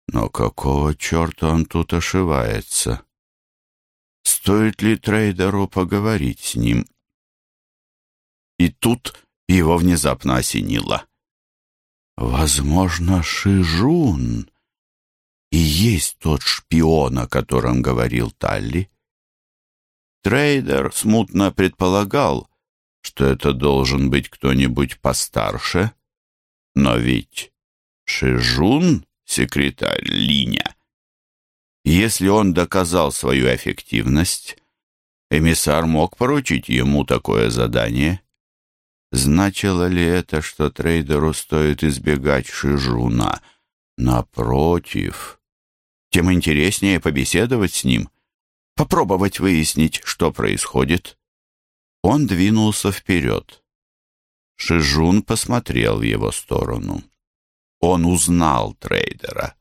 но какого черта он тут ошивается? Стоит ли трейдеру поговорить с ним? И тут его внезапно осенило. Возможно, Шижун и есть тот шпион, о котором говорил Талли. Трейдер смутно предполагал, что это должен быть кто-нибудь постарше, но ведь Шижун секретарь Линя. Если он доказал свою эффективность, эмиссар мог поручить ему такое задание. Значило ли это, что трейдеру стоит избегать Шижуна? Напротив, тем интереснее побеседовать с ним, попробовать выяснить, что происходит. Он двинулся вперед. Шижун посмотрел в его сторону. Он узнал трейдера.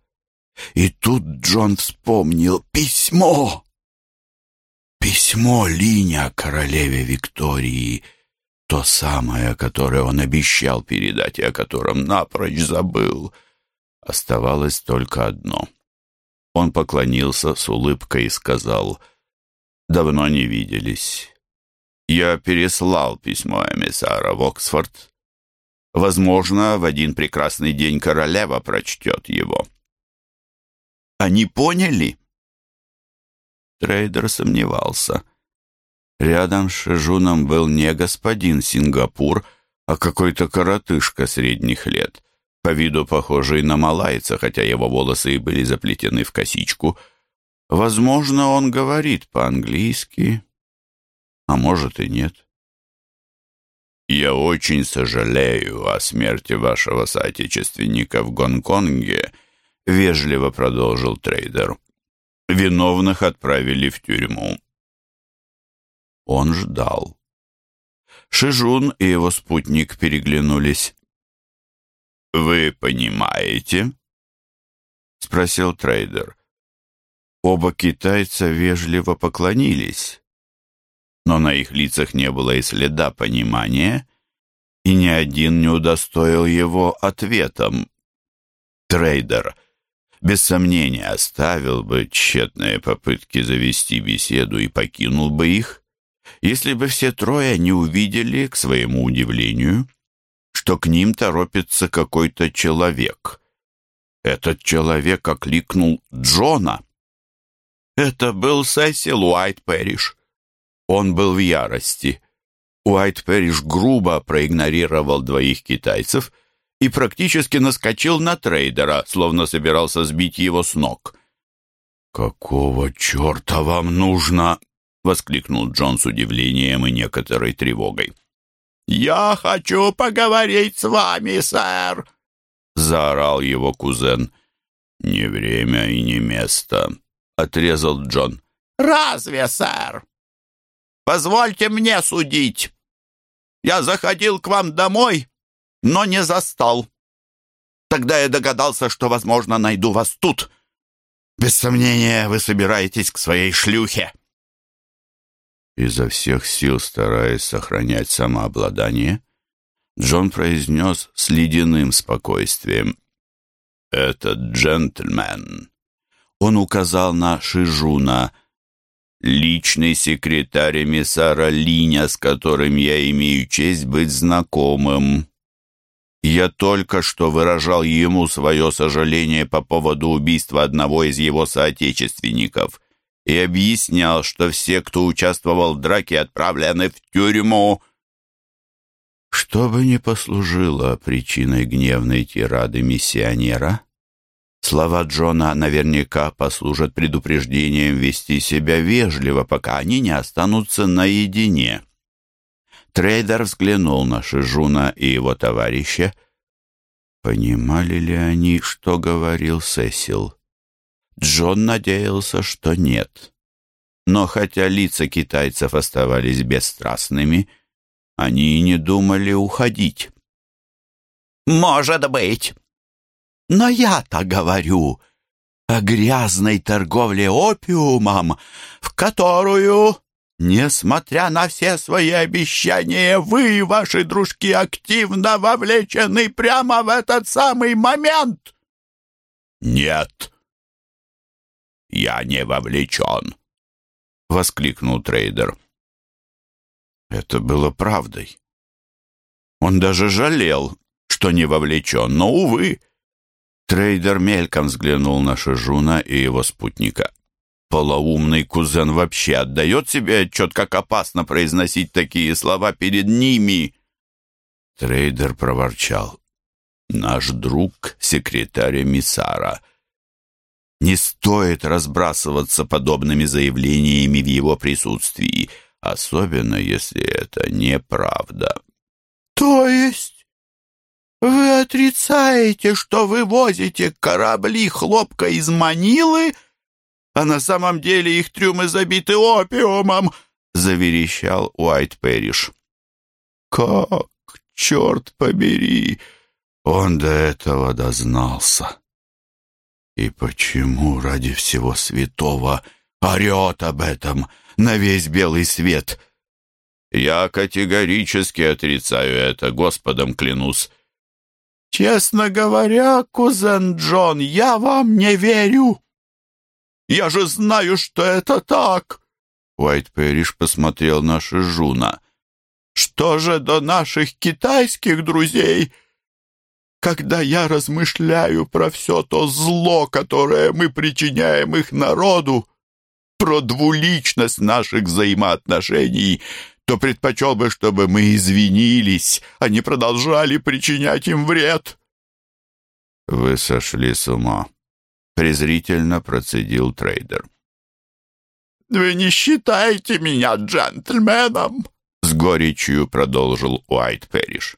И тут Джон вспомнил письмо. Письмо Линя королеве Виктории. То самое, которое он обещал передать и о котором напрочь забыл. Оставалось только одно. Он поклонился с улыбкой и сказал, «Давно не виделись. Я переслал письмо эмиссара в Оксфорд. Возможно, в один прекрасный день королева прочтет его». «Они поняли?» Трейдер сомневался. Рядом с Шижуном был не господин Сингапур, а какой-то коротышка средних лет, по виду похожий на малайца, хотя его волосы и были заплетены в косичку. Возможно, он говорит по-английски, а может и нет. «Я очень сожалею о смерти вашего соотечественника в Гонконге», — вежливо продолжил трейдер. Виновных отправили в тюрьму. Он ждал. Шижун и его спутник переглянулись. «Вы понимаете?» — спросил трейдер. Оба китайца вежливо поклонились, но на их лицах не было и следа понимания, и ни один не удостоил его ответом. Трейдер без сомнения оставил бы тщетные попытки завести беседу и покинул бы их, если бы все трое не увидели, к своему удивлению, что к ним торопится какой-то человек. Этот человек окликнул Джона. Это был Сесил Уайт Пэриш. Он был в ярости. Уайт Пэриш грубо проигнорировал двоих китайцев — и практически наскочил на трейдера, словно собирался сбить его с ног. «Какого черта вам нужно?» — воскликнул Джон с удивлением и некоторой тревогой. «Я хочу поговорить с вами, сэр!» — заорал его кузен. «Не время и не место», — отрезал Джон. «Разве, сэр? Позвольте мне судить. Я заходил к вам домой но не застал. Тогда я догадался, что, возможно, найду вас тут. Без сомнения, вы собираетесь к своей шлюхе. Изо всех сил, стараясь сохранять самообладание, Джон произнес с ледяным спокойствием. «Этот джентльмен...» Он указал на Шижуна, личный секретарь эмиссара Линя, с которым я имею честь быть знакомым. Я только что выражал ему свое сожаление по поводу убийства одного из его соотечественников и объяснял, что все, кто участвовал в драке, отправлены в тюрьму. Что бы ни послужило причиной гневной тирады миссионера, слова Джона наверняка послужат предупреждением вести себя вежливо, пока они не останутся наедине. Трейдер взглянул на Шижуна и его товарища. Понимали ли они, что говорил Сесил? Джон надеялся, что нет. Но хотя лица китайцев оставались бесстрастными, они и не думали уходить. «Может быть. Но я-то говорю о грязной торговле опиумом, в которую Несмотря на все свои обещания, вы и ваши дружки активно вовлечены прямо в этот самый момент. Нет, я не вовлечен, воскликнул трейдер. Это было правдой. Он даже жалел, что не вовлечен, но, увы. Трейдер мельком взглянул на Шижуна и его спутника. Полоумный кузен вообще отдает себе отчет, как опасно произносить такие слова перед ними. Трейдер проворчал. Наш друг, секретарь эмиссара. Не стоит разбрасываться подобными заявлениями в его присутствии, особенно если это неправда. То есть вы отрицаете, что вы возите корабли хлопка из Манилы а на самом деле их трюмы забиты опиумом!» — заверещал Уайт Пэриш. Как, черт побери, он до этого дознался. И почему ради всего святого орет об этом на весь белый свет? Я категорически отрицаю это, Господом клянусь. Честно говоря, кузен Джон, я вам не верю. Я же знаю, что это так. Уайт Пэриш посмотрел на Шижуна. Что же до наших китайских друзей? Когда я размышляю про все то зло, которое мы причиняем их народу, про двуличность наших взаимоотношений, то предпочел бы, чтобы мы извинились, а не продолжали причинять им вред. Вы сошли с ума, презрительно процедил трейдер. Вы не считаете меня джентльменом? С горечью продолжил Уайт Перриш.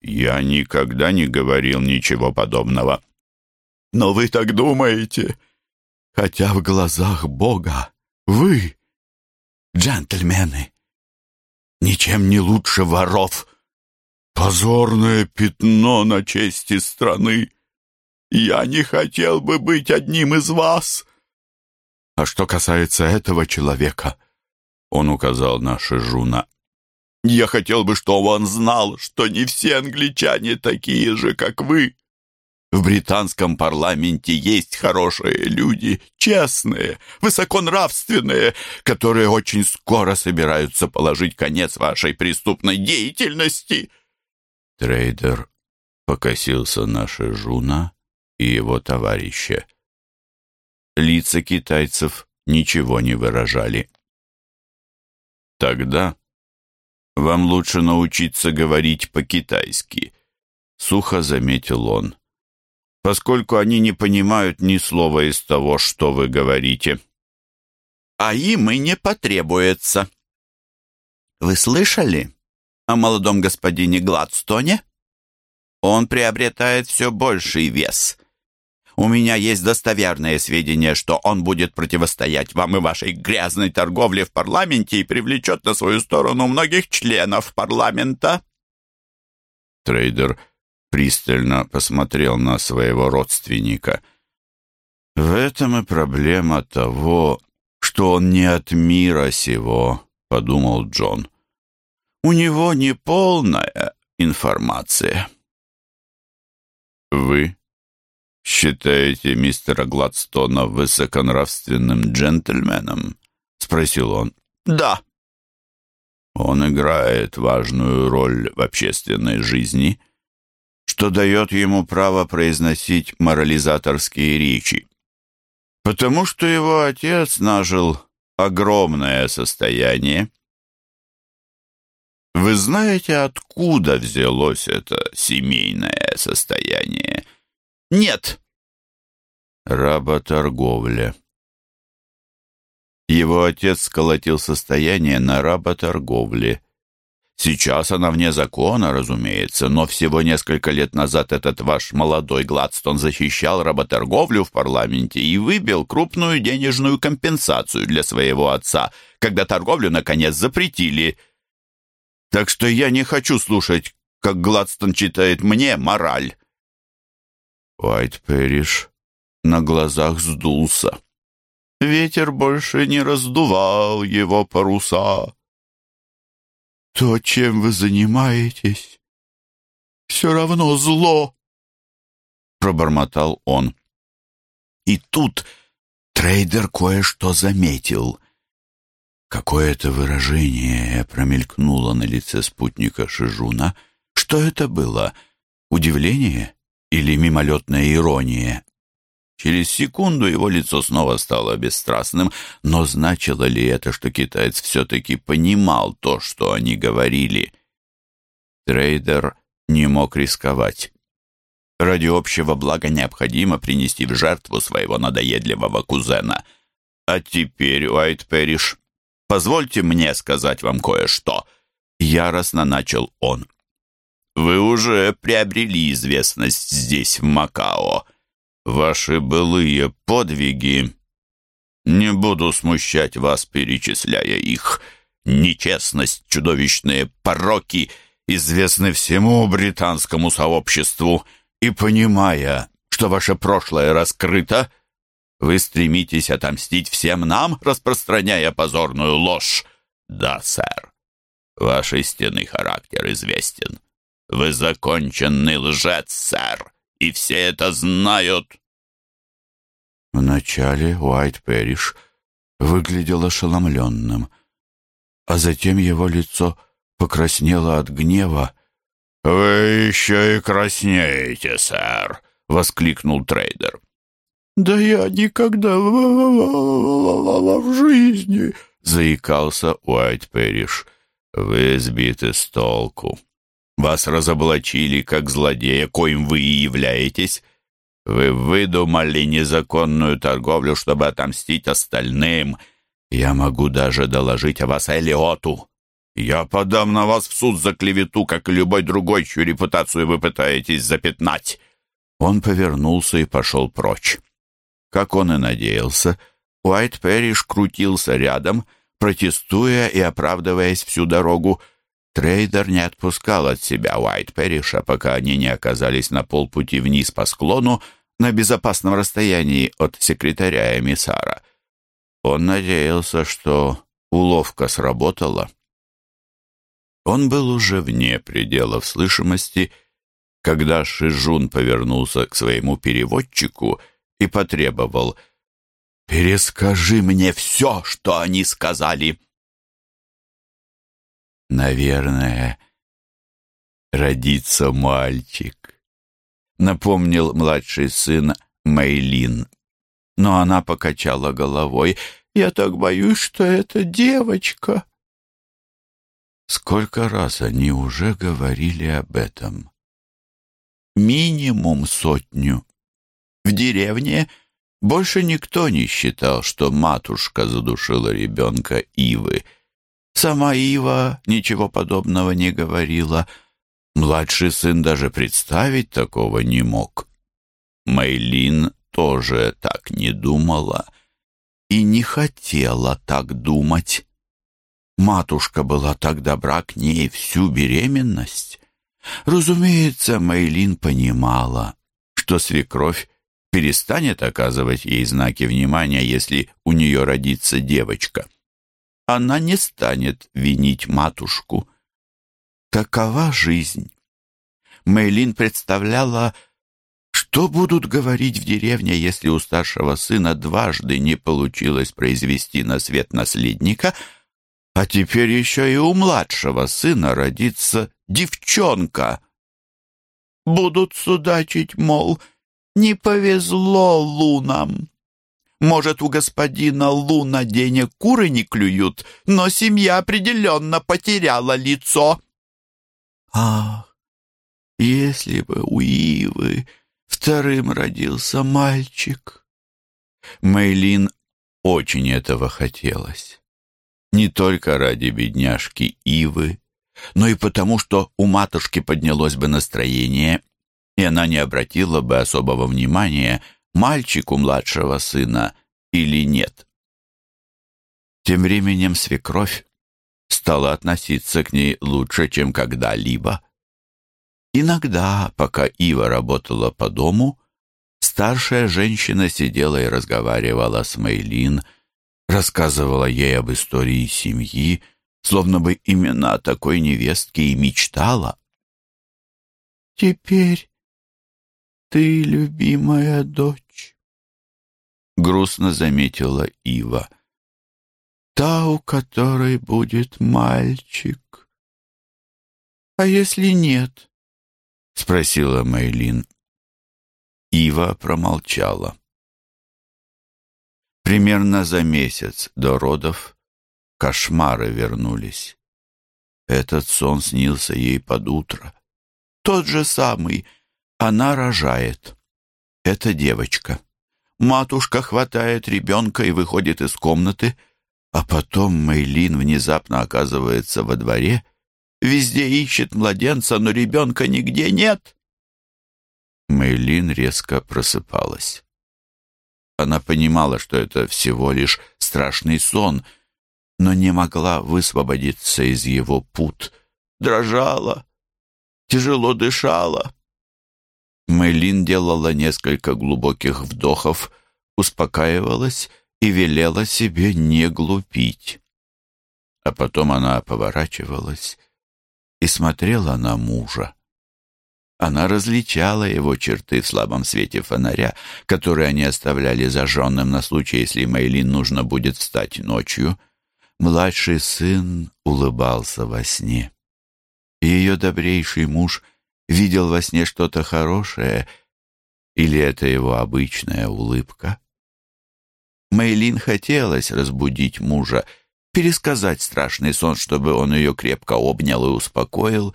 Я никогда не говорил ничего подобного. Но вы так думаете, хотя в глазах Бога вы, джентльмены, ничем не лучше воров. Позорное пятно на чести страны. Я не хотел бы быть одним из вас. А что касается этого человека, он указал на Шижуна. Я хотел бы, чтобы он знал, что не все англичане такие же, как вы. В британском парламенте есть хорошие люди, честные, высоконравственные, которые очень скоро собираются положить конец вашей преступной деятельности. Трейдер покосился на Шижуна и его товарища. Лица китайцев ничего не выражали. «Тогда вам лучше научиться говорить по-китайски», — сухо заметил он поскольку они не понимают ни слова из того, что вы говорите. А им и не потребуется. Вы слышали о молодом господине Гладстоне? Он приобретает все больший вес. У меня есть достоверные сведения, что он будет противостоять вам и вашей грязной торговле в парламенте и привлечет на свою сторону многих членов парламента. Трейдер пристально посмотрел на своего родственника. «В этом и проблема того, что он не от мира сего», — подумал Джон. «У него не полная информация». «Вы считаете мистера Гладстона высоконравственным джентльменом?» — спросил он. «Да». «Он играет важную роль в общественной жизни», что дает ему право произносить морализаторские речи. Потому что его отец нажил огромное состояние. Вы знаете, откуда взялось это семейное состояние? Нет. Работорговля. Его отец сколотил состояние на работорговле. Сейчас она вне закона, разумеется, но всего несколько лет назад этот ваш молодой Гладстон защищал работорговлю в парламенте и выбил крупную денежную компенсацию для своего отца, когда торговлю, наконец, запретили. Так что я не хочу слушать, как Гладстон читает мне мораль. Уайт Пэриш на глазах сдулся. Ветер больше не раздувал его паруса. То, чем вы занимаетесь, все равно зло, пробормотал он. И тут трейдер кое-что заметил. Какое-то выражение промелькнуло на лице спутника Шижуна. Что это было? Удивление или мимолетная ирония? Через секунду его лицо снова стало бесстрастным, но значило ли это, что китаец все-таки понимал то, что они говорили? Трейдер не мог рисковать. Ради общего блага необходимо принести в жертву своего надоедливого кузена. А теперь, Уайт Перриш, позвольте мне сказать вам кое-что. Яростно начал он. Вы уже приобрели известность здесь, в Макао ваши былые подвиги. Не буду смущать вас, перечисляя их. Нечестность, чудовищные пороки известны всему британскому сообществу, и понимая, что ваше прошлое раскрыто, вы стремитесь отомстить всем нам, распространяя позорную ложь. Да, сэр, ваш истинный характер известен. Вы законченный лжец, сэр, и все это знают. Вначале Уайт Перриш выглядел ошеломленным, а затем его лицо покраснело от гнева. «Вы еще и краснеете, сэр!» — воскликнул трейдер. «Да я никогда в жизни...» — заикался Уайт Перриш. «Вы сбиты с толку. Вас разоблачили как злодея, коим вы и являетесь. Вы выдумали незаконную торговлю, чтобы отомстить остальным. Я могу даже доложить о вас Элиоту. Я подам на вас в суд за клевету, как и любой другой, чью репутацию вы пытаетесь запятнать». Он повернулся и пошел прочь. Как он и надеялся, Уайт Перриш крутился рядом, протестуя и оправдываясь всю дорогу. Трейдер не отпускал от себя Уайт Перриша, пока они не оказались на полпути вниз по склону, на безопасном расстоянии от секретаря эмиссара. Он надеялся, что уловка сработала. Он был уже вне пределов слышимости, когда Шижун повернулся к своему переводчику и потребовал «Перескажи мне все, что они сказали!» «Наверное, родится мальчик», — напомнил младший сын Мейлин. Но она покачала головой. «Я так боюсь, что это девочка». Сколько раз они уже говорили об этом? Минимум сотню. В деревне больше никто не считал, что матушка задушила ребенка Ивы — Сама Ива ничего подобного не говорила. Младший сын даже представить такого не мог. Мейлин тоже так не думала и не хотела так думать. Матушка была так добра к ней всю беременность. Разумеется, Мейлин понимала, что свекровь перестанет оказывать ей знаки внимания, если у нее родится девочка она не станет винить матушку. Такова жизнь. Мэйлин представляла, что будут говорить в деревне, если у старшего сына дважды не получилось произвести на свет наследника, а теперь еще и у младшего сына родится девчонка. Будут судачить, мол, не повезло лунам. Может, у господина Луна денег куры не клюют, но семья определенно потеряла лицо. Ах, если бы у Ивы вторым родился мальчик. Мейлин очень этого хотелось. Не только ради бедняжки Ивы, но и потому, что у матушки поднялось бы настроение, и она не обратила бы особого внимания мальчику младшего сына или нет. Тем временем свекровь стала относиться к ней лучше, чем когда-либо. Иногда, пока Ива работала по дому, старшая женщина сидела и разговаривала с Мейлин, рассказывала ей об истории семьи, словно бы именно такой невестки и мечтала. «Теперь ты любимая дочь» грустно заметила Ива. Та, у которой будет мальчик. А если нет? спросила Мейлин. Ива промолчала. Примерно за месяц до родов кошмары вернулись. Этот сон снился ей под утро. Тот же самый. Она рожает. Это девочка. Матушка хватает ребенка и выходит из комнаты, а потом Мейлин внезапно оказывается во дворе, везде ищет младенца, но ребенка нигде нет. Мейлин резко просыпалась. Она понимала, что это всего лишь страшный сон, но не могла высвободиться из его пут. Дрожала, тяжело дышала. Мэйлин делала несколько глубоких вдохов, успокаивалась и велела себе не глупить. А потом она поворачивалась и смотрела на мужа. Она различала его черты в слабом свете фонаря, который они оставляли зажженным на случай, если Мэйлин нужно будет встать ночью. Младший сын улыбался во сне. Ее добрейший муж видел во сне что-то хорошее, или это его обычная улыбка? Мэйлин хотелось разбудить мужа, пересказать страшный сон, чтобы он ее крепко обнял и успокоил,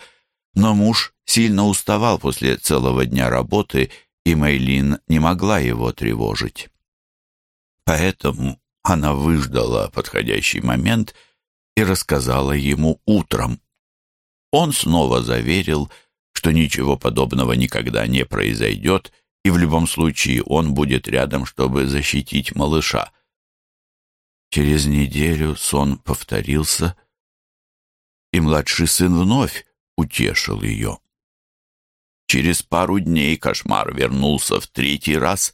но муж сильно уставал после целого дня работы, и Мэйлин не могла его тревожить. Поэтому она выждала подходящий момент и рассказала ему утром. Он снова заверил, что ничего подобного никогда не произойдет, и в любом случае он будет рядом, чтобы защитить малыша. Через неделю сон повторился, и младший сын вновь утешил ее. Через пару дней кошмар вернулся в третий раз,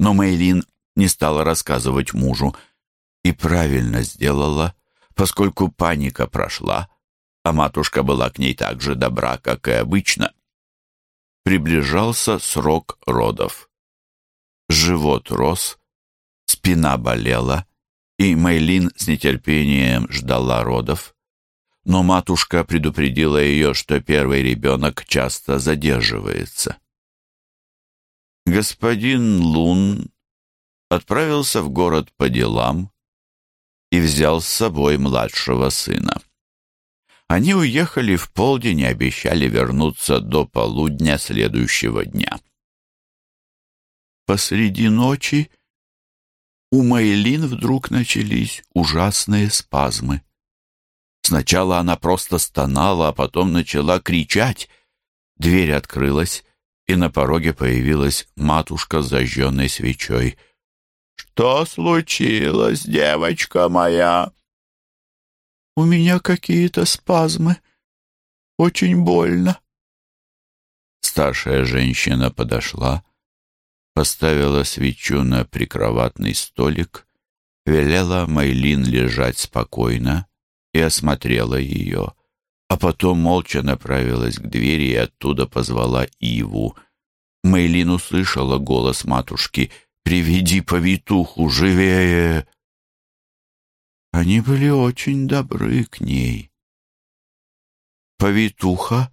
но Мейлин не стала рассказывать мужу и правильно сделала, поскольку паника прошла, а матушка была к ней так же добра, как и обычно. Приближался срок родов. Живот рос, спина болела, и Мейлин с нетерпением ждала родов но матушка предупредила ее, что первый ребенок часто задерживается. Господин Лун отправился в город по делам и взял с собой младшего сына. Они уехали в полдень и обещали вернуться до полудня следующего дня. Посреди ночи у Мейлин вдруг начались ужасные спазмы. Сначала она просто стонала, а потом начала кричать. Дверь открылась, и на пороге появилась матушка с зажженной свечой. «Что случилось, девочка моя?» «У меня какие-то спазмы. Очень больно». Старшая женщина подошла, поставила свечу на прикроватный столик, велела Майлин лежать спокойно, и осмотрела ее, а потом молча направилась к двери и оттуда позвала Иву. Мейлин услышала голос матушки «Приведи повитуху, живее!» Они были очень добры к ней. Повитуха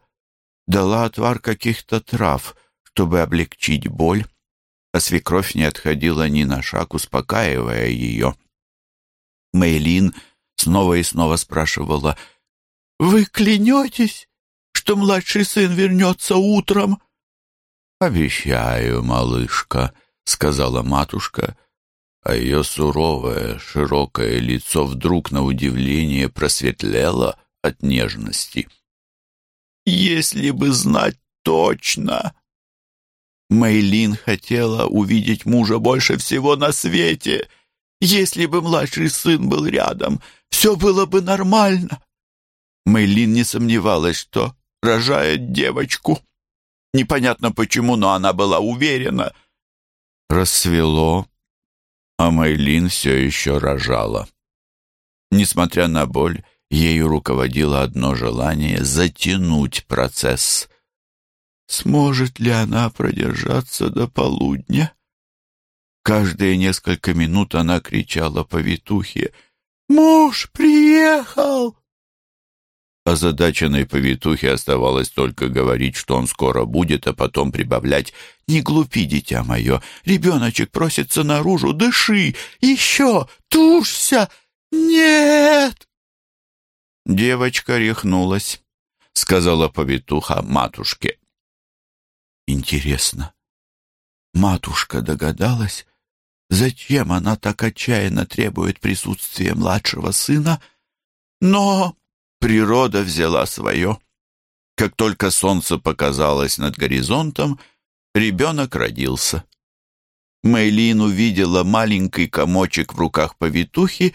дала отвар каких-то трав, чтобы облегчить боль, а свекровь не отходила ни на шаг, успокаивая ее. Мейлин снова и снова спрашивала, «Вы клянетесь, что младший сын вернется утром?» «Обещаю, малышка», — сказала матушка, а ее суровое, широкое лицо вдруг на удивление просветлело от нежности. «Если бы знать точно!» Мейлин хотела увидеть мужа больше всего на свете. Если бы младший сын был рядом, все было бы нормально. Мэйлин не сомневалась, что рожает девочку. Непонятно почему, но она была уверена. Рассвело, а Мэйлин все еще рожала. Несмотря на боль, ею руководило одно желание — затянуть процесс. Сможет ли она продержаться до полудня? Каждые несколько минут она кричала по витухе — «Муж приехал!» Озадаченной повитухе оставалось только говорить, что он скоро будет, а потом прибавлять «Не глупи, дитя мое! Ребеночек просится наружу! Дыши! Еще! Тушься! Нет!» Девочка рехнулась, сказала повитуха матушке. «Интересно, матушка догадалась, Зачем она так отчаянно требует присутствия младшего сына? Но природа взяла свое. Как только солнце показалось над горизонтом, ребенок родился. Мэйлин увидела маленький комочек в руках повитухи,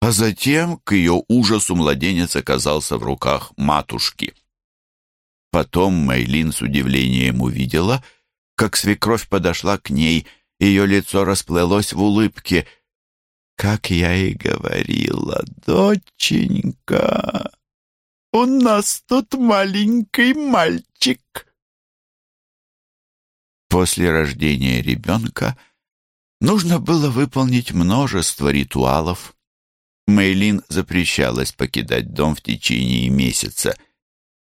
а затем, к ее ужасу, младенец оказался в руках матушки. Потом Мейлин с удивлением увидела, как свекровь подошла к ней, ее лицо расплылось в улыбке. «Как я и говорила, доченька, у нас тут маленький мальчик». После рождения ребенка нужно было выполнить множество ритуалов. Мейлин запрещалась покидать дом в течение месяца.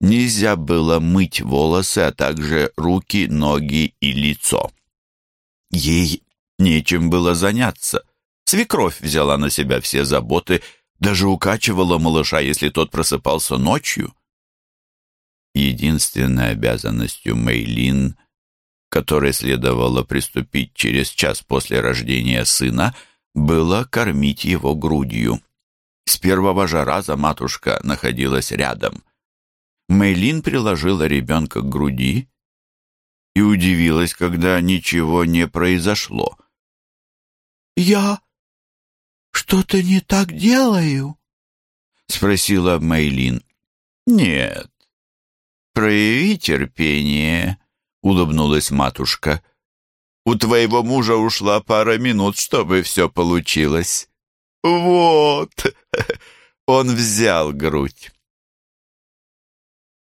Нельзя было мыть волосы, а также руки, ноги и лицо. Ей нечем было заняться. Свекровь взяла на себя все заботы, даже укачивала малыша, если тот просыпался ночью. Единственной обязанностью Мейлин, которой следовало приступить через час после рождения сына, было кормить его грудью. С первого же раза матушка находилась рядом. Мейлин приложила ребенка к груди и удивилась, когда ничего не произошло. «Я что-то не так делаю?» — спросила Мейлин. «Нет, прояви терпение», — улыбнулась матушка. «У твоего мужа ушла пара минут, чтобы все получилось». «Вот!» Он взял грудь.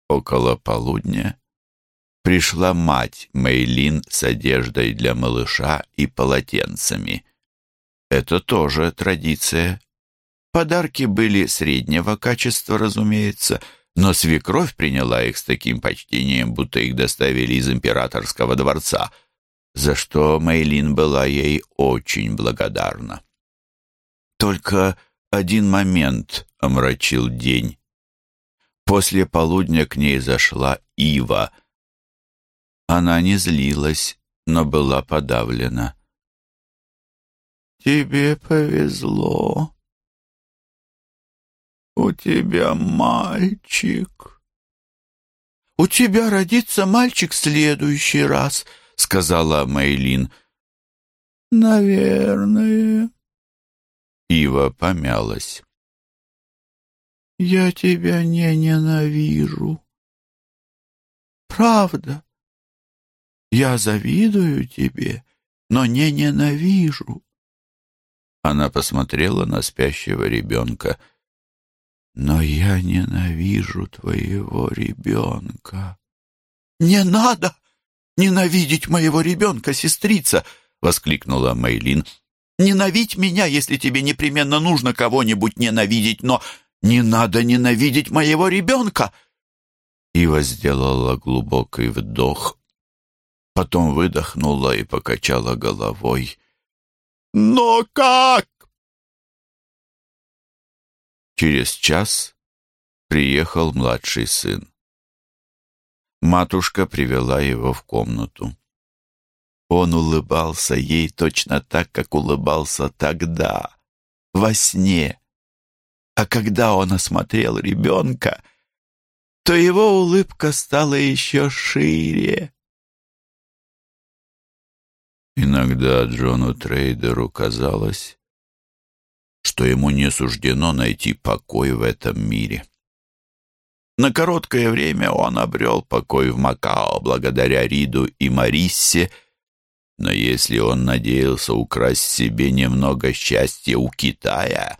Около полудня пришла мать Мейлин с одеждой для малыша и полотенцами. Это тоже традиция. Подарки были среднего качества, разумеется, но свекровь приняла их с таким почтением, будто их доставили из императорского дворца, за что Мейлин была ей очень благодарна. Только один момент омрачил день. После полудня к ней зашла Ива. Она не злилась, но была подавлена. «Тебе повезло. У тебя мальчик». «У тебя родится мальчик в следующий раз», — сказала Мейлин. «Наверное». Ива помялась. «Я тебя не ненавижу. Правда. Я завидую тебе, но не ненавижу». Она посмотрела на спящего ребенка. «Но я ненавижу твоего ребенка». «Не надо ненавидеть моего ребенка, сестрица!» — воскликнула Мейлин. Ненавидь меня, если тебе непременно нужно кого-нибудь ненавидеть, но не надо ненавидеть моего ребенка!» Ива сделала глубокий вдох, потом выдохнула и покачала головой. «Но как?» Через час приехал младший сын. Матушка привела его в комнату. Он улыбался ей точно так, как улыбался тогда, во сне. А когда он осмотрел ребенка, то его улыбка стала еще шире. Иногда Джону Трейдеру казалось, что ему не суждено найти покой в этом мире. На короткое время он обрел покой в Макао благодаря Риду и Мариссе, но если он надеялся украсть себе немного счастья у Китая,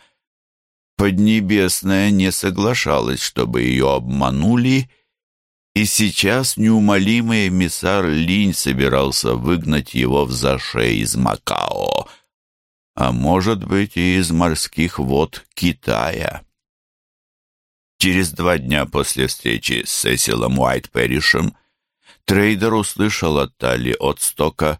Поднебесная не соглашалась, чтобы ее обманули, и сейчас неумолимый эмиссар Линь собирался выгнать его в заше из Макао, а может быть и из морских вод Китая. Через два дня после встречи с Сесилом Уайтперришем трейдер услышал от Тали Отстока,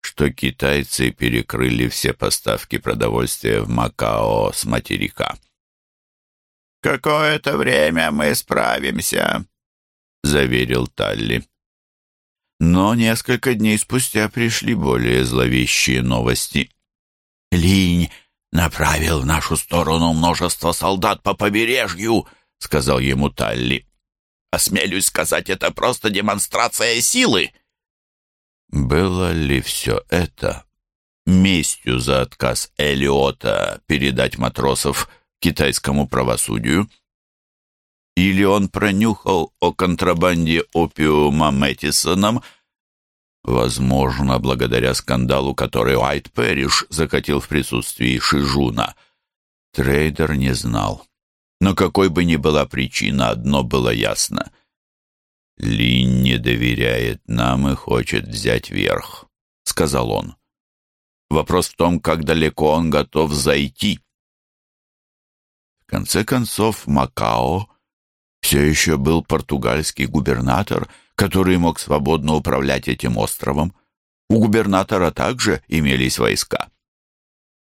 что китайцы перекрыли все поставки продовольствия в Макао с материка. «Какое-то время мы справимся», — заверил Талли. Но несколько дней спустя пришли более зловещие новости. «Линь направил в нашу сторону множество солдат по побережью», — сказал ему Талли. «Осмелюсь сказать, это просто демонстрация силы». Было ли все это местью за отказ Элиота передать матросов китайскому правосудию? Или он пронюхал о контрабанде опиума Мэттисоном, возможно, благодаря скандалу, который Уайт Пэриш закатил в присутствии Шижуна. Трейдер не знал. Но какой бы ни была причина, одно было ясно. «Лин не доверяет нам и хочет взять верх», — сказал он. «Вопрос в том, как далеко он готов зайти». В конце концов, Макао все еще был португальский губернатор, который мог свободно управлять этим островом. У губернатора также имелись войска.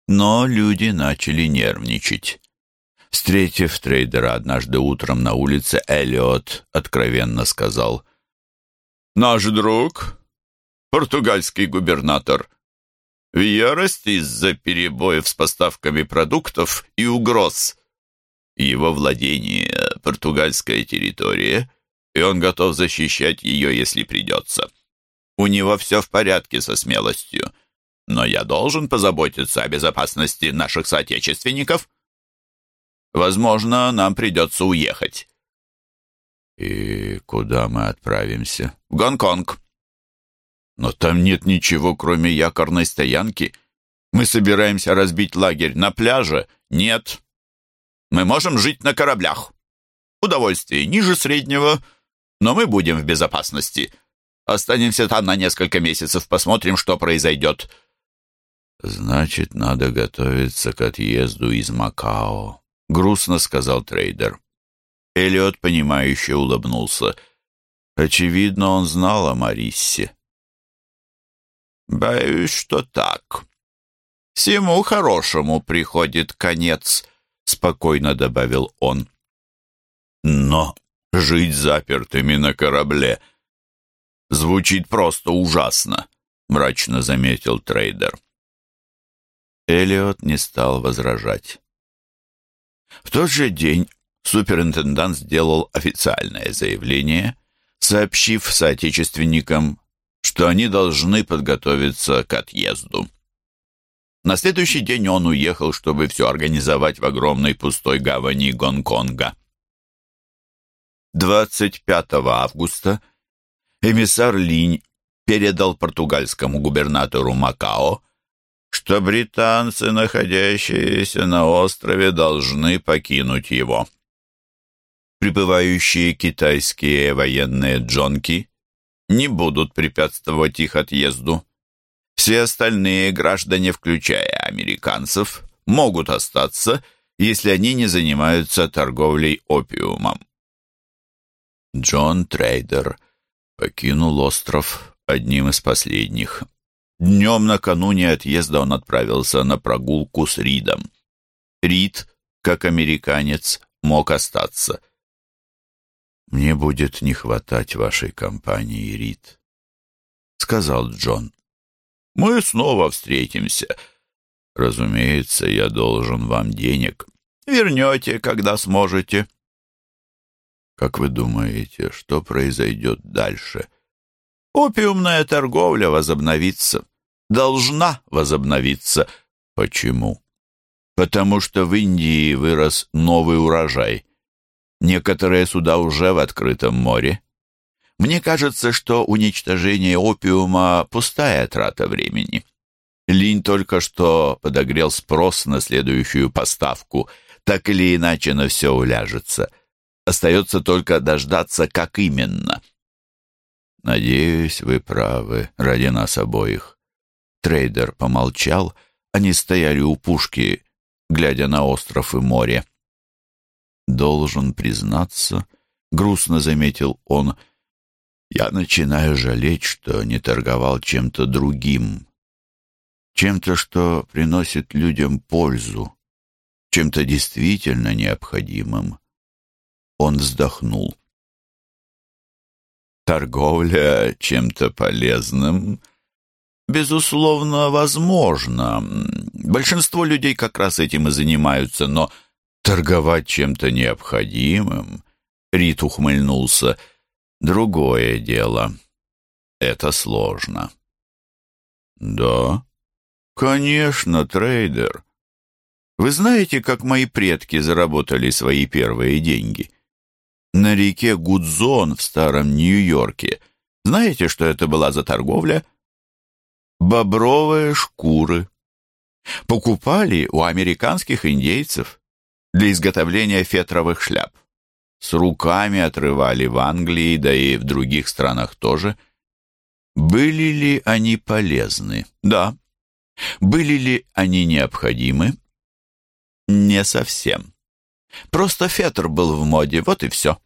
Но люди начали нервничать. Встретив трейдера однажды утром на улице, Эллиот откровенно сказал, «Наш друг, португальский губернатор, в ярости из-за перебоев с поставками продуктов и угроз. Его владение — португальская территория, и он готов защищать ее, если придется. У него все в порядке со смелостью, но я должен позаботиться о безопасности наших соотечественников». Возможно, нам придется уехать». «И куда мы отправимся?» «В Гонконг». «Но там нет ничего, кроме якорной стоянки. Мы собираемся разбить лагерь на пляже?» «Нет. Мы можем жить на кораблях. Удовольствие ниже среднего, но мы будем в безопасности. Останемся там на несколько месяцев, посмотрим, что произойдет». «Значит, надо готовиться к отъезду из Макао», — грустно сказал трейдер. Эллиот, понимающе улыбнулся. Очевидно, он знал о Мариссе. «Боюсь, что так. Всему хорошему приходит конец», — спокойно добавил он. «Но жить запертыми на корабле звучит просто ужасно», — мрачно заметил трейдер. Эллиот не стал возражать. В тот же день суперинтендант сделал официальное заявление, сообщив соотечественникам, что они должны подготовиться к отъезду. На следующий день он уехал, чтобы все организовать в огромной пустой гавани Гонконга. 25 августа эмиссар Линь передал португальскому губернатору Макао что британцы, находящиеся на острове, должны покинуть его. Прибывающие китайские военные джонки не будут препятствовать их отъезду. Все остальные граждане, включая американцев, могут остаться, если они не занимаются торговлей опиумом. Джон Трейдер покинул остров одним из последних. Днем накануне отъезда он отправился на прогулку с Ридом. Рид, как американец, мог остаться. «Мне будет не хватать вашей компании, Рид», — сказал Джон. «Мы снова встретимся. Разумеется, я должен вам денег. Вернете, когда сможете». «Как вы думаете, что произойдет дальше?» Опиумная торговля возобновится. Должна возобновиться. Почему? Потому что в Индии вырос новый урожай. Некоторые суда уже в открытом море. Мне кажется, что уничтожение опиума — пустая трата времени. Линь только что подогрел спрос на следующую поставку. Так или иначе, на все уляжется. Остается только дождаться, как именно — «Надеюсь, вы правы, ради нас обоих». Трейдер помолчал, они стояли у пушки, глядя на остров и море. «Должен признаться», — грустно заметил он, — «я начинаю жалеть, что не торговал чем-то другим, чем-то, что приносит людям пользу, чем-то действительно необходимым». Он вздохнул. Торговля чем-то полезным, безусловно, возможно. Большинство людей как раз этим и занимаются, но торговать чем-то необходимым, Рит ухмыльнулся, другое дело. Это сложно. Да, конечно, трейдер. Вы знаете, как мои предки заработали свои первые деньги? На реке Гудзон в старом Нью-Йорке. Знаете, что это была за торговля? Бобровые шкуры. Покупали у американских индейцев для изготовления фетровых шляп. С руками отрывали в Англии, да и в других странах тоже. Были ли они полезны? Да. Были ли они необходимы? Не совсем. Просто фетр был в моде, вот и все.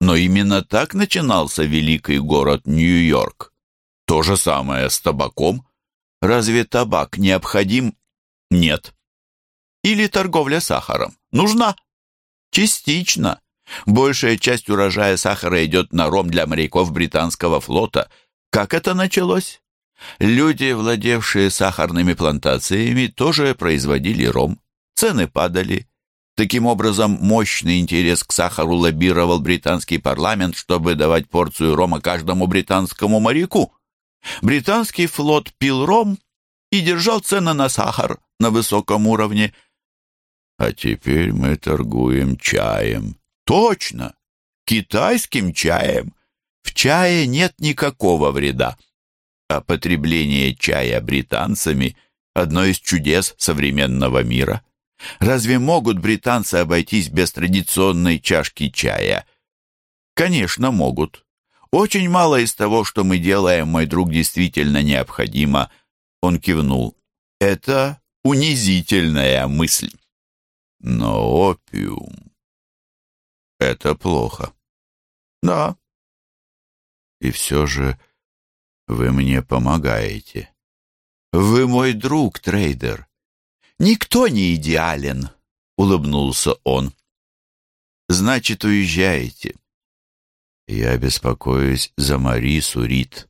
Но именно так начинался великий город Нью-Йорк. То же самое с табаком. Разве табак необходим? Нет. Или торговля сахаром? Нужна? Частично. Большая часть урожая сахара идет на ром для моряков британского флота. Как это началось? Люди, владевшие сахарными плантациями, тоже производили ром. Цены падали. Таким образом, мощный интерес к сахару лоббировал британский парламент, чтобы давать порцию рома каждому британскому моряку. Британский флот пил ром и держал цены на сахар на высоком уровне. А теперь мы торгуем чаем. Точно! Китайским чаем. В чае нет никакого вреда. А потребление чая британцами – одно из чудес современного мира. Разве могут британцы обойтись без традиционной чашки чая? Конечно, могут. Очень мало из того, что мы делаем, мой друг, действительно необходимо. Он кивнул. Это унизительная мысль. Но опиум — это плохо. Да. И все же вы мне помогаете. Вы мой друг, трейдер. Никто не идеален, улыбнулся он. Значит, уезжаете. Я беспокоюсь за Марису Рид.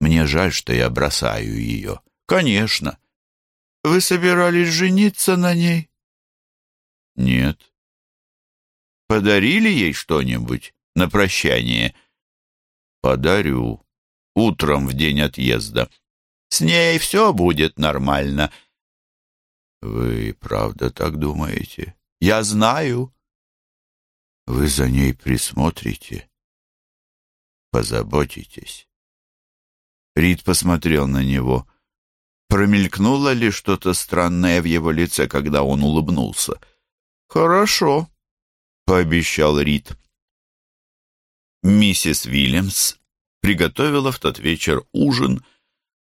Мне жаль, что я бросаю ее. Конечно. Вы собирались жениться на ней? Нет. Подарили ей что-нибудь на прощание? Подарю. Утром в день отъезда. С ней все будет нормально. Вы правда так думаете? Я знаю. Вы за ней присмотрите? Позаботитесь. Рид посмотрел на него. Промелькнуло ли что-то странное в его лице, когда он улыбнулся? «Хорошо», — пообещал Рид. Миссис Вильямс приготовила в тот вечер ужин,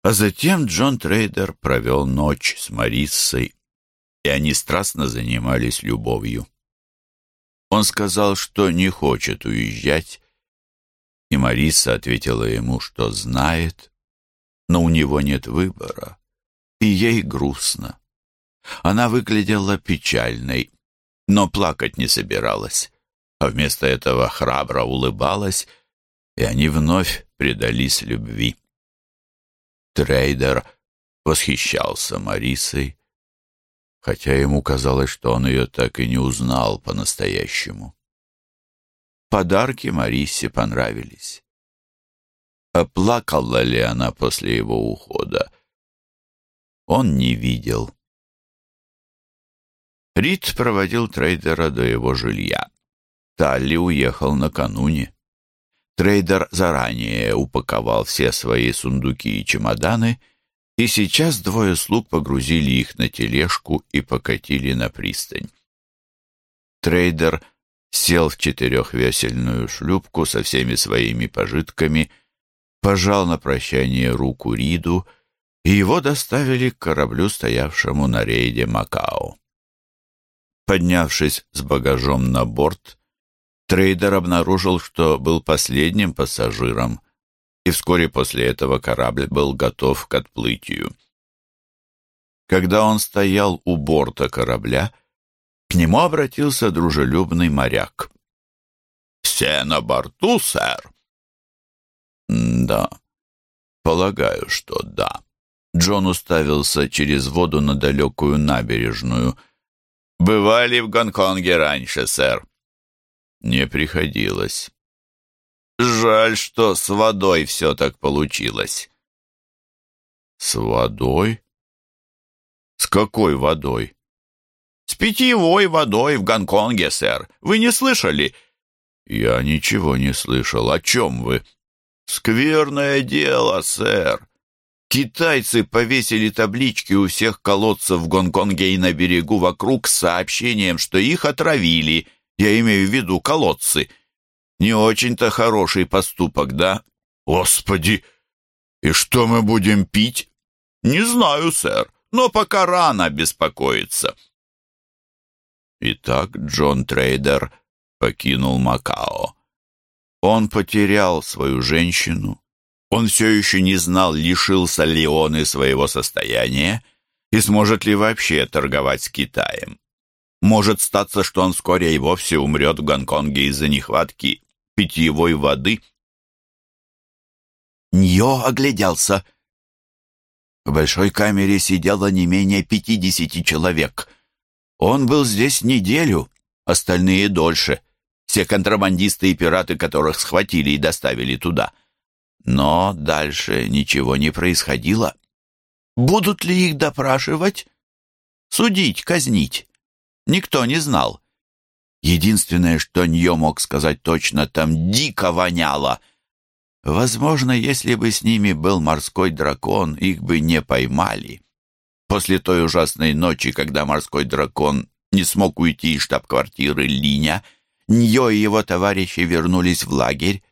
а затем Джон Трейдер провел ночь с Мариссой и они страстно занимались любовью. Он сказал, что не хочет уезжать, и Мариса ответила ему, что знает, но у него нет выбора, и ей грустно. Она выглядела печальной, но плакать не собиралась, а вместо этого храбро улыбалась, и они вновь предались любви. Трейдер восхищался Марисой, хотя ему казалось, что он ее так и не узнал по-настоящему. Подарки Марисе понравились. Оплакала ли она после его ухода? Он не видел. Рид проводил трейдера до его жилья. Талли уехал накануне. Трейдер заранее упаковал все свои сундуки и чемоданы и сейчас двое слуг погрузили их на тележку и покатили на пристань. Трейдер сел в четырехвесельную шлюпку со всеми своими пожитками, пожал на прощание руку Риду, и его доставили к кораблю, стоявшему на рейде Макао. Поднявшись с багажом на борт, трейдер обнаружил, что был последним пассажиром, и вскоре после этого корабль был готов к отплытию. Когда он стоял у борта корабля, к нему обратился дружелюбный моряк. «Все на борту, сэр?» «Да, полагаю, что да». Джон уставился через воду на далекую набережную. «Бывали в Гонконге раньше, сэр?» «Не приходилось». Жаль, что с водой все так получилось. С водой? С какой водой? С питьевой водой в Гонконге, сэр. Вы не слышали? «Я ничего не слышал. О чем вы?» «Скверное дело, сэр. Китайцы повесили таблички у всех колодцев в Гонконге и на берегу вокруг с сообщением, что их отравили. Я имею в виду колодцы. Не очень-то хороший поступок, да? Господи! И что мы будем пить? Не знаю, сэр, но пока рано беспокоиться. Итак, Джон Трейдер покинул Макао. Он потерял свою женщину. Он все еще не знал, лишился ли он и своего состояния, и сможет ли вообще торговать с Китаем. Может статься, что он вскоре и вовсе умрет в Гонконге из-за нехватки питьевой воды. Ньо огляделся. В большой камере сидело не менее пятидесяти человек. Он был здесь неделю, остальные дольше. Все контрабандисты и пираты, которых схватили и доставили туда. Но дальше ничего не происходило. Будут ли их допрашивать? Судить, казнить? Никто не знал. Единственное, что Ньо мог сказать точно, там дико воняло. Возможно, если бы с ними был морской дракон, их бы не поймали. После той ужасной ночи, когда морской дракон не смог уйти из штаб-квартиры Линя, Ньо и его товарищи вернулись в лагерь.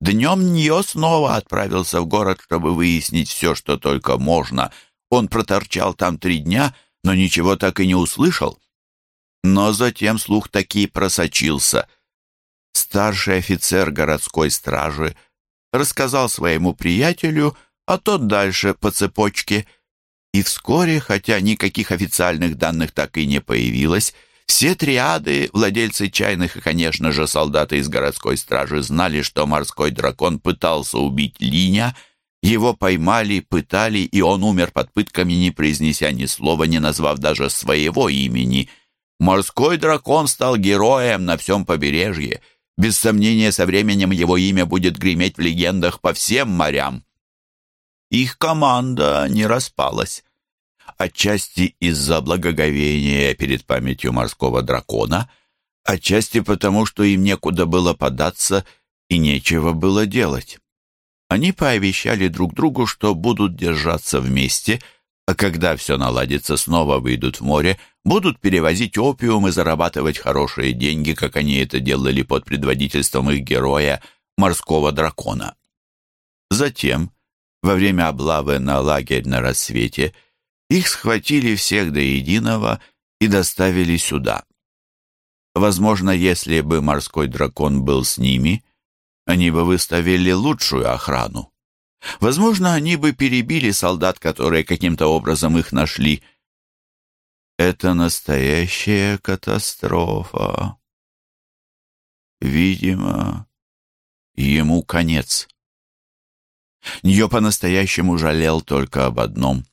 Днем Ньо снова отправился в город, чтобы выяснить все, что только можно. Он проторчал там три дня, но ничего так и не услышал. Но затем слух таки просочился. Старший офицер городской стражи рассказал своему приятелю, а тот дальше по цепочке. И вскоре, хотя никаких официальных данных так и не появилось, все триады, владельцы чайных и, конечно же, солдаты из городской стражи знали, что морской дракон пытался убить Линя, его поймали, пытали, и он умер под пытками, не произнеся ни слова, не назвав даже своего имени — Морской дракон стал героем на всем побережье. Без сомнения, со временем его имя будет греметь в легендах по всем морям. Их команда не распалась. Отчасти из-за благоговения перед памятью морского дракона, отчасти потому, что им некуда было податься и нечего было делать. Они пообещали друг другу, что будут держаться вместе – а когда все наладится, снова выйдут в море, будут перевозить опиум и зарабатывать хорошие деньги, как они это делали под предводительством их героя, морского дракона. Затем, во время облавы на лагерь на рассвете, их схватили всех до единого и доставили сюда. Возможно, если бы морской дракон был с ними, они бы выставили лучшую охрану. Возможно, они бы перебили солдат, которые каким-то образом их нашли. Это настоящая катастрофа. Видимо, ему конец. Ньо по-настоящему жалел только об одном.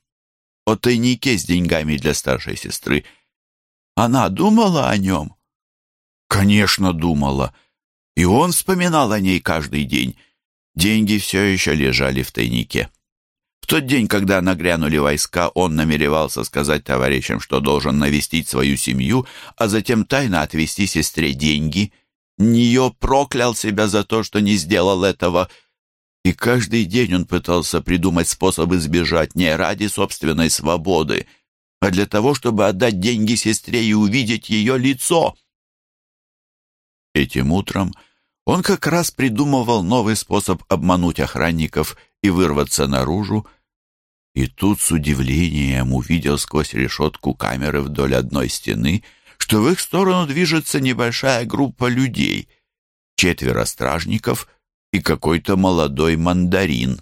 О тайнике с деньгами для старшей сестры. Она думала о нем? Конечно, думала. И он вспоминал о ней каждый день. Деньги все еще лежали в тайнике. В тот день, когда нагрянули войска, он намеревался сказать товарищам, что должен навестить свою семью, а затем тайно отвезти сестре деньги. Нее проклял себя за то, что не сделал этого, и каждый день он пытался придумать способ избежать не ради собственной свободы, а для того, чтобы отдать деньги сестре и увидеть ее лицо. Этим утром он как раз придумывал новый способ обмануть охранников и вырваться наружу, и тут с удивлением увидел сквозь решетку камеры вдоль одной стены, что в их сторону движется небольшая группа людей, четверо стражников и какой-то молодой мандарин.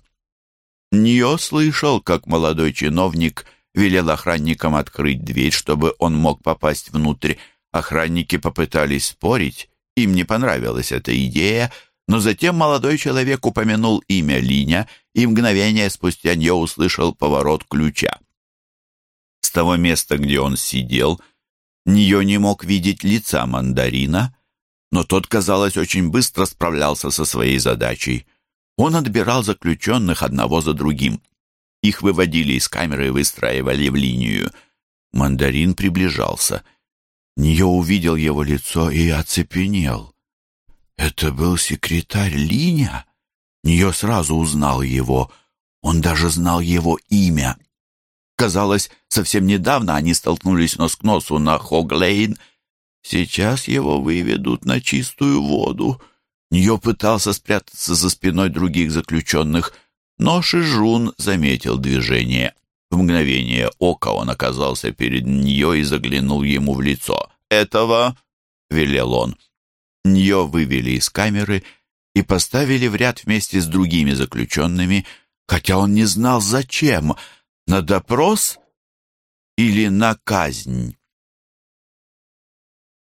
Ньо слышал, как молодой чиновник велел охранникам открыть дверь, чтобы он мог попасть внутрь. Охранники попытались спорить, им не понравилась эта идея, но затем молодой человек упомянул имя Линя, и мгновение спустя Ньо услышал поворот ключа. С того места, где он сидел, Ньо не мог видеть лица мандарина, но тот, казалось, очень быстро справлялся со своей задачей. Он отбирал заключенных одного за другим. Их выводили из камеры и выстраивали в линию. Мандарин приближался — Ньо увидел его лицо и оцепенел. Это был секретарь Линя. Нее сразу узнал его. Он даже знал его имя. Казалось, совсем недавно они столкнулись нос к носу на Хоглейн. Сейчас его выведут на чистую воду. Нее пытался спрятаться за спиной других заключенных, но Шижун заметил движение. В мгновение ока он оказался перед нее и заглянул ему в лицо. «Этого!» — велел он. Нее вывели из камеры и поставили в ряд вместе с другими заключенными, хотя он не знал, зачем — на допрос или на казнь.